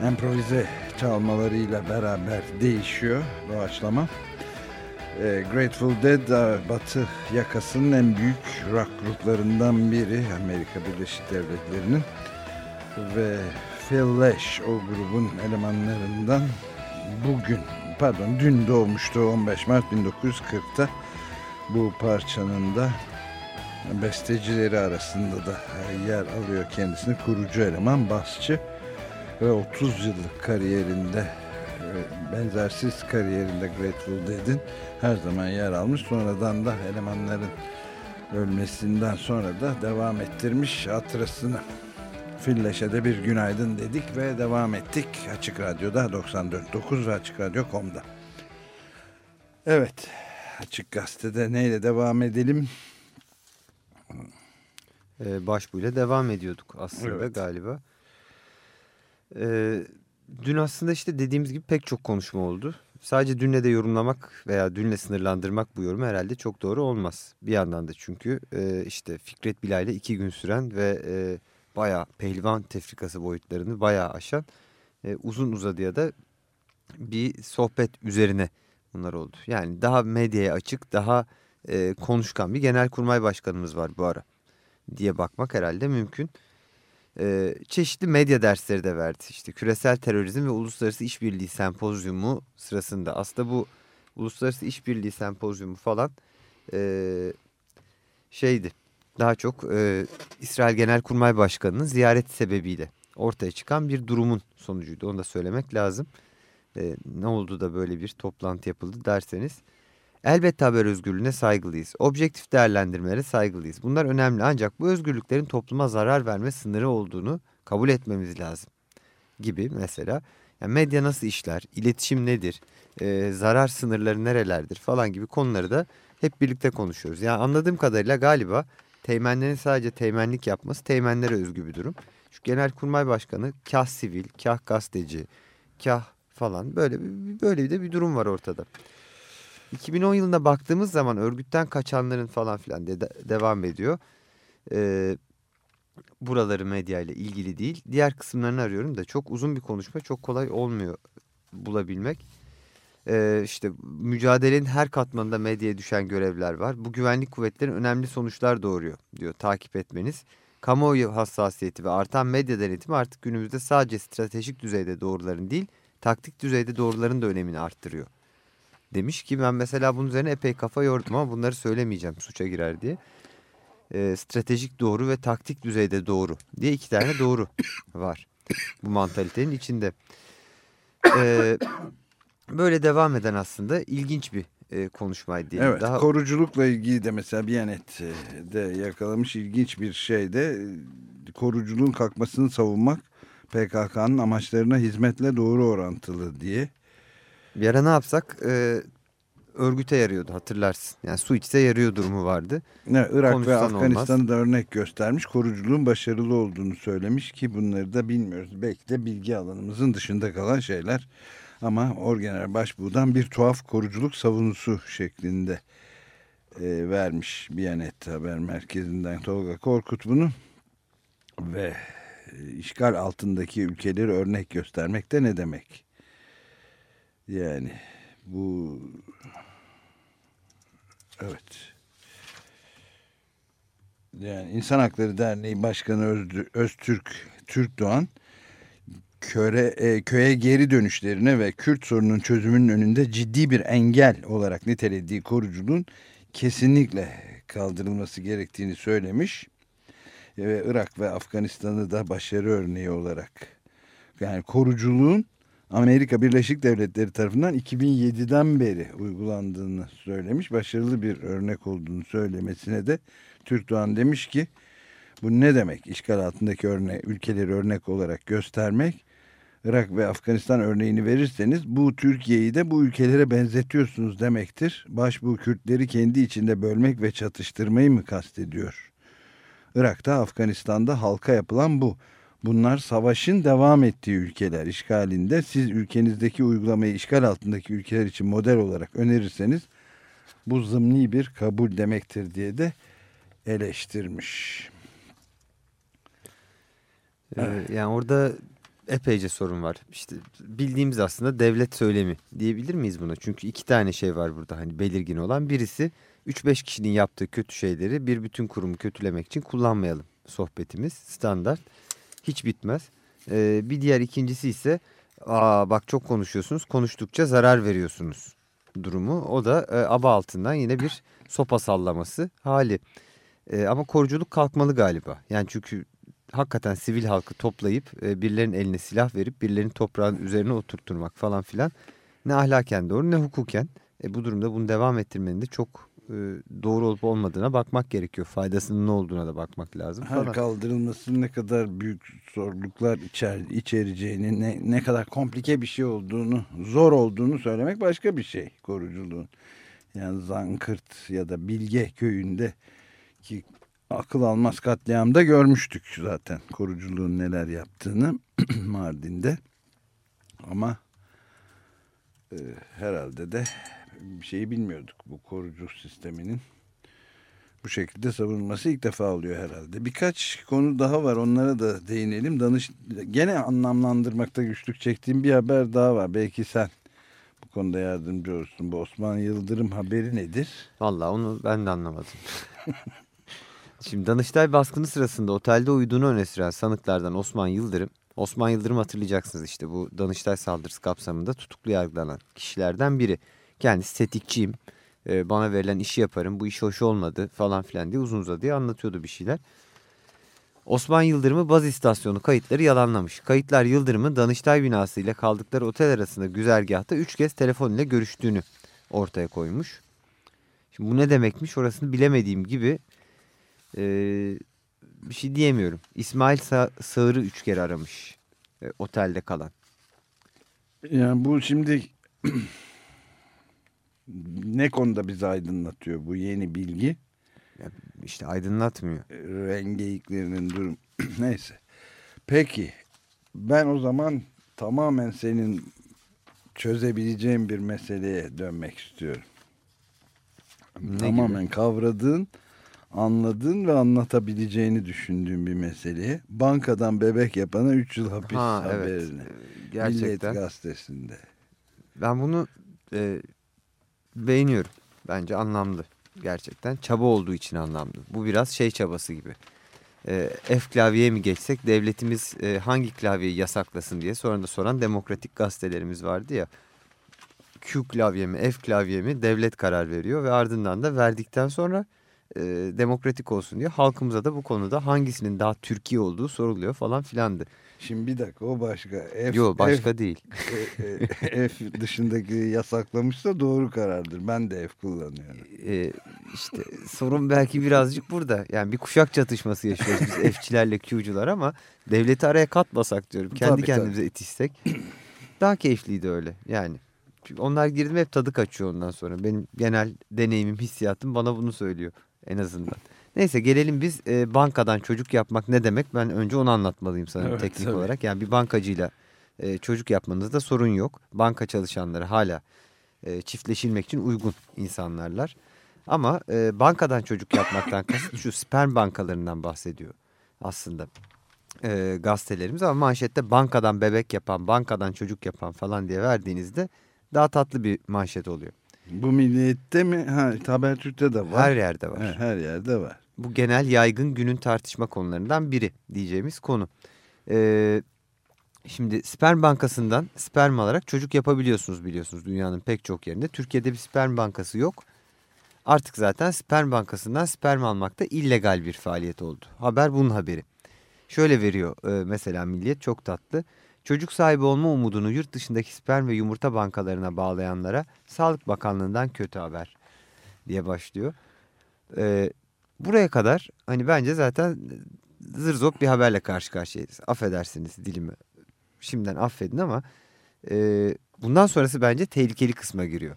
S2: Improvize çalmalarıyla beraber değişiyor doğaçlama. E, Grateful Dead Batı yakasının en büyük rock gruplarından biri Amerika Birleşik Devletleri'nin ve Phil Lesh o grubun elemanlarından bugün pardon dün doğmuştu 15 Mart 1940'ta bu parçanın da bestecileri arasında da yer alıyor kendisini. Kurucu eleman basçı ve 30 yıllık kariyerinde e, benzersiz kariyerinde Grateful Dead'in her zaman yer almış. Sonradan da elemanların ölmesinden sonra da devam ettirmiş hatırasını Filleş'e de bir günaydın dedik ve devam ettik Açık Radyo'da 94.9 ve Açık Radyo.com'da. Evet, Açık Gazete'de neyle devam edelim?
S3: e, başbuğuyla devam ediyorduk aslında
S2: Evet.
S3: galiba. E, dün aslında işte dediğimiz gibi pek çok konuşma oldu. Sadece dünle de yorumlamak veya dünle sınırlandırmak bu yorumu herhalde çok doğru olmaz. Bir yandan da çünkü e, işte Fikret Bilal'le iki gün süren ve e, bayağı pehlivan tefrikası boyutlarını bayağı aşan e, uzun uzadıya da bir sohbet üzerine bunlar oldu. Yani daha medyaya açık, daha e, konuşkan bir genelkurmay başkanımız var bu ara diye bakmak herhalde mümkün. Ee, çeşitli medya dersleri de verdi. İşte küresel terörizm ve uluslararası işbirliği sempozyumu sırasında. Aslında bu uluslararası işbirliği sempozyumu falan e, şeydi. Daha çok e, İsrail Genelkurmay Başkanı'nın ziyareti sebebiyle ortaya çıkan bir durumun sonucuydu. Onu da söylemek lazım. E, ne oldu da böyle bir toplantı yapıldı derseniz. Elbette haber özgürlüğüne saygılıyız. Objektif değerlendirmelere saygılıyız. Bunlar önemli ancak bu özgürlüklerin topluma zarar verme sınırı olduğunu kabul etmemiz lazım. Gibi mesela yani medya nasıl işler, iletişim nedir, e, zarar sınırları nerelerdir falan gibi konuları da hep birlikte konuşuyoruz. Yani anladığım kadarıyla galiba teğmenlerin sadece teğmenlik yapması teğmenlere özgü bir durum. Şu Genelkurmay Başkanı kah sivil, kah gazeteci, kah falan böyle bir- böyle bir de bir durum var ortada. 2010 yılında baktığımız zaman örgütten kaçanların falan filan de, de- devam ediyor. Ee, buraları medyayla ilgili değil. Diğer kısımlarını arıyorum da çok uzun bir konuşma çok kolay olmuyor bulabilmek. Ee, işte mücadelenin her katmanında medyaya düşen görevler var. Bu güvenlik kuvvetlerin önemli sonuçlar doğuruyor diyor takip etmeniz. Kamuoyu hassasiyeti ve artan medya denetimi artık günümüzde sadece stratejik düzeyde doğruların değil taktik düzeyde doğruların da önemini arttırıyor. Demiş ki ben mesela bunun üzerine epey kafa yordum ama bunları söylemeyeceğim suça girer diye. Ee, stratejik doğru ve taktik düzeyde doğru diye iki tane doğru var bu mantalitenin içinde. Ee, böyle devam eden aslında ilginç bir e, konuşmaydı diyelim.
S2: Evet
S3: Daha
S2: koruculukla ilgili de mesela Biyanet'de yakalamış ilginç bir şey de e, koruculuğun kalkmasını savunmak PKK'nın amaçlarına hizmetle doğru orantılı diye.
S3: bir ara ne yapsak e, örgüte yarıyordu hatırlarsın. Yani su içse yarıyor durumu vardı.
S2: Ne, Irak ve
S3: Konuşsan
S2: Afganistan'ı da örnek göstermiş koruculuğun başarılı olduğunu söylemiş ki bunları da bilmiyoruz. Belki de bilgi alanımızın dışında kalan şeyler ama Orgeneral Başbuğ'dan bir tuhaf koruculuk savunusu şeklinde e, vermiş Biyanet Haber Merkezi'nden Tolga Korkut bunu ve e, işgal altındaki ülkeleri örnek göstermek de ne demek? Yani bu evet yani İnsan Hakları Derneği Başkanı Öztürk Türk Doğan köre, e, köye geri dönüşlerine ve Kürt sorunun çözümünün önünde ciddi bir engel olarak nitelediği koruculuğun kesinlikle kaldırılması gerektiğini söylemiş. E, Ve Irak ve Afganistan'ı da başarı örneği olarak yani koruculuğun Amerika Birleşik Devletleri tarafından 2007'den beri uygulandığını söylemiş. Başarılı bir örnek olduğunu söylemesine de Türk Doğan demiş ki bu ne demek? İşgal altındaki örne ülkeleri örnek olarak göstermek. Irak ve Afganistan örneğini verirseniz bu Türkiye'yi de bu ülkelere benzetiyorsunuz demektir. Başbuğ Kürtleri kendi içinde bölmek ve çatıştırmayı mı kastediyor? Irak'ta, Afganistan'da halka yapılan bu. Bunlar savaşın devam ettiği ülkeler işgalinde. Siz ülkenizdeki uygulamayı işgal altındaki ülkeler için model olarak önerirseniz bu zımni bir kabul demektir diye de eleştirmiş.
S3: e, yani orada epeyce sorun var. İşte bildiğimiz aslında devlet söylemi diyebilir miyiz buna? Çünkü iki tane şey var burada hani belirgin olan. Birisi 3-5 kişinin yaptığı kötü şeyleri bir bütün kurumu kötülemek için kullanmayalım sohbetimiz standart. Hiç bitmez. Ee, bir diğer ikincisi ise Aa, bak çok konuşuyorsunuz konuştukça zarar veriyorsunuz durumu. O da e, aba altından yine bir sopa sallaması hali. E, ama koruculuk kalkmalı galiba. Yani çünkü hakikaten sivil halkı toplayıp e, birilerinin eline silah verip birilerinin toprağın üzerine oturtturmak falan filan ne ahlaken doğru ne hukuken. E, bu durumda bunu devam ettirmenin de çok e, doğru olup olmadığına bakmak gerekiyor. Faydasının ne olduğuna da bakmak lazım
S2: Her
S3: falan.
S2: kaldırılmasının ne kadar büyük zorluklar içer, içereceğini, ne, ne kadar komplike bir şey olduğunu, zor olduğunu söylemek başka bir şey koruculuğun. Yani Zankırt ya da Bilge köyünde ki akıl almaz katliamda görmüştük zaten koruculuğun neler yaptığını Mardin'de. Ama e, herhalde de bir şeyi bilmiyorduk bu korucu sisteminin bu şekilde savunulması ilk defa oluyor herhalde. Birkaç konu daha var onlara da değinelim. Danış gene anlamlandırmakta güçlük çektiğim bir haber daha var. Belki sen bu konuda yardımcı olursun. Bu Osman Yıldırım haberi nedir?
S3: Vallahi onu ben de anlamadım. Şimdi Danıştay baskını sırasında otelde uyuduğunu öne süren sanıklardan Osman Yıldırım, Osman Yıldırım hatırlayacaksınız işte bu Danıştay saldırısı kapsamında tutuklu yargılanan kişilerden biri. Kendisi tetikçiyim, e, bana verilen işi yaparım, bu iş hoş olmadı falan filan diye uzun uzadıya anlatıyordu bir şeyler. Osman Yıldırım'ı baz istasyonu kayıtları yalanlamış. Kayıtlar Yıldırım'ın Danıştay binası ile kaldıkları otel arasında güzergahta 3 kez telefon ile görüştüğünü ortaya koymuş. Şimdi bu ne demekmiş orasını bilemediğim gibi e, bir şey diyemiyorum. İsmail Sa Sağır'ı 3 kere aramış e, otelde kalan.
S2: Yani bu şimdi ne konuda bizi aydınlatıyor bu yeni bilgi?
S3: İşte aydınlatmıyor.
S2: Rengeyiklerinin durum. Neyse. Peki ben o zaman tamamen senin çözebileceğin bir meseleye dönmek istiyorum.
S3: Ne
S2: tamamen kavradığın anladığın ve anlatabileceğini düşündüğüm bir meseleye. Bankadan bebek yapana 3 yıl hapis
S3: Ha evet.
S2: haberine.
S3: Ee, Gerçekten.
S2: Gazetesinde.
S3: Ben bunu e, beğeniyorum. Bence anlamlı. Gerçekten çaba olduğu için anlamlı. Bu biraz şey çabası gibi. E, F klavyeye mi geçsek devletimiz e, hangi klavyeyi yasaklasın diye sonra da soran demokratik gazetelerimiz vardı ya. Q klavye mi F klavye mi devlet karar veriyor ve ardından da verdikten sonra e, demokratik olsun diye halkımıza da bu konuda hangisinin daha Türkiye olduğu soruluyor falan filandı.
S2: Şimdi bir dakika o başka. F,
S3: Yok başka
S2: F,
S3: değil.
S2: e, F dışındaki yasaklamışsa doğru karardır. Ben de F kullanıyorum.
S3: Ee, işte sorun belki birazcık burada. Yani bir kuşak çatışması yaşıyoruz biz F'çilerle Q'cular ama devleti araya katmasak diyorum. Kendi
S2: Tabii,
S3: kendimize itişsek daha keyifliydi öyle yani. Çünkü onlar girdim hep tadı kaçıyor ondan sonra. Benim genel deneyimim, hissiyatım bana bunu söylüyor en azından. Neyse gelelim biz e, bankadan çocuk yapmak ne demek? Ben önce onu anlatmalıyım sana
S2: Evet,
S3: teknik
S2: tabii.
S3: olarak. Yani bir bankacıyla e, çocuk yapmanızda sorun yok. Banka çalışanları hala e, çiftleşilmek için uygun insanlarlar. Ama e, bankadan çocuk yapmaktan kasıt şu sperm bankalarından bahsediyor aslında e, gazetelerimiz. Ama manşette bankadan bebek yapan, bankadan çocuk yapan falan diye verdiğinizde daha tatlı bir manşet oluyor.
S2: Bu milliyette mi? Ha, Habertürk'te de var.
S3: Her yerde var.
S2: Evet, her yerde var.
S3: Bu genel yaygın günün tartışma konularından biri diyeceğimiz konu. Ee, şimdi sperm bankasından sperm alarak çocuk yapabiliyorsunuz biliyorsunuz dünyanın pek çok yerinde. Türkiye'de bir sperm bankası yok. Artık zaten sperm bankasından sperm almak da illegal bir faaliyet oldu. Haber bunun haberi. Şöyle veriyor e, mesela Milliyet çok tatlı. Çocuk sahibi olma umudunu yurt dışındaki sperm ve yumurta bankalarına bağlayanlara Sağlık Bakanlığı'ndan kötü haber diye başlıyor. Ee, buraya kadar hani bence zaten zırzop bir haberle karşı karşıyayız. Affedersiniz dilimi şimdiden affedin ama e, bundan sonrası bence tehlikeli kısma giriyor.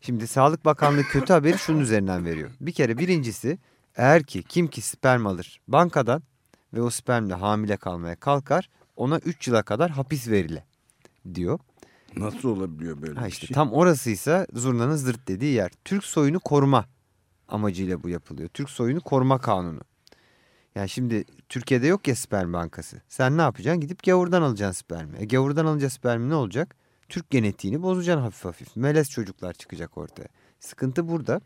S3: Şimdi Sağlık Bakanlığı kötü haberi şunun üzerinden veriyor. Bir kere birincisi eğer ki kim ki sperm alır bankadan ve o spermle hamile kalmaya kalkar ona 3 yıla kadar hapis verile diyor.
S2: Nasıl olabiliyor böyle
S3: Ha
S2: bir
S3: işte
S2: şey?
S3: tam orasıysa zurnanın zırt dediği yer. Türk soyunu koruma amacıyla bu yapılıyor. Türk soyunu koruma kanunu. Yani şimdi Türkiye'de yok ya sperm bankası. Sen ne yapacaksın? Gidip gavurdan alacaksın spermi. E gavurdan alınca spermi ne olacak? Türk genetiğini bozacaksın hafif hafif. Melez çocuklar çıkacak ortaya. Sıkıntı burada.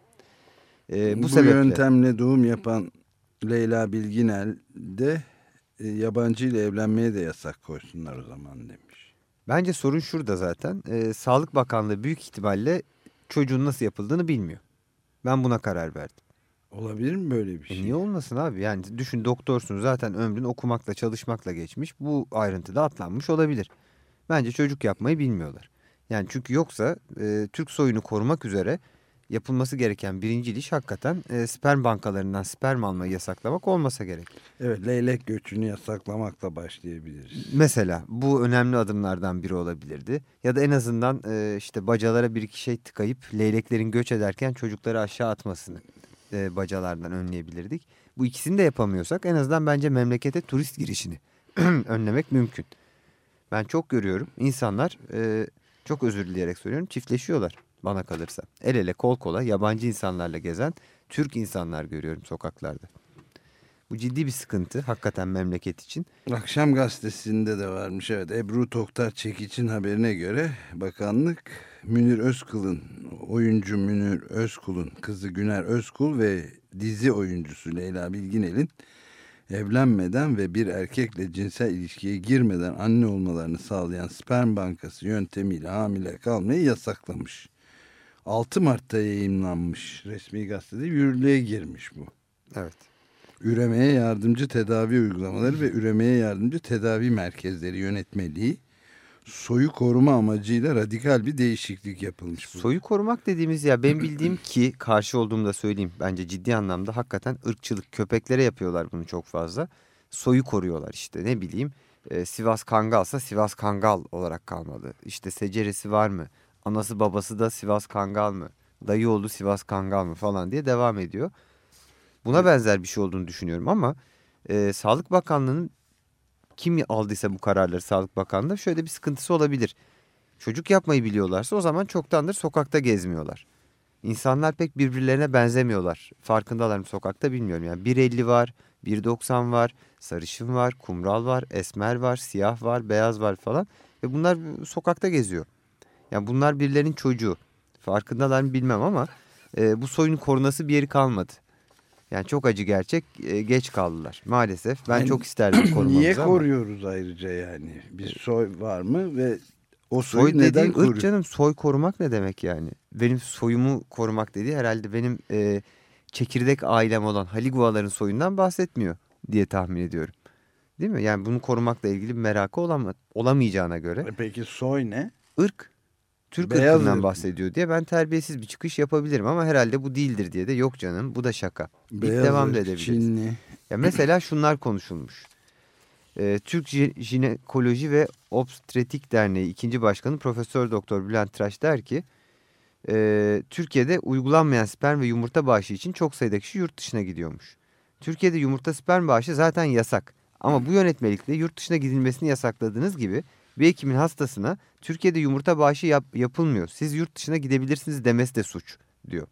S3: E, bu,
S2: bu
S3: sebeple.
S2: yöntemle doğum yapan Leyla Bilginel de yabancı ile evlenmeye de yasak koysunlar o zaman demiş.
S3: Bence sorun şurada zaten. E, Sağlık Bakanlığı büyük ihtimalle çocuğun nasıl yapıldığını bilmiyor. Ben buna karar verdim.
S2: Olabilir mi böyle bir
S3: E
S2: şey?
S3: niye olmasın abi? Yani düşün doktorsun zaten ömrün okumakla çalışmakla geçmiş. Bu ayrıntıda atlanmış olabilir. Bence çocuk yapmayı bilmiyorlar. Yani çünkü yoksa e, Türk soyunu korumak üzere yapılması gereken birinci iş hakikaten e, sperm bankalarından sperm almayı yasaklamak olmasa gerek.
S2: Evet leylek göçünü yasaklamakla başlayabiliriz.
S3: Mesela bu önemli adımlardan biri olabilirdi. Ya da en azından e, işte bacalara bir iki şey tıkayıp leyleklerin göç ederken çocukları aşağı atmasını e, bacalardan önleyebilirdik. Bu ikisini de yapamıyorsak en azından bence memlekete turist girişini önlemek mümkün. Ben çok görüyorum insanlar e, çok özür dileyerek söylüyorum çiftleşiyorlar bana kalırsa. El ele kol kola yabancı insanlarla gezen Türk insanlar görüyorum sokaklarda. Bu ciddi bir sıkıntı hakikaten memleket için.
S2: Akşam gazetesinde de varmış evet. Ebru Toktar Çekiç'in haberine göre bakanlık Münir Özkul'un oyuncu Münir Özkul'un kızı Güner Özkul ve dizi oyuncusu Leyla Bilginel'in evlenmeden ve bir erkekle cinsel ilişkiye girmeden anne olmalarını sağlayan sperm bankası yöntemiyle hamile kalmayı yasaklamış. 6 Mart'ta yayınlanmış resmi gazetede yürürlüğe girmiş bu.
S3: Evet.
S2: Üremeye yardımcı tedavi uygulamaları ve üremeye yardımcı tedavi merkezleri yönetmeliği soyu koruma amacıyla radikal bir değişiklik yapılmış. Bu.
S3: Soyu korumak dediğimiz ya ben bildiğim ki karşı olduğumu da söyleyeyim. Bence ciddi anlamda hakikaten ırkçılık köpeklere yapıyorlar bunu çok fazla. Soyu koruyorlar işte ne bileyim e, Sivas Kangal'sa Sivas Kangal olarak kalmalı. İşte seceresi var mı? Anası babası da Sivas Kangal mı? Dayı oldu Sivas Kangal mı falan diye devam ediyor. Buna benzer bir şey olduğunu düşünüyorum ama e, Sağlık Bakanlığı'nın kim aldıysa bu kararları Sağlık Bakanlığı şöyle bir sıkıntısı olabilir. Çocuk yapmayı biliyorlarsa o zaman çoktandır sokakta gezmiyorlar. İnsanlar pek birbirlerine benzemiyorlar. Farkındalar mı sokakta bilmiyorum. Yani 1.50 var, 1.90 var, sarışın var, kumral var, esmer var, siyah var, beyaz var falan. Ve bunlar sokakta geziyor. Yani bunlar birilerinin çocuğu. Farkındalar mı bilmem ama e, bu soyun korunası bir yeri kalmadı. Yani çok acı gerçek e, geç kaldılar maalesef. Ben
S2: Yani
S3: çok isterdim korumamızı
S2: Niye
S3: ama.
S2: koruyoruz ayrıca yani? Bir soy var mı ve o
S3: Soy
S2: soyu neden
S3: dediğin
S2: koruyor?
S3: canım soy korumak ne demek yani? Benim soyumu korumak dediği herhalde benim e, çekirdek ailem olan Haliguaların soyundan bahsetmiyor diye tahmin ediyorum. Değil mi? Yani bunu korumakla ilgili bir merakı olama, olamayacağına göre
S2: E Peki soy ne?
S3: ırk Türk
S2: Beyaz
S3: ırkından
S2: ırk.
S3: bahsediyor diye ben terbiyesiz bir çıkış yapabilirim ama herhalde bu değildir diye de yok canım bu da şaka.
S2: Beyaz
S3: devam da edebiliriz.
S2: Çinli.
S3: Ya mesela şunlar konuşulmuş. Ee, Türk Ji- Jinekoloji ve Obstetrik Derneği 2. Başkanı Profesör Doktor Bülent Tıraş der ki e, Türkiye'de uygulanmayan sperm ve yumurta bağışı için çok sayıda kişi yurt dışına gidiyormuş. Türkiye'de yumurta sperm bağışı zaten yasak. Ama bu yönetmelikle yurt dışına gidilmesini yasakladığınız gibi bir hekimin hastasına Türkiye'de yumurta bağışı yap- yapılmıyor. Siz yurt dışına gidebilirsiniz demesi de suç diyor.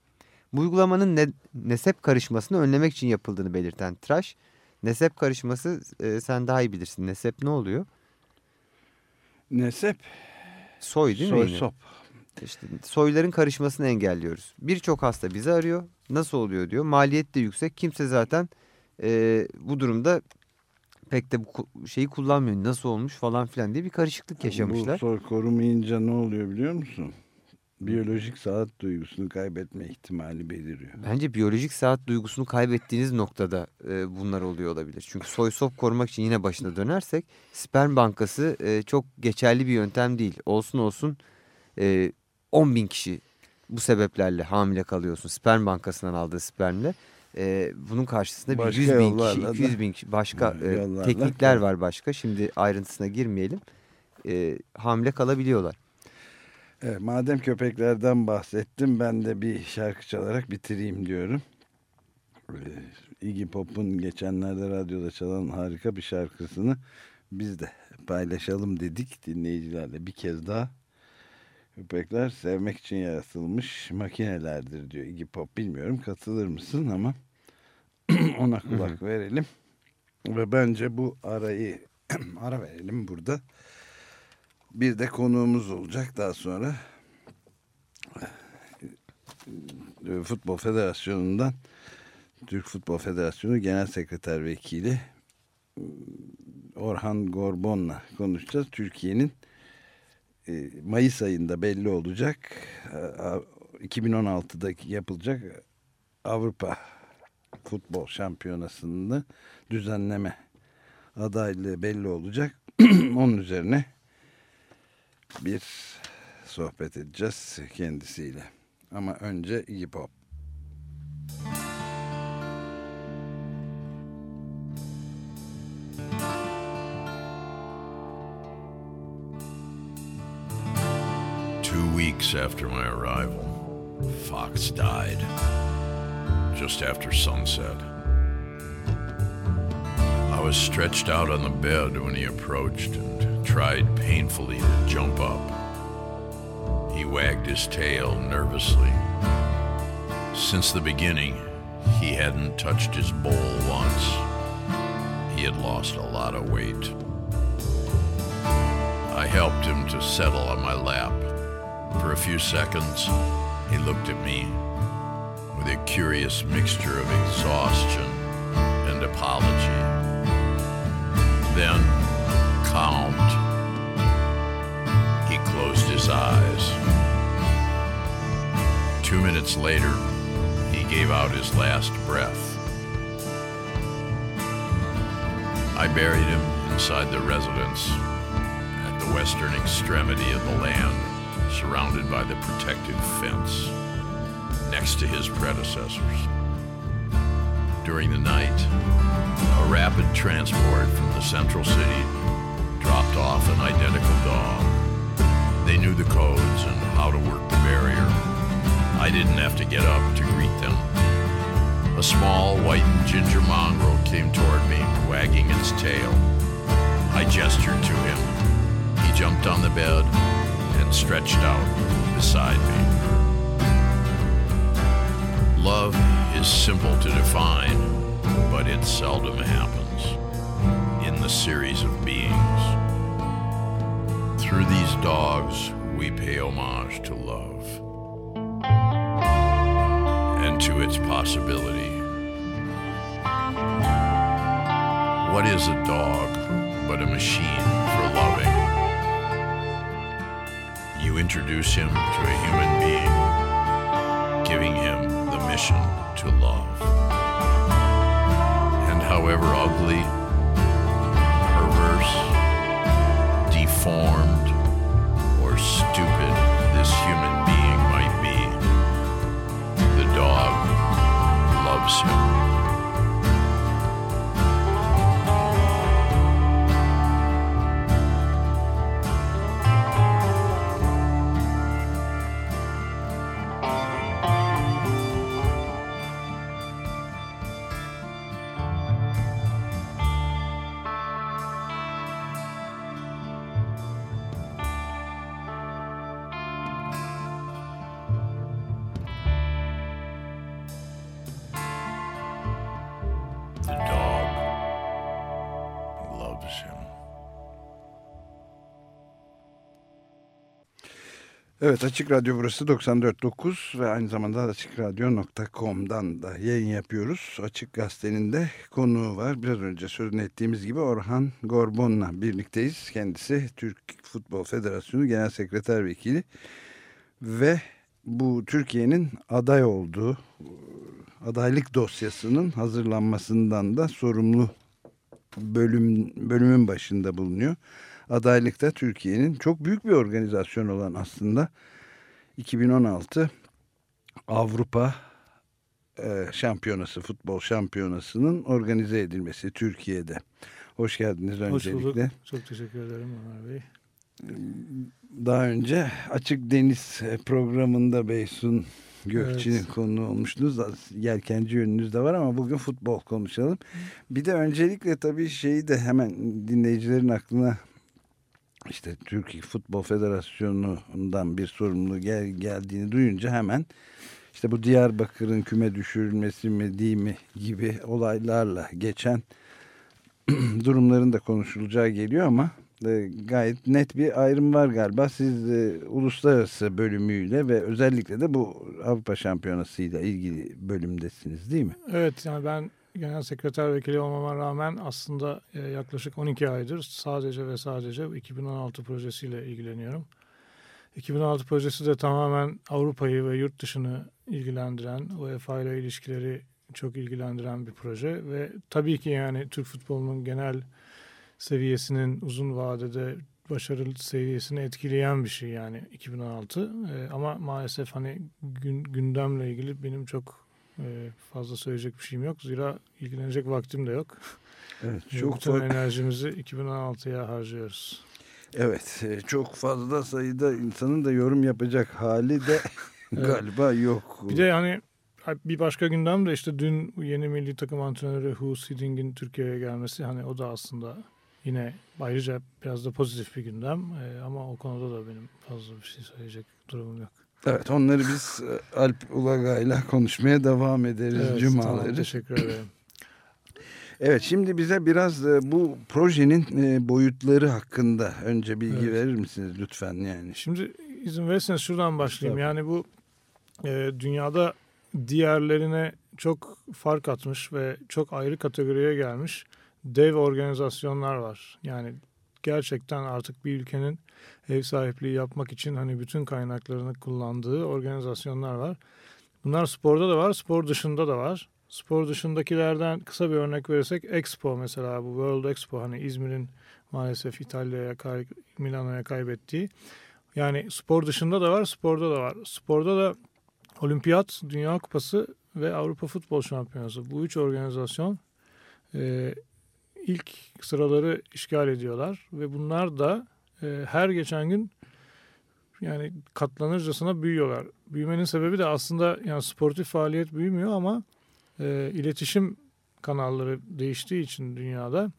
S3: Bu uygulamanın ne, nesep karışmasını önlemek için yapıldığını belirten Tıraş, nesep karışması e, sen daha iyi bilirsin. Nesep ne oluyor?
S2: Nesep.
S3: Soy değil mi?
S2: Soy sop.
S3: İşte soyların karışmasını engelliyoruz. Birçok hasta bizi arıyor. Nasıl oluyor diyor. Maliyet de yüksek. Kimse zaten e, bu durumda pek de bu şeyi kullanmıyor. Nasıl olmuş falan filan diye bir karışıklık
S2: Bu
S3: yaşamışlar.
S2: soy korumayınca ne oluyor biliyor musun? Biyolojik saat duygusunu kaybetme ihtimali beliriyor.
S3: Bence biyolojik saat duygusunu kaybettiğiniz noktada e, bunlar oluyor olabilir. Çünkü soy sop korumak için yine başına dönersek sperm bankası e, çok geçerli bir yöntem değil. Olsun olsun e, 10 bin kişi bu sebeplerle hamile kalıyorsun sperm bankasından aldığı spermle. E, bunun karşısında bir
S2: Başka
S3: 100 bin kişi,
S2: yollarla da-
S3: 200 bin kişi başka e, teknikler var başka. Şimdi ayrıntısına girmeyelim. E, hamile kalabiliyorlar.
S2: Evet, madem köpeklerden bahsettim ben de bir şarkı çalarak bitireyim diyorum. Iggy Pop'un geçenlerde radyoda çalan harika bir şarkısını biz de paylaşalım dedik dinleyicilerle bir kez daha. Köpekler sevmek için yaratılmış makinelerdir diyor Iggy Pop. Bilmiyorum katılır mısın ama ona kulak verelim. Ve bence bu arayı ara verelim burada. Bir de konuğumuz olacak daha sonra. Ee, Futbol Federasyonu'ndan Türk Futbol Federasyonu Genel Sekreter Vekili e, Orhan Gorbon'la konuşacağız. Türkiye'nin e, Mayıs ayında belli olacak e, a- 2016'da yapılacak Avrupa Futbol Şampiyonası'nda düzenleme adaylığı belli olacak. Onun üzerine bir sohbet edeceğiz kendisiyle. Ama önce Iggy Pop.
S7: Two weeks after my arrival, Fox died. Just after sunset. I was stretched out on the bed when he approached and tried painfully to jump up. He wagged his tail nervously. Since the beginning, he hadn't touched his bowl once. He had lost a lot of weight. I helped him to settle on my lap. For a few seconds, he looked at me with a curious mixture of exhaustion and apology. Then, calmed, he closed his eyes. Two minutes later, he gave out his last breath. I buried him inside the residence at the western extremity of the land, surrounded by the protective fence, to his predecessors. During the night, a rapid transport from the central city dropped off an identical dog. They knew the codes and how to work the barrier. I didn't have to get up to greet them. A small white and ginger mongrel came toward me, wagging its tail. I gestured to him. He jumped on the bed and stretched out beside me. Love is simple to define, but it seldom happens in the series of beings. Through these dogs, we pay homage to love and to its possibility. What is a dog but a machine for loving? You introduce him to a human being, giving him the mission to love. And however ugly, perverse, deformed,
S2: Evet Açık Radyo burası 94.9 ve aynı zamanda açıkradyo.com'dan da yayın yapıyoruz. Açık Gazete'nin de konuğu var. Biraz önce sözünü ettiğimiz gibi Orhan Gorbon'la birlikteyiz. Kendisi Türk Futbol Federasyonu Genel Sekreter Vekili ve bu Türkiye'nin aday olduğu adaylık dosyasının hazırlanmasından da sorumlu bölüm bölümün başında bulunuyor. Adaylıkta Türkiye'nin çok büyük bir organizasyon olan aslında 2016 Avrupa e, Şampiyonası, futbol şampiyonasının organize edilmesi Türkiye'de. Hoş geldiniz
S8: Hoş
S2: öncelikle.
S8: bulduk. Çok teşekkür ederim Ömer Bey.
S2: Daha önce Açık Deniz programında Beysun Gökçe'nin
S8: Evet.
S2: konu olmuştunuz. Yelkenci yönünüz de var ama bugün futbol konuşalım. Bir de öncelikle tabii şeyi de hemen dinleyicilerin aklına işte Türkiye Futbol Federasyonu'ndan bir sorumlu gel, geldiğini duyunca hemen işte bu Diyarbakır'ın küme düşürülmesi mi değil mi gibi olaylarla geçen durumların da konuşulacağı geliyor ama e, gayet net bir ayrım var galiba. Siz e, uluslararası bölümüyle ve özellikle de bu Avrupa Şampiyonası ile ilgili bölümdesiniz değil mi?
S8: Evet yani ben genel sekreter vekili olmama rağmen aslında e, yaklaşık 12 aydır sadece ve sadece bu 2016 projesiyle ilgileniyorum. 2016 projesi de tamamen Avrupa'yı ve yurt dışını ilgilendiren, UEFA ile ilişkileri çok ilgilendiren bir proje ve tabii ki yani Türk futbolunun genel seviyesinin uzun vadede başarı seviyesini etkileyen bir şey yani 2016 Ee, ama maalesef hani gün, gündemle ilgili benim çok e, fazla söyleyecek bir şeyim yok zira ilgilenecek vaktim de yok.
S2: Evet,
S8: Çok
S2: çok
S8: Bütün enerjimizi 2016'ya harcıyoruz.
S2: evet, e, çok fazla sayıda insanın da yorum yapacak hali de galiba yok.
S8: Bir de yani bir başka gündem de işte dün yeni milli takım antrenörü Hu Siding'in Türkiye'ye gelmesi hani o da aslında yine ayrıca biraz da pozitif bir gündem Ee, ama o konuda da benim fazla bir şey söyleyecek durumum yok.
S2: Evet, onları biz e, Alp Ulagay'la konuşmaya devam ederiz
S8: Evet,
S2: cumaları.
S8: tamam, teşekkür ederim.
S2: Evet şimdi bize biraz bu projenin e, boyutları hakkında önce bilgi
S8: Evet.
S2: verir misiniz lütfen yani?
S8: Şimdi izin verirseniz şuradan başlayayım. Yani bu e, dünyada diğerlerine çok fark atmış ve çok ayrı kategoriye gelmiş dev organizasyonlar var. Yani gerçekten artık bir ülkenin ev sahipliği yapmak için hani bütün kaynaklarını kullandığı organizasyonlar var. Bunlar sporda da var, spor dışında da var. Spor dışındakilerden kısa bir örnek verirsek Expo mesela bu World Expo hani İzmir'in maalesef İtalya'ya Milano'ya kaybettiği. Yani spor dışında da var, sporda da var. Sporda da Olimpiyat, Dünya Kupası ve Avrupa Futbol Şampiyonası. Bu üç organizasyon e, ilk sıraları işgal ediyorlar ve bunlar da e, her geçen gün yani katlanırcasına büyüyorlar. Büyümenin sebebi de aslında yani sportif faaliyet büyümüyor ama e, iletişim kanalları değiştiği için dünyada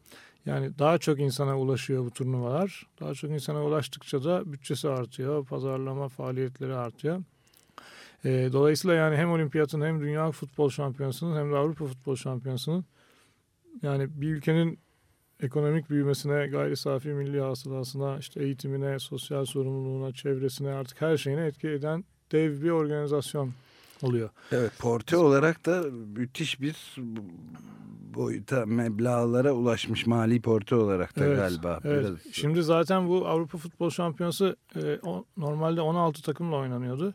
S8: yani daha çok insana ulaşıyor bu turnuvalar. Daha çok insana ulaştıkça da bütçesi artıyor, pazarlama faaliyetleri artıyor. E, dolayısıyla yani hem olimpiyatın hem dünya futbol şampiyonasının hem de Avrupa futbol şampiyonasının yani bir ülkenin ekonomik büyümesine, gayri safi milli hasılasına, işte eğitimine, sosyal sorumluluğuna, çevresine artık her şeyine etki eden dev bir organizasyon oluyor.
S2: Evet porte olarak da müthiş bir boyuta meblağlara ulaşmış mali porte olarak da
S8: Evet,
S2: galiba.
S8: Evet.
S2: Biraz-
S8: Şimdi zaten bu Avrupa Futbol Şampiyonası e, o, normalde 16 takımla oynanıyordu.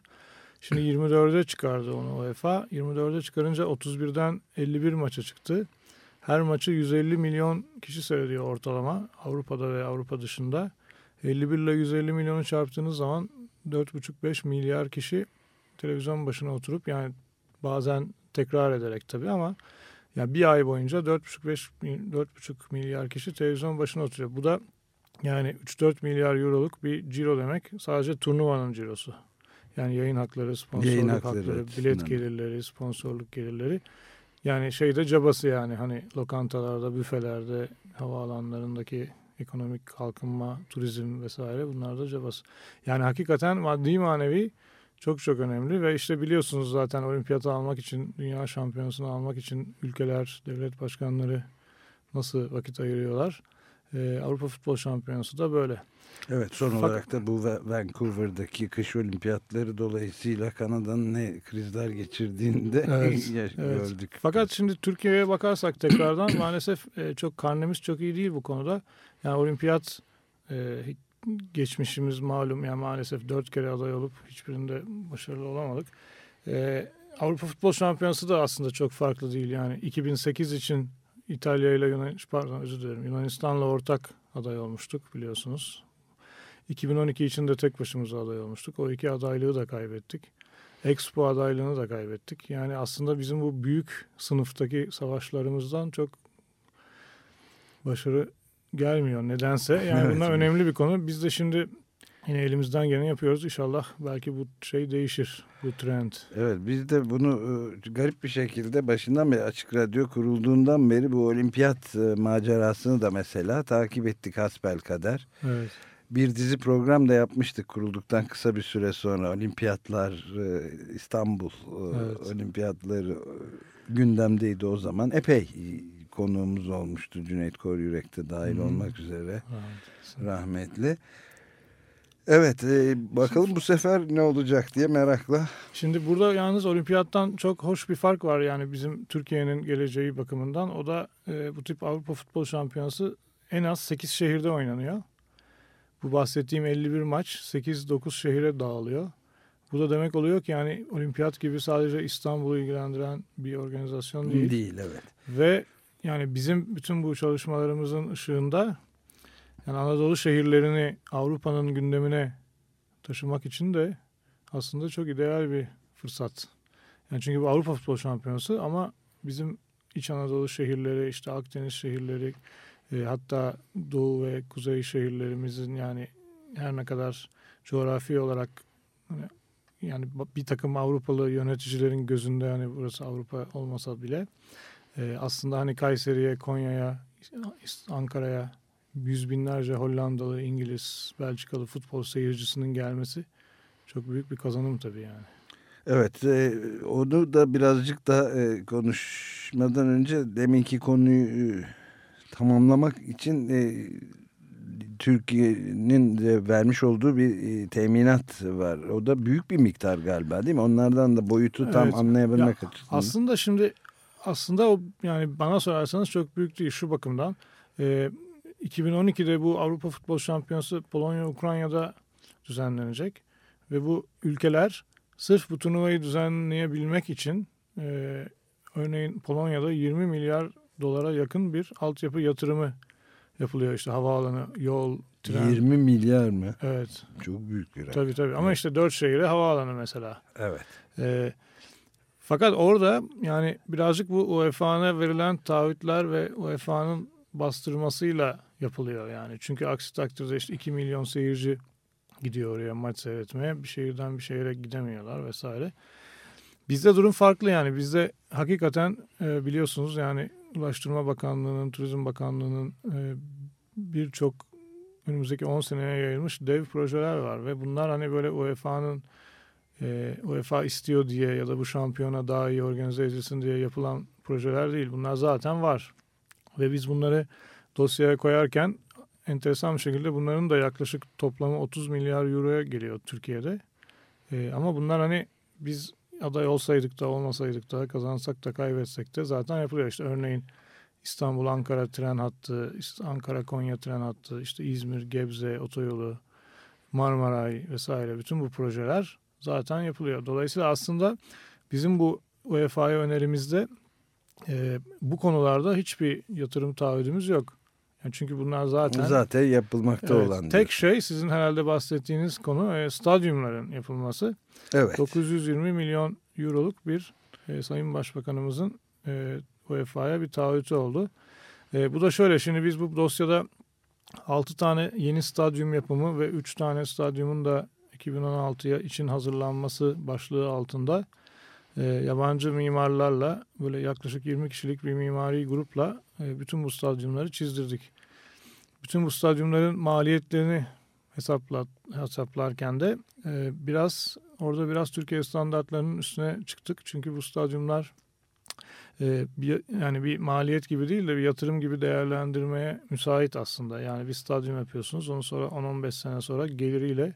S8: Şimdi 24'e çıkardı onu UEFA. 24'e çıkarınca 31'den 51 maça çıktı. Her maçı 150 milyon kişi seyrediyor ortalama Avrupa'da ve Avrupa dışında. 51 ile 150 milyonu çarptığınız zaman 4,5-5 milyar kişi televizyon başına oturup yani bazen tekrar ederek tabii ama ya bir ay boyunca 4,5-5 mil- 4,5 milyar kişi televizyon başına oturuyor. Bu da yani 3-4 milyar euroluk bir ciro demek. Sadece turnuvanın cirosu. Yani yayın hakları, sponsorluk
S2: Yayın
S8: hakları,
S2: hakları
S8: bilet
S2: açısından.
S8: gelirleri, sponsorluk gelirleri. Yani şeyde cabası yani hani lokantalarda, büfelerde, havaalanlarındaki ekonomik kalkınma, turizm vesaire bunlar da cabası. Yani hakikaten maddi manevi çok çok önemli ve işte biliyorsunuz zaten olimpiyatı almak için, dünya şampiyonasını almak için ülkeler, devlet başkanları nasıl vakit ayırıyorlar. Ee, Avrupa Futbol Şampiyonası da böyle.
S2: Evet son
S8: Fakat-
S2: olarak da bu Va- Vancouver'daki kış olimpiyatları dolayısıyla Kanada'nın ne krizler geçirdiğini de
S8: Evet, evet.
S2: gördük.
S8: Fakat şimdi Türkiye'ye bakarsak tekrardan maalesef e, çok karnemiz çok iyi değil bu konuda. Yani olimpiyat e, geçmişimiz malum yani maalesef dört kere aday olup hiçbirinde başarılı olamadık. E, Avrupa Futbol Şampiyonası da aslında çok farklı değil. Yani 2008 için İtalya ile Yunan, pardon özür dilerim Yunanistan'la ortak aday olmuştuk biliyorsunuz. 2012 için de tek başımıza aday olmuştuk. O iki adaylığı da kaybettik. Expo adaylığını da kaybettik. Yani aslında bizim bu büyük sınıftaki savaşlarımızdan çok başarı gelmiyor nedense. Yani
S2: Evet.
S8: bunlar önemli bir konu. Biz de şimdi yine elimizden geleni yapıyoruz. İnşallah belki bu şey değişir, bu trend.
S2: Evet biz de bunu e, garip bir şekilde başından beri Açık Radyo kurulduğundan beri bu olimpiyat e, macerasını da mesela takip ettik hasbelkader.
S8: Evet.
S2: Bir dizi program da yapmıştık kurulduktan kısa bir süre sonra olimpiyatlar e, İstanbul
S8: Evet.
S2: olimpiyatları gündemdeydi o zaman. Epey konuğumuz olmuştu Cüneyt Koryürek de dahil
S8: Hı.
S2: olmak üzere
S8: Evet.
S2: rahmetli. Evet e, bakalım bu sefer ne olacak diye merakla
S8: Şimdi burada yalnız olimpiyattan çok hoş bir fark var yani bizim Türkiye'nin geleceği bakımından. O da e, bu tip Avrupa Futbol Şampiyonası en az 8 şehirde oynanıyor. Bu bahsettiğim 51 maç 8-9 şehire dağılıyor. Bu da demek oluyor ki yani olimpiyat gibi sadece İstanbul'u ilgilendiren bir organizasyon değil.
S2: değil evet.
S8: Ve yani bizim bütün bu çalışmalarımızın ışığında yani Anadolu şehirlerini Avrupa'nın gündemine taşımak için de aslında çok ideal bir fırsat. Yani çünkü bu Avrupa Futbol Şampiyonası ama bizim İç Anadolu şehirleri, işte Akdeniz şehirleri, e, hatta Doğu ve Kuzey şehirlerimizin yani her ne kadar coğrafi olarak hani yani bir takım Avrupalı yöneticilerin gözünde hani burası Avrupa olmasa bile e, aslında hani Kayseri'ye, Konya'ya, Ankara'ya yüz binlerce Hollandalı, İngiliz, Belçikalı futbol seyircisinin gelmesi çok büyük bir kazanım tabii yani.
S2: Evet, e, onu da birazcık da e, konuşmadan önce deminki konuyu e, tamamlamak için e, Türkiye'nin de vermiş olduğu bir e, teminat var. O da büyük bir miktar galiba değil mi? Onlardan da boyutu tam
S8: Evet.
S2: anlayabilmek
S8: Ya,
S2: açısından.
S8: Aslında şimdi aslında o yani bana sorarsanız çok büyük değil şu bakımdan. E, 2012'de bu Avrupa Futbol Şampiyonası Polonya Ukrayna'da düzenlenecek ve bu ülkeler sırf bu turnuvayı düzenleyebilmek için e, örneğin Polonya'da 20 milyar dolara yakın bir altyapı yatırımı yapılıyor işte havaalanı, yol, tren.
S2: 20 milyar mı?
S8: Evet.
S2: Çok büyük bir rakam.
S8: Tabii tabii ama işte dört şehire havaalanı mesela.
S2: Evet.
S8: Ee, fakat orada yani birazcık bu UEFA'na verilen taahhütler ve UEFA'nın bastırmasıyla yapılıyor yani. Çünkü aksi takdirde işte 2 milyon seyirci gidiyor oraya maç seyretmeye. Bir şehirden bir şehire gidemiyorlar vesaire. Bizde durum farklı yani. Bizde hakikaten e, biliyorsunuz yani Ulaştırma Bakanlığı'nın, Turizm Bakanlığı'nın e, birçok önümüzdeki 10 seneye yayılmış dev projeler var ve bunlar hani böyle UEFA'nın e, UEFA istiyor diye ya da bu şampiyona daha iyi organize edilsin diye yapılan projeler değil. Bunlar zaten var. Ve biz bunları dosyaya koyarken enteresan bir şekilde bunların da yaklaşık toplamı 30 milyar euroya geliyor Türkiye'de. E, ama bunlar hani biz aday olsaydık da olmasaydık da kazansak da kaybetsek de zaten yapılıyor. İşte örneğin İstanbul-Ankara tren hattı, işte Ankara-Konya tren hattı, işte İzmir-Gebze otoyolu, Marmaray vesaire bütün bu projeler zaten yapılıyor. Dolayısıyla aslında bizim bu UEFA'ya önerimizde e, bu konularda hiçbir yatırım taahhüdümüz yok. Yani çünkü bunlar zaten
S2: Zaten yapılmakta
S8: Evet,
S2: olan.
S8: tek şey sizin herhalde bahsettiğiniz konu e, stadyumların yapılması.
S2: Evet.
S8: 920 milyon euroluk bir e, Sayın Başbakanımızın e, UEFA'ya bir taahhütü oldu. E, bu da şöyle şimdi biz bu dosyada 6 tane yeni stadyum yapımı ve 3 tane stadyumun da 2016'ya için hazırlanması başlığı altında e, yabancı mimarlarla böyle yaklaşık 20 kişilik bir mimari grupla e, bütün bu stadyumları çizdirdik. Bütün bu stadyumların maliyetlerini hesapla, hesaplarken de e, biraz orada biraz Türkiye standartlarının üstüne çıktık. Çünkü bu stadyumlar e, bir, yani bir maliyet gibi değil de bir yatırım gibi değerlendirmeye müsait aslında. Yani bir stadyum yapıyorsunuz. Onu sonra 10-15 sene sonra geliriyle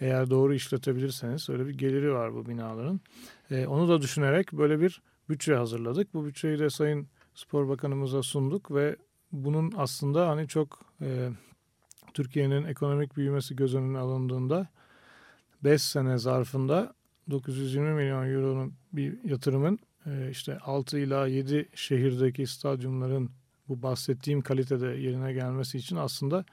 S8: eğer doğru işletebilirseniz öyle bir geliri var bu binaların. E, onu da düşünerek böyle bir bütçe hazırladık. Bu bütçeyi de Sayın Spor Bakanımıza sunduk ve bunun aslında hani çok e, Türkiye'nin ekonomik büyümesi göz önüne alındığında 5 sene zarfında 920 milyon euronun bir yatırımın e, işte 6 ila 7 şehirdeki stadyumların bu bahsettiğim kalitede yerine gelmesi için aslında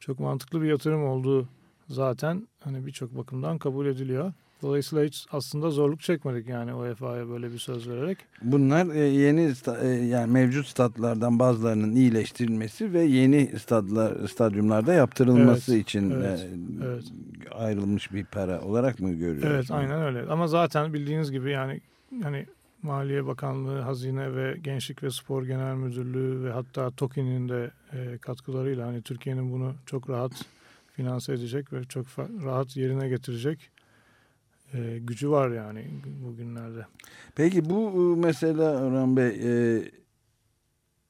S8: çok mantıklı bir yatırım olduğu zaten hani birçok bakımdan kabul ediliyor. Dolayısıyla hiç aslında zorluk çekmedik yani UEFA'ya böyle bir söz vererek.
S2: Bunlar e, yeni e, yani mevcut statlardan bazılarının iyileştirilmesi ve yeni stadlar stadyumlarda yaptırılması
S8: Evet,
S2: için
S8: evet,
S2: e,
S8: evet.
S2: ayrılmış bir para olarak mı görüyoruz?
S8: Evet aynen öyle. Ama zaten bildiğiniz gibi yani hani Maliye Bakanlığı, Hazine ve Gençlik ve Spor Genel Müdürlüğü ve hatta TOKİ'nin de katkılarıyla hani Türkiye'nin bunu çok rahat finanse edecek ve çok rahat yerine getirecek e, gücü var yani bugünlerde.
S2: Peki bu e, mesela Orhan Bey e,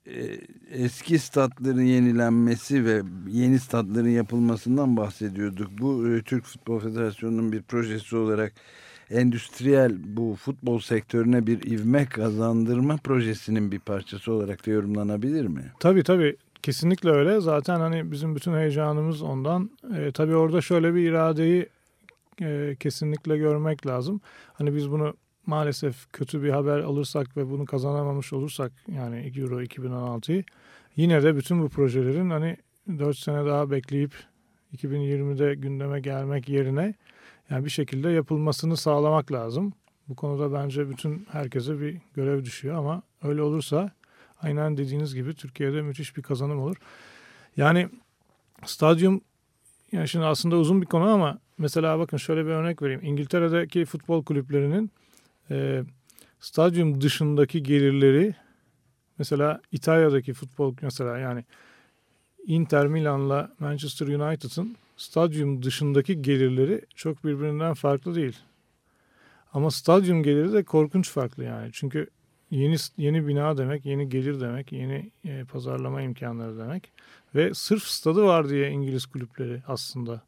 S2: e, eski statların yenilenmesi ve yeni statların yapılmasından bahsediyorduk. Bu e, Türk Futbol Federasyonu'nun bir projesi olarak endüstriyel bu futbol sektörüne bir ivme kazandırma projesinin bir parçası olarak da yorumlanabilir mi?
S8: Tabii tabii kesinlikle öyle. Zaten hani bizim bütün heyecanımız ondan. E, tabii orada şöyle bir iradeyi e, kesinlikle görmek lazım. Hani biz bunu maalesef kötü bir haber alırsak ve bunu kazanamamış olursak yani Euro 2016'yı yine de bütün bu projelerin hani 4 sene daha bekleyip 2020'de gündeme gelmek yerine yani bir şekilde yapılmasını sağlamak lazım. Bu konuda bence bütün herkese bir görev düşüyor ama öyle olursa aynen dediğiniz gibi Türkiye'de müthiş bir kazanım olur. Yani stadyum yani şimdi aslında uzun bir konu ama mesela bakın şöyle bir örnek vereyim. İngiltere'deki futbol kulüplerinin e, stadyum dışındaki gelirleri mesela İtalya'daki futbol mesela yani Inter Milan'la Manchester United'ın stadyum dışındaki gelirleri çok birbirinden farklı değil. Ama stadyum geliri de korkunç farklı yani. Çünkü yeni yeni bina demek, yeni gelir demek, yeni e, pazarlama imkanları demek. Ve sırf stadı var diye İngiliz kulüpleri aslında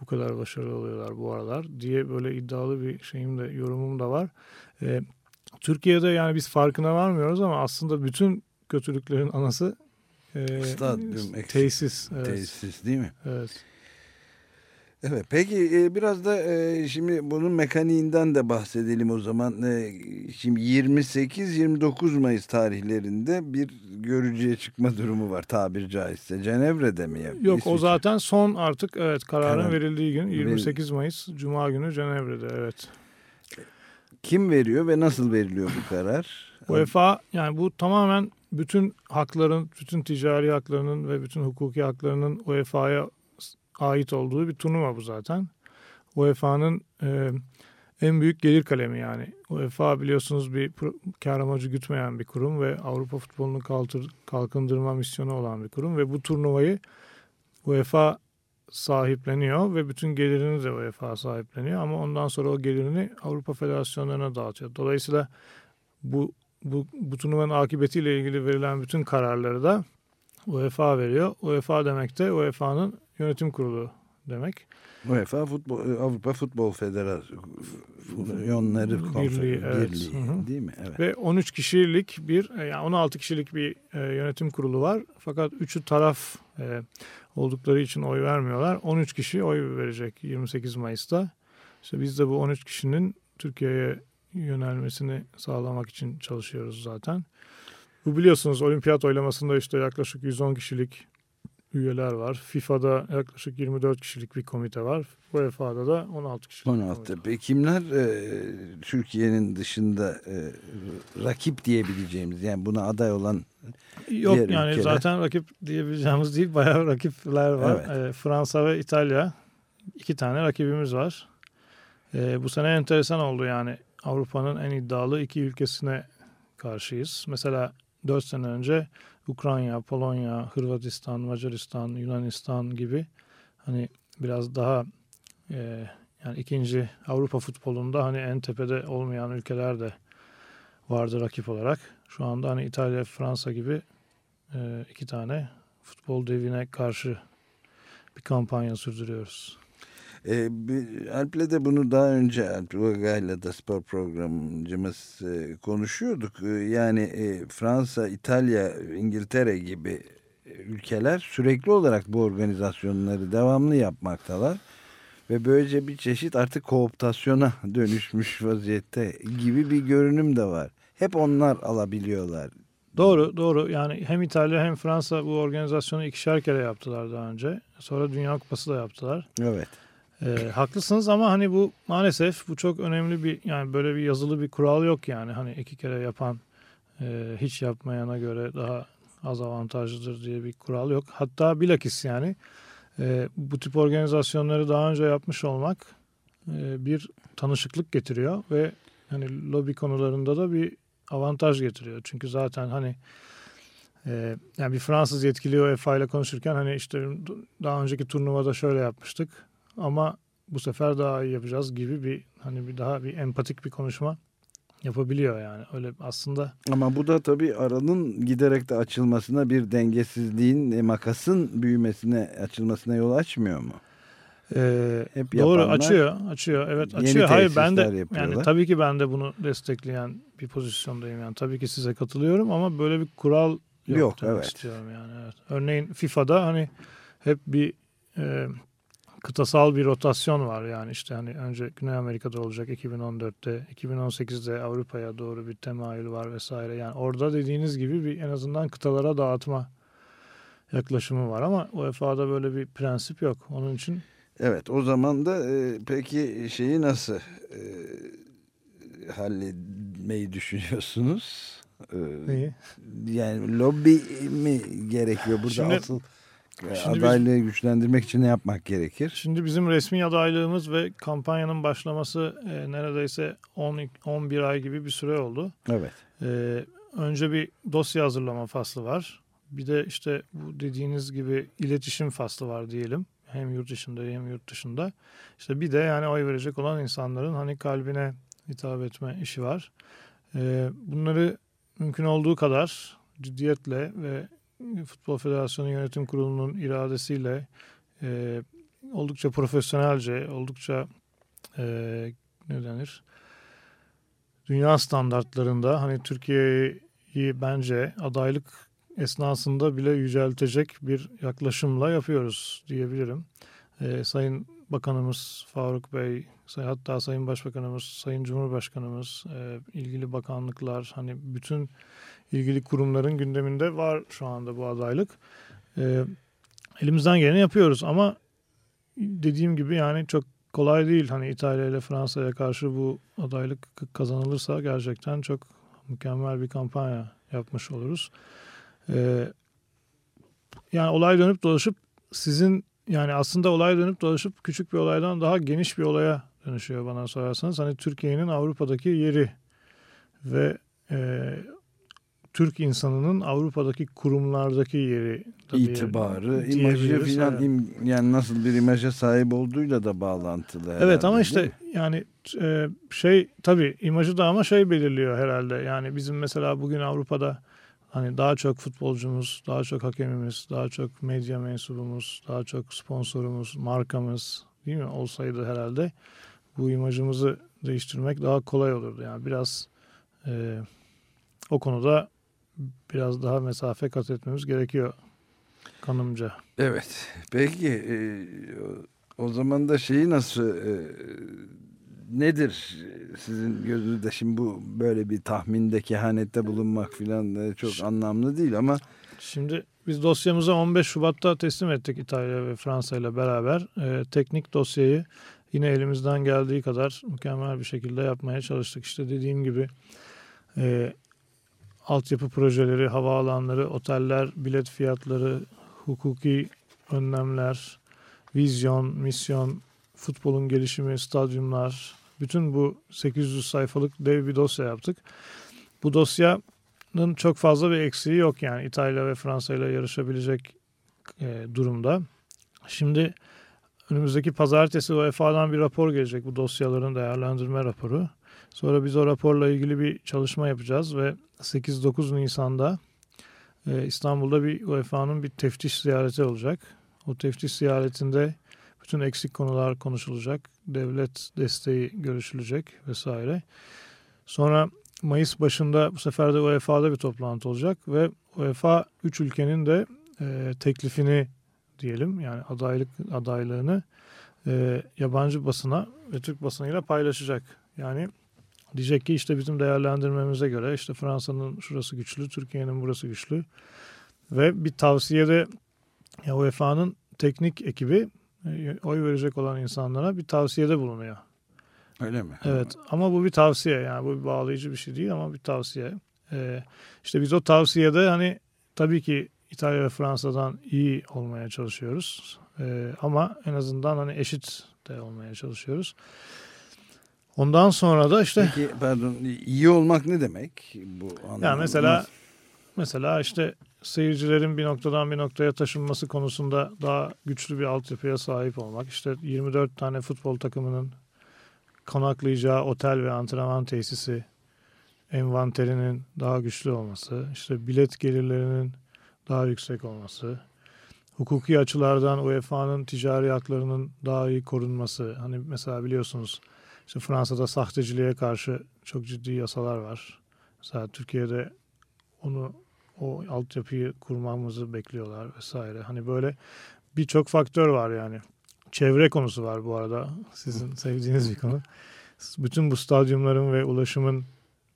S8: bu kadar başarılı oluyorlar bu aralar diye böyle iddialı bir şeyim de yorumum da var. E, Türkiye'de yani biz farkına varmıyoruz ama aslında bütün kötülüklerin anası e,
S2: Stadyum,
S8: tesis. Evet,
S2: Tesis değil mi?
S8: evet.
S2: Evet peki biraz da şimdi bunun mekaniğinden de bahsedelim o zaman. Şimdi 28-29 Mayıs tarihlerinde bir görücüye çıkma durumu var tabir caizse. Cenevre'de mi?
S8: Yok o
S2: İsviçre.
S8: zaten son artık evet kararın
S2: Karar-
S8: verildiği gün
S2: Veril-
S8: 28 Mayıs Cuma günü Cenevre'de evet.
S2: Kim veriyor ve nasıl veriliyor bu karar?
S8: UEFA yani bu tamamen bütün hakların, bütün ticari haklarının ve bütün hukuki haklarının UEFA'ya ait olduğu bir turnuva bu zaten. UEFA'nın e, en büyük gelir kalemi yani. UEFA biliyorsunuz bir kar amacı gütmeyen bir kurum ve Avrupa futbolunu kaltır, kalkındırma misyonu olan bir kurum ve bu turnuvayı UEFA sahipleniyor ve bütün gelirini de UEFA sahipleniyor ama ondan sonra o gelirini Avrupa Federasyonlarına dağıtıyor. Dolayısıyla bu bu, bu turnuvanın akıbetiyle ilgili verilen bütün kararları da UEFA veriyor. UEFA demek de UEFA'nın yönetim kurulu demek.
S2: UEFA Futbol, Avrupa Futbol Federasyonları
S8: Birliği, evet.
S2: Birliği,
S8: Hı hı.
S2: değil mi? Evet.
S8: Ve 13 kişilik bir e, yani 16 kişilik bir e, yönetim kurulu var. Fakat üçü taraf e, oldukları için oy vermiyorlar. 13 kişi oy verecek 28 Mayıs'ta. İşte biz de bu 13 kişinin Türkiye'ye yönelmesini sağlamak için çalışıyoruz zaten. Bu biliyorsunuz olimpiyat oylamasında işte yaklaşık 110 kişilik üyeler var. FIFA'da yaklaşık 24 kişilik bir komite var. UEFA'da da 16 kişilik bir komite
S2: 16.
S8: var.
S2: Peki kimler e, Türkiye'nin dışında e, rakip diyebileceğimiz yani buna aday olan
S8: Yok
S2: diğer
S8: yani
S2: ülkeler.
S8: zaten rakip diyebileceğimiz değil bayağı rakipler var.
S2: Evet.
S8: Ee, Fransa ve İtalya iki tane rakibimiz var. Ee, bu sene enteresan oldu yani Avrupa'nın en iddialı iki ülkesine karşıyız. Mesela 4 sene önce Ukrayna, Polonya, Hırvatistan, Macaristan, Yunanistan gibi hani biraz daha e, yani ikinci Avrupa futbolunda hani en tepede olmayan ülkeler de vardı rakip olarak. Şu anda hani İtalya, Fransa gibi e, iki tane futbol devine karşı bir kampanya sürdürüyoruz.
S2: E, Alp'le de bunu daha önce Alp Vaga'yla da spor programcımız e, konuşuyorduk. E, yani e, Fransa, İtalya, İngiltere gibi ülkeler sürekli olarak bu organizasyonları devamlı yapmaktalar. Ve böylece bir çeşit artık kooptasyona dönüşmüş vaziyette gibi bir görünüm de var. Hep onlar alabiliyorlar.
S8: Doğru, doğru. Yani hem İtalya hem Fransa bu organizasyonu ikişer kere yaptılar daha önce. Sonra Dünya Kupası da yaptılar.
S2: Evet.
S8: E, haklısınız ama hani bu maalesef bu çok önemli bir yani böyle bir yazılı bir kural yok yani. Hani iki kere yapan e, hiç yapmayana göre daha az avantajlıdır diye bir kural yok. Hatta bilakis yani e, bu tip organizasyonları daha önce yapmış olmak e, bir tanışıklık getiriyor ve hani lobi konularında da bir avantaj getiriyor. Çünkü zaten hani e, yani bir Fransız yetkili UEFA ile konuşurken hani işte daha önceki turnuvada şöyle yapmıştık ama bu sefer daha iyi yapacağız gibi bir hani bir daha bir empatik bir konuşma yapabiliyor yani. Öyle aslında
S2: Ama bu da tabii aranın giderek de açılmasına bir dengesizliğin, e, makasın büyümesine, açılmasına yol açmıyor mu?
S8: e,
S2: Hep
S8: doğru açıyor, açıyor. Evet açıyor. Hayır ben de
S2: yapıyorlar.
S8: yani tabii ki ben de bunu destekleyen bir pozisyondayım yani. Tabii ki size katılıyorum ama böyle bir kural yok,
S2: Yok, evet.
S8: istiyorum yani. Evet. Örneğin FIFA'da hani hep bir e, kıtasal bir rotasyon var yani işte hani önce Güney Amerika'da olacak 2014'te 2018'de Avrupa'ya doğru bir temayül var vesaire yani orada dediğiniz gibi bir en azından kıtalara dağıtma yaklaşımı var ama UEFA'da böyle bir prensip yok. Onun için
S2: Evet o zaman da e, peki şeyi nasıl e, halletmeyi düşünüyorsunuz? E,
S8: neyi?
S2: yani lobi mi gerekiyor burada
S8: Şimdi-
S2: asıl e,
S8: şimdi biz-
S2: adaylığı güçlendirmek için ne yapmak gerekir?
S8: Şimdi bizim resmi adaylığımız ve kampanyanın başlaması e, neredeyse 10 11 ay gibi bir süre oldu.
S2: Evet.
S8: E, önce bir dosya hazırlama faslı var. Bir de işte bu dediğiniz gibi iletişim faslı var diyelim. Hem yurt içinde hem yurt dışında. İşte bir de yani oy verecek olan insanların hani kalbine hitap etme işi var. E, bunları mümkün olduğu kadar ciddiyetle ve Futbol Federasyonu Yönetim Kurulu'nun iradesiyle e, oldukça profesyonelce, oldukça e, ne denir? Dünya standartlarında hani Türkiye'yi bence adaylık esnasında bile yüceltecek bir yaklaşımla yapıyoruz diyebilirim. E, Sayın Bakanımız Faruk Bey, hatta Sayın Başbakanımız, Sayın Cumhurbaşkanımız, e, ilgili bakanlıklar, hani bütün ilgili kurumların gündeminde var şu anda bu adaylık. E, elimizden geleni yapıyoruz ama dediğim gibi yani çok kolay değil. Hani İtalya ile Fransa'ya karşı bu adaylık kazanılırsa gerçekten çok mükemmel bir kampanya yapmış oluruz. Ee, yani olay dönüp dolaşıp sizin yani aslında olay dönüp dolaşıp küçük bir olaydan daha geniş bir olaya dönüşüyor bana sorarsanız. Hani Türkiye'nin Avrupa'daki yeri ve e, Türk insanının Avrupa'daki kurumlardaki yeri tabii
S2: itibarı, imajı filan
S8: evet.
S2: im- yani nasıl bir imaja sahip olduğuyla da bağlantılı.
S8: Evet
S2: herhalde,
S8: ama
S2: değil
S8: işte yani e, şey tabii imajı da ama şey belirliyor herhalde. Yani bizim mesela bugün Avrupa'da hani daha çok futbolcumuz, daha çok hakemimiz, daha çok medya mensubumuz, daha çok sponsorumuz, markamız değil mi olsaydı herhalde bu imajımızı değiştirmek daha kolay olurdu. Yani biraz e, o konuda biraz daha mesafe kat etmemiz gerekiyor kanımca.
S2: Evet. Peki e, o, zaman da şeyi nasıl e, nedir sizin gözünüzde şimdi bu böyle bir tahminde kehanette bulunmak filan çok anlamlı değil ama
S8: Şimdi biz dosyamızı 15 Şubat'ta teslim ettik İtalya ve Fransa ile beraber. Ee, teknik dosyayı yine elimizden geldiği kadar mükemmel bir şekilde yapmaya çalıştık. İşte dediğim gibi e, altyapı projeleri, havaalanları, oteller, bilet fiyatları, hukuki önlemler, vizyon, misyon, futbolun gelişimi, stadyumlar, bütün bu 800 sayfalık dev bir dosya yaptık. Bu dosyanın çok fazla bir eksiği yok yani İtalya ve Fransa ile yarışabilecek e, durumda. Şimdi önümüzdeki pazartesi UEFA'dan bir rapor gelecek bu dosyaların değerlendirme raporu. Sonra biz o raporla ilgili bir çalışma yapacağız ve 8-9 Nisan'da e, İstanbul'da bir UEFA'nın bir teftiş ziyareti olacak. O teftiş ziyaretinde bütün eksik konular konuşulacak. Devlet desteği görüşülecek vesaire. Sonra Mayıs başında bu sefer de UEFA'da bir toplantı olacak ve UEFA 3 ülkenin de e, teklifini diyelim yani adaylık adaylığını e, yabancı basına ve Türk basınıyla paylaşacak. Yani diyecek ki işte bizim değerlendirmemize göre işte Fransa'nın şurası güçlü, Türkiye'nin burası güçlü ve bir tavsiyede ya UEFA'nın teknik ekibi e, oy verecek olan insanlara bir tavsiyede bulunuyor.
S2: öyle mi?
S8: Evet ama bu bir tavsiye yani bu bir bağlayıcı bir şey değil ama bir tavsiye. Ee, işte biz o tavsiyede hani tabii ki İtalya ve Fransa'dan iyi olmaya çalışıyoruz. Ee, ama en azından hani eşit de olmaya çalışıyoruz. Ondan sonra da işte
S2: Peki pardon iyi olmak ne demek bu anlamda?
S8: yani mesela mesela işte seyircilerin bir noktadan bir noktaya taşınması konusunda daha güçlü bir altyapıya sahip olmak. İşte 24 tane futbol takımının konaklayacağı otel ve antrenman tesisi envanterinin daha güçlü olması, işte bilet gelirlerinin daha yüksek olması, hukuki açılardan UEFA'nın ticari haklarının daha iyi korunması. Hani mesela biliyorsunuz işte Fransa'da sahteciliğe karşı çok ciddi yasalar var. Mesela Türkiye'de onu o altyapıyı kurmamızı bekliyorlar vesaire. Hani böyle birçok faktör var yani. Çevre konusu var bu arada. Sizin sevdiğiniz bir konu. Bütün bu stadyumların ve ulaşımın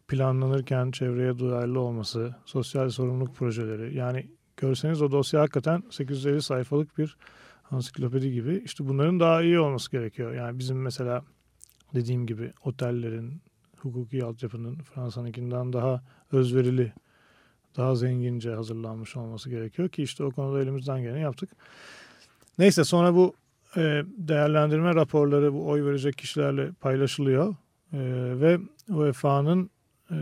S8: planlanırken çevreye duyarlı olması, sosyal sorumluluk projeleri. Yani görseniz o dosya hakikaten 850 sayfalık bir ansiklopedi gibi. İşte bunların daha iyi olması gerekiyor. Yani bizim mesela dediğim gibi otellerin, hukuki altyapının Fransa'nınkinden daha özverili, daha zengince hazırlanmış olması gerekiyor ki işte o konuda elimizden geleni yaptık. Neyse sonra bu e, değerlendirme raporları bu oy verecek kişilerle paylaşılıyor E, ve UEFA'nın e,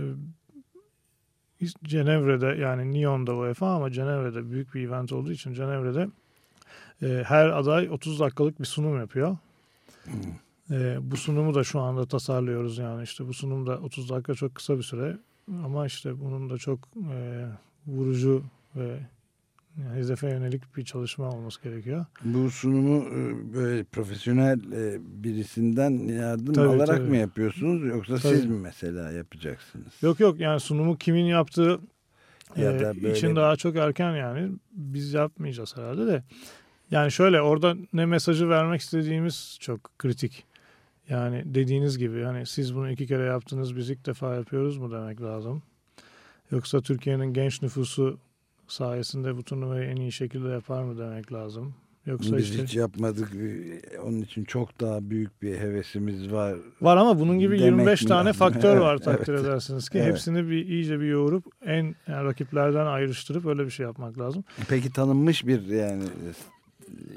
S8: Cenevre'de yani Lyon'da UEFA ama Cenevre'de büyük bir event olduğu için Cenevre'de e, her aday 30 dakikalık bir sunum yapıyor. E, bu sunumu da şu anda tasarlıyoruz yani işte bu sunum da 30 dakika çok kısa bir süre ama işte bunun da çok e, vurucu ve yani hedefe yönelik bir çalışma olması gerekiyor.
S2: Bu sunumu e, böyle profesyonel e, birisinden yardım
S8: Tabii,
S2: alarak
S8: tabii.
S2: mı yapıyorsunuz yoksa
S8: Tabii.
S2: siz mi mesela yapacaksınız?
S8: Yok yok yani sunumu kimin yaptığı
S2: Ya
S8: e,
S2: böyle-
S8: için daha çok erken yani biz yapmayacağız herhalde de. Yani şöyle orada ne mesajı vermek istediğimiz çok kritik. Yani dediğiniz gibi hani siz bunu iki kere yaptınız biz ilk defa yapıyoruz mu demek lazım. Yoksa Türkiye'nin genç nüfusu sayesinde bu turnuvayı en iyi şekilde yapar mı demek lazım. Yoksa
S2: Biz
S8: işte
S2: hiç yapmadık. Onun için çok daha büyük bir hevesimiz var.
S8: Var ama bunun gibi
S2: Demek
S8: 25
S2: mi
S8: tane faktör var
S2: Evet,
S8: takdir
S2: evet.
S8: edersiniz ki.
S2: Evet.
S8: Hepsini bir iyice bir yoğurup en yani rakiplerden ayrıştırıp öyle bir şey yapmak lazım.
S2: Peki tanınmış bir yani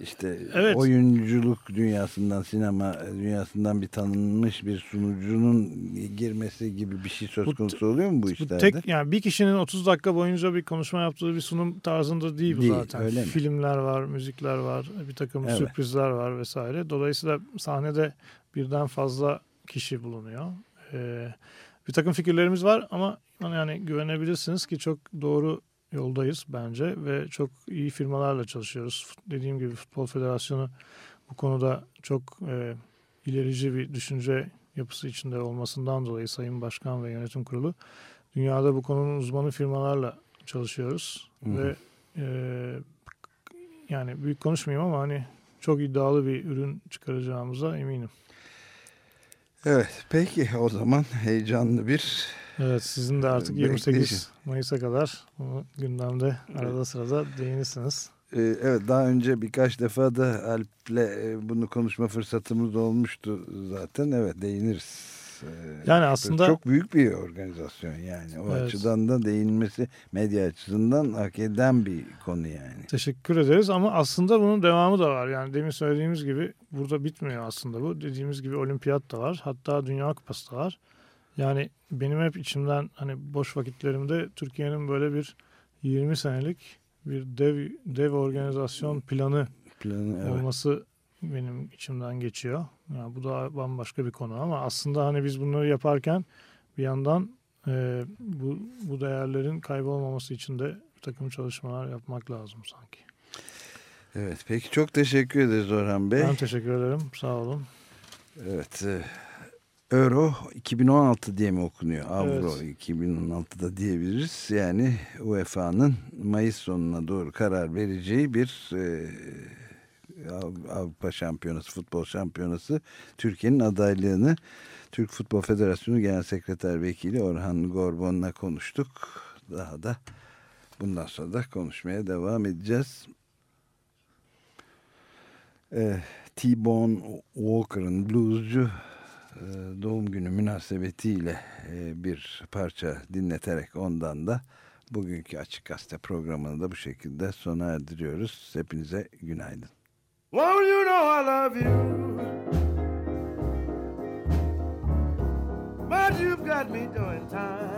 S2: işte
S8: Evet.
S2: oyunculuk dünyasından sinema dünyasından bir tanınmış bir sunucunun girmesi gibi bir şey söz
S8: Bu
S2: konusu oluyor mu bu
S8: Bu
S2: işlerde?
S8: tek yani bir kişinin 30 dakika boyunca bir konuşma yaptığı bir sunum tarzında değil bu
S2: Değil,
S8: zaten.
S2: öyle mi?
S8: Filmler var, müzikler var, bir takım
S2: Evet.
S8: sürprizler var vesaire. Dolayısıyla sahnede birden fazla kişi bulunuyor. Ee, bir takım fikirlerimiz var ama yani güvenebilirsiniz ki çok doğru yoldayız bence ve çok iyi firmalarla çalışıyoruz. Dediğim gibi Futbol Federasyonu bu konuda çok e, ilerici bir düşünce yapısı içinde olmasından dolayı Sayın Başkan ve Yönetim Kurulu dünyada bu konunun uzmanı firmalarla çalışıyoruz
S2: hı.
S8: ve e, yani büyük konuşmayayım ama hani çok iddialı bir ürün çıkaracağımıza eminim.
S2: Evet peki o zaman heyecanlı bir
S8: Evet sizin de artık
S2: Bekleyeceğim.
S8: 28 Mayıs'a kadar gündemde arada sırada değinirsiniz.
S2: Ee, Evet daha önce birkaç defa da Alp'le e, bunu konuşma fırsatımız olmuştu zaten. Evet değiniriz. Ee,
S8: Yani aslında
S2: Çok büyük bir organizasyon yani. O
S8: Evet.
S2: açıdan da değinilmesi medya açısından hak eden bir konu yani.
S8: Teşekkür ederiz ama aslında bunun devamı da var. Yani demin söylediğimiz gibi burada bitmiyor aslında bu. Dediğimiz gibi olimpiyat da var. Hatta Dünya Kupası da var. Yani benim hep içimden hani boş vakitlerimde Türkiye'nin böyle bir 20 senelik bir dev dev organizasyon planı
S2: Planı, evet.
S8: olması benim içimden geçiyor. Yani bu da bambaşka bir konu ama aslında hani biz bunları yaparken bir yandan e, bu, bu değerlerin kaybolmaması için de bir takım çalışmalar yapmak lazım sanki.
S2: Evet peki çok teşekkür ederiz Orhan Bey.
S8: Ben teşekkür ederim. Sağ olun.
S2: Evet. Euro 2016 diye mi okunuyor? Avro
S8: Evet.
S2: 2016'da diyebiliriz. Yani UEFA'nın Mayıs sonuna doğru karar vereceği bir e, Av- Avrupa Şampiyonası, Futbol Şampiyonası Türkiye'nin adaylığını Türk Futbol Federasyonu Genel Sekreter Vekili Orhan Gorbon'la konuştuk. Daha da bundan sonra da konuşmaya devam edeceğiz. Eh, T-Bone Walker'ın bluescu doğum günü münasebetiyle e, bir parça dinleterek ondan da bugünkü Açık Gazete programını da bu şekilde sona erdiriyoruz. Hepinize günaydın.
S5: Woman, you know I love you. But you've got me doing time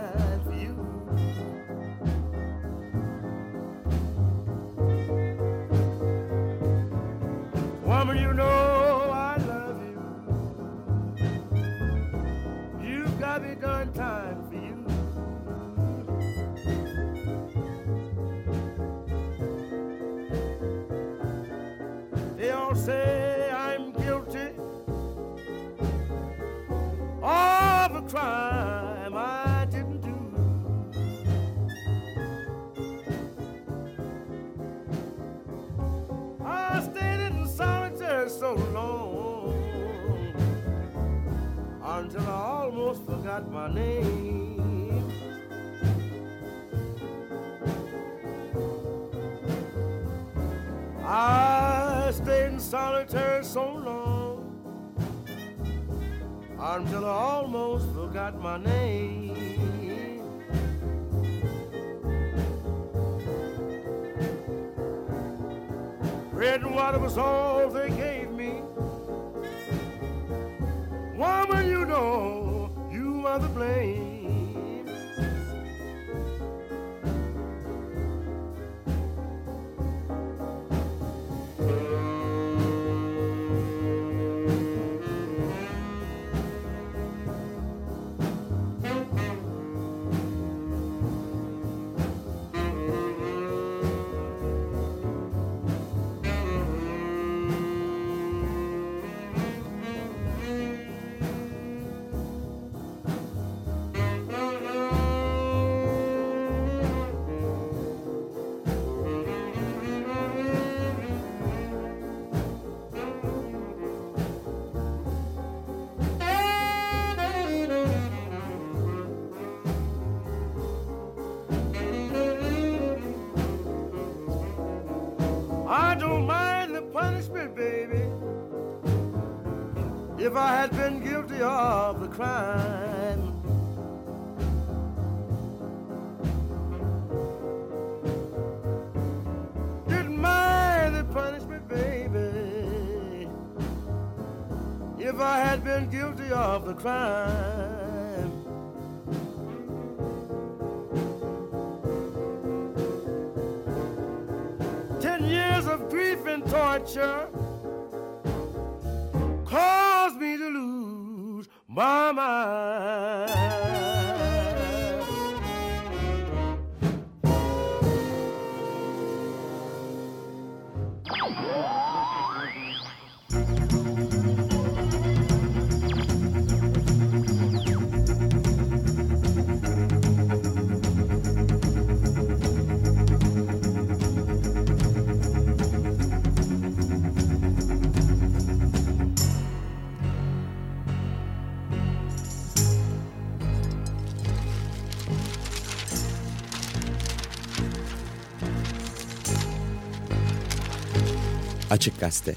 S5: until I almost forgot my name. Bread and water was all
S9: Açık Gazete.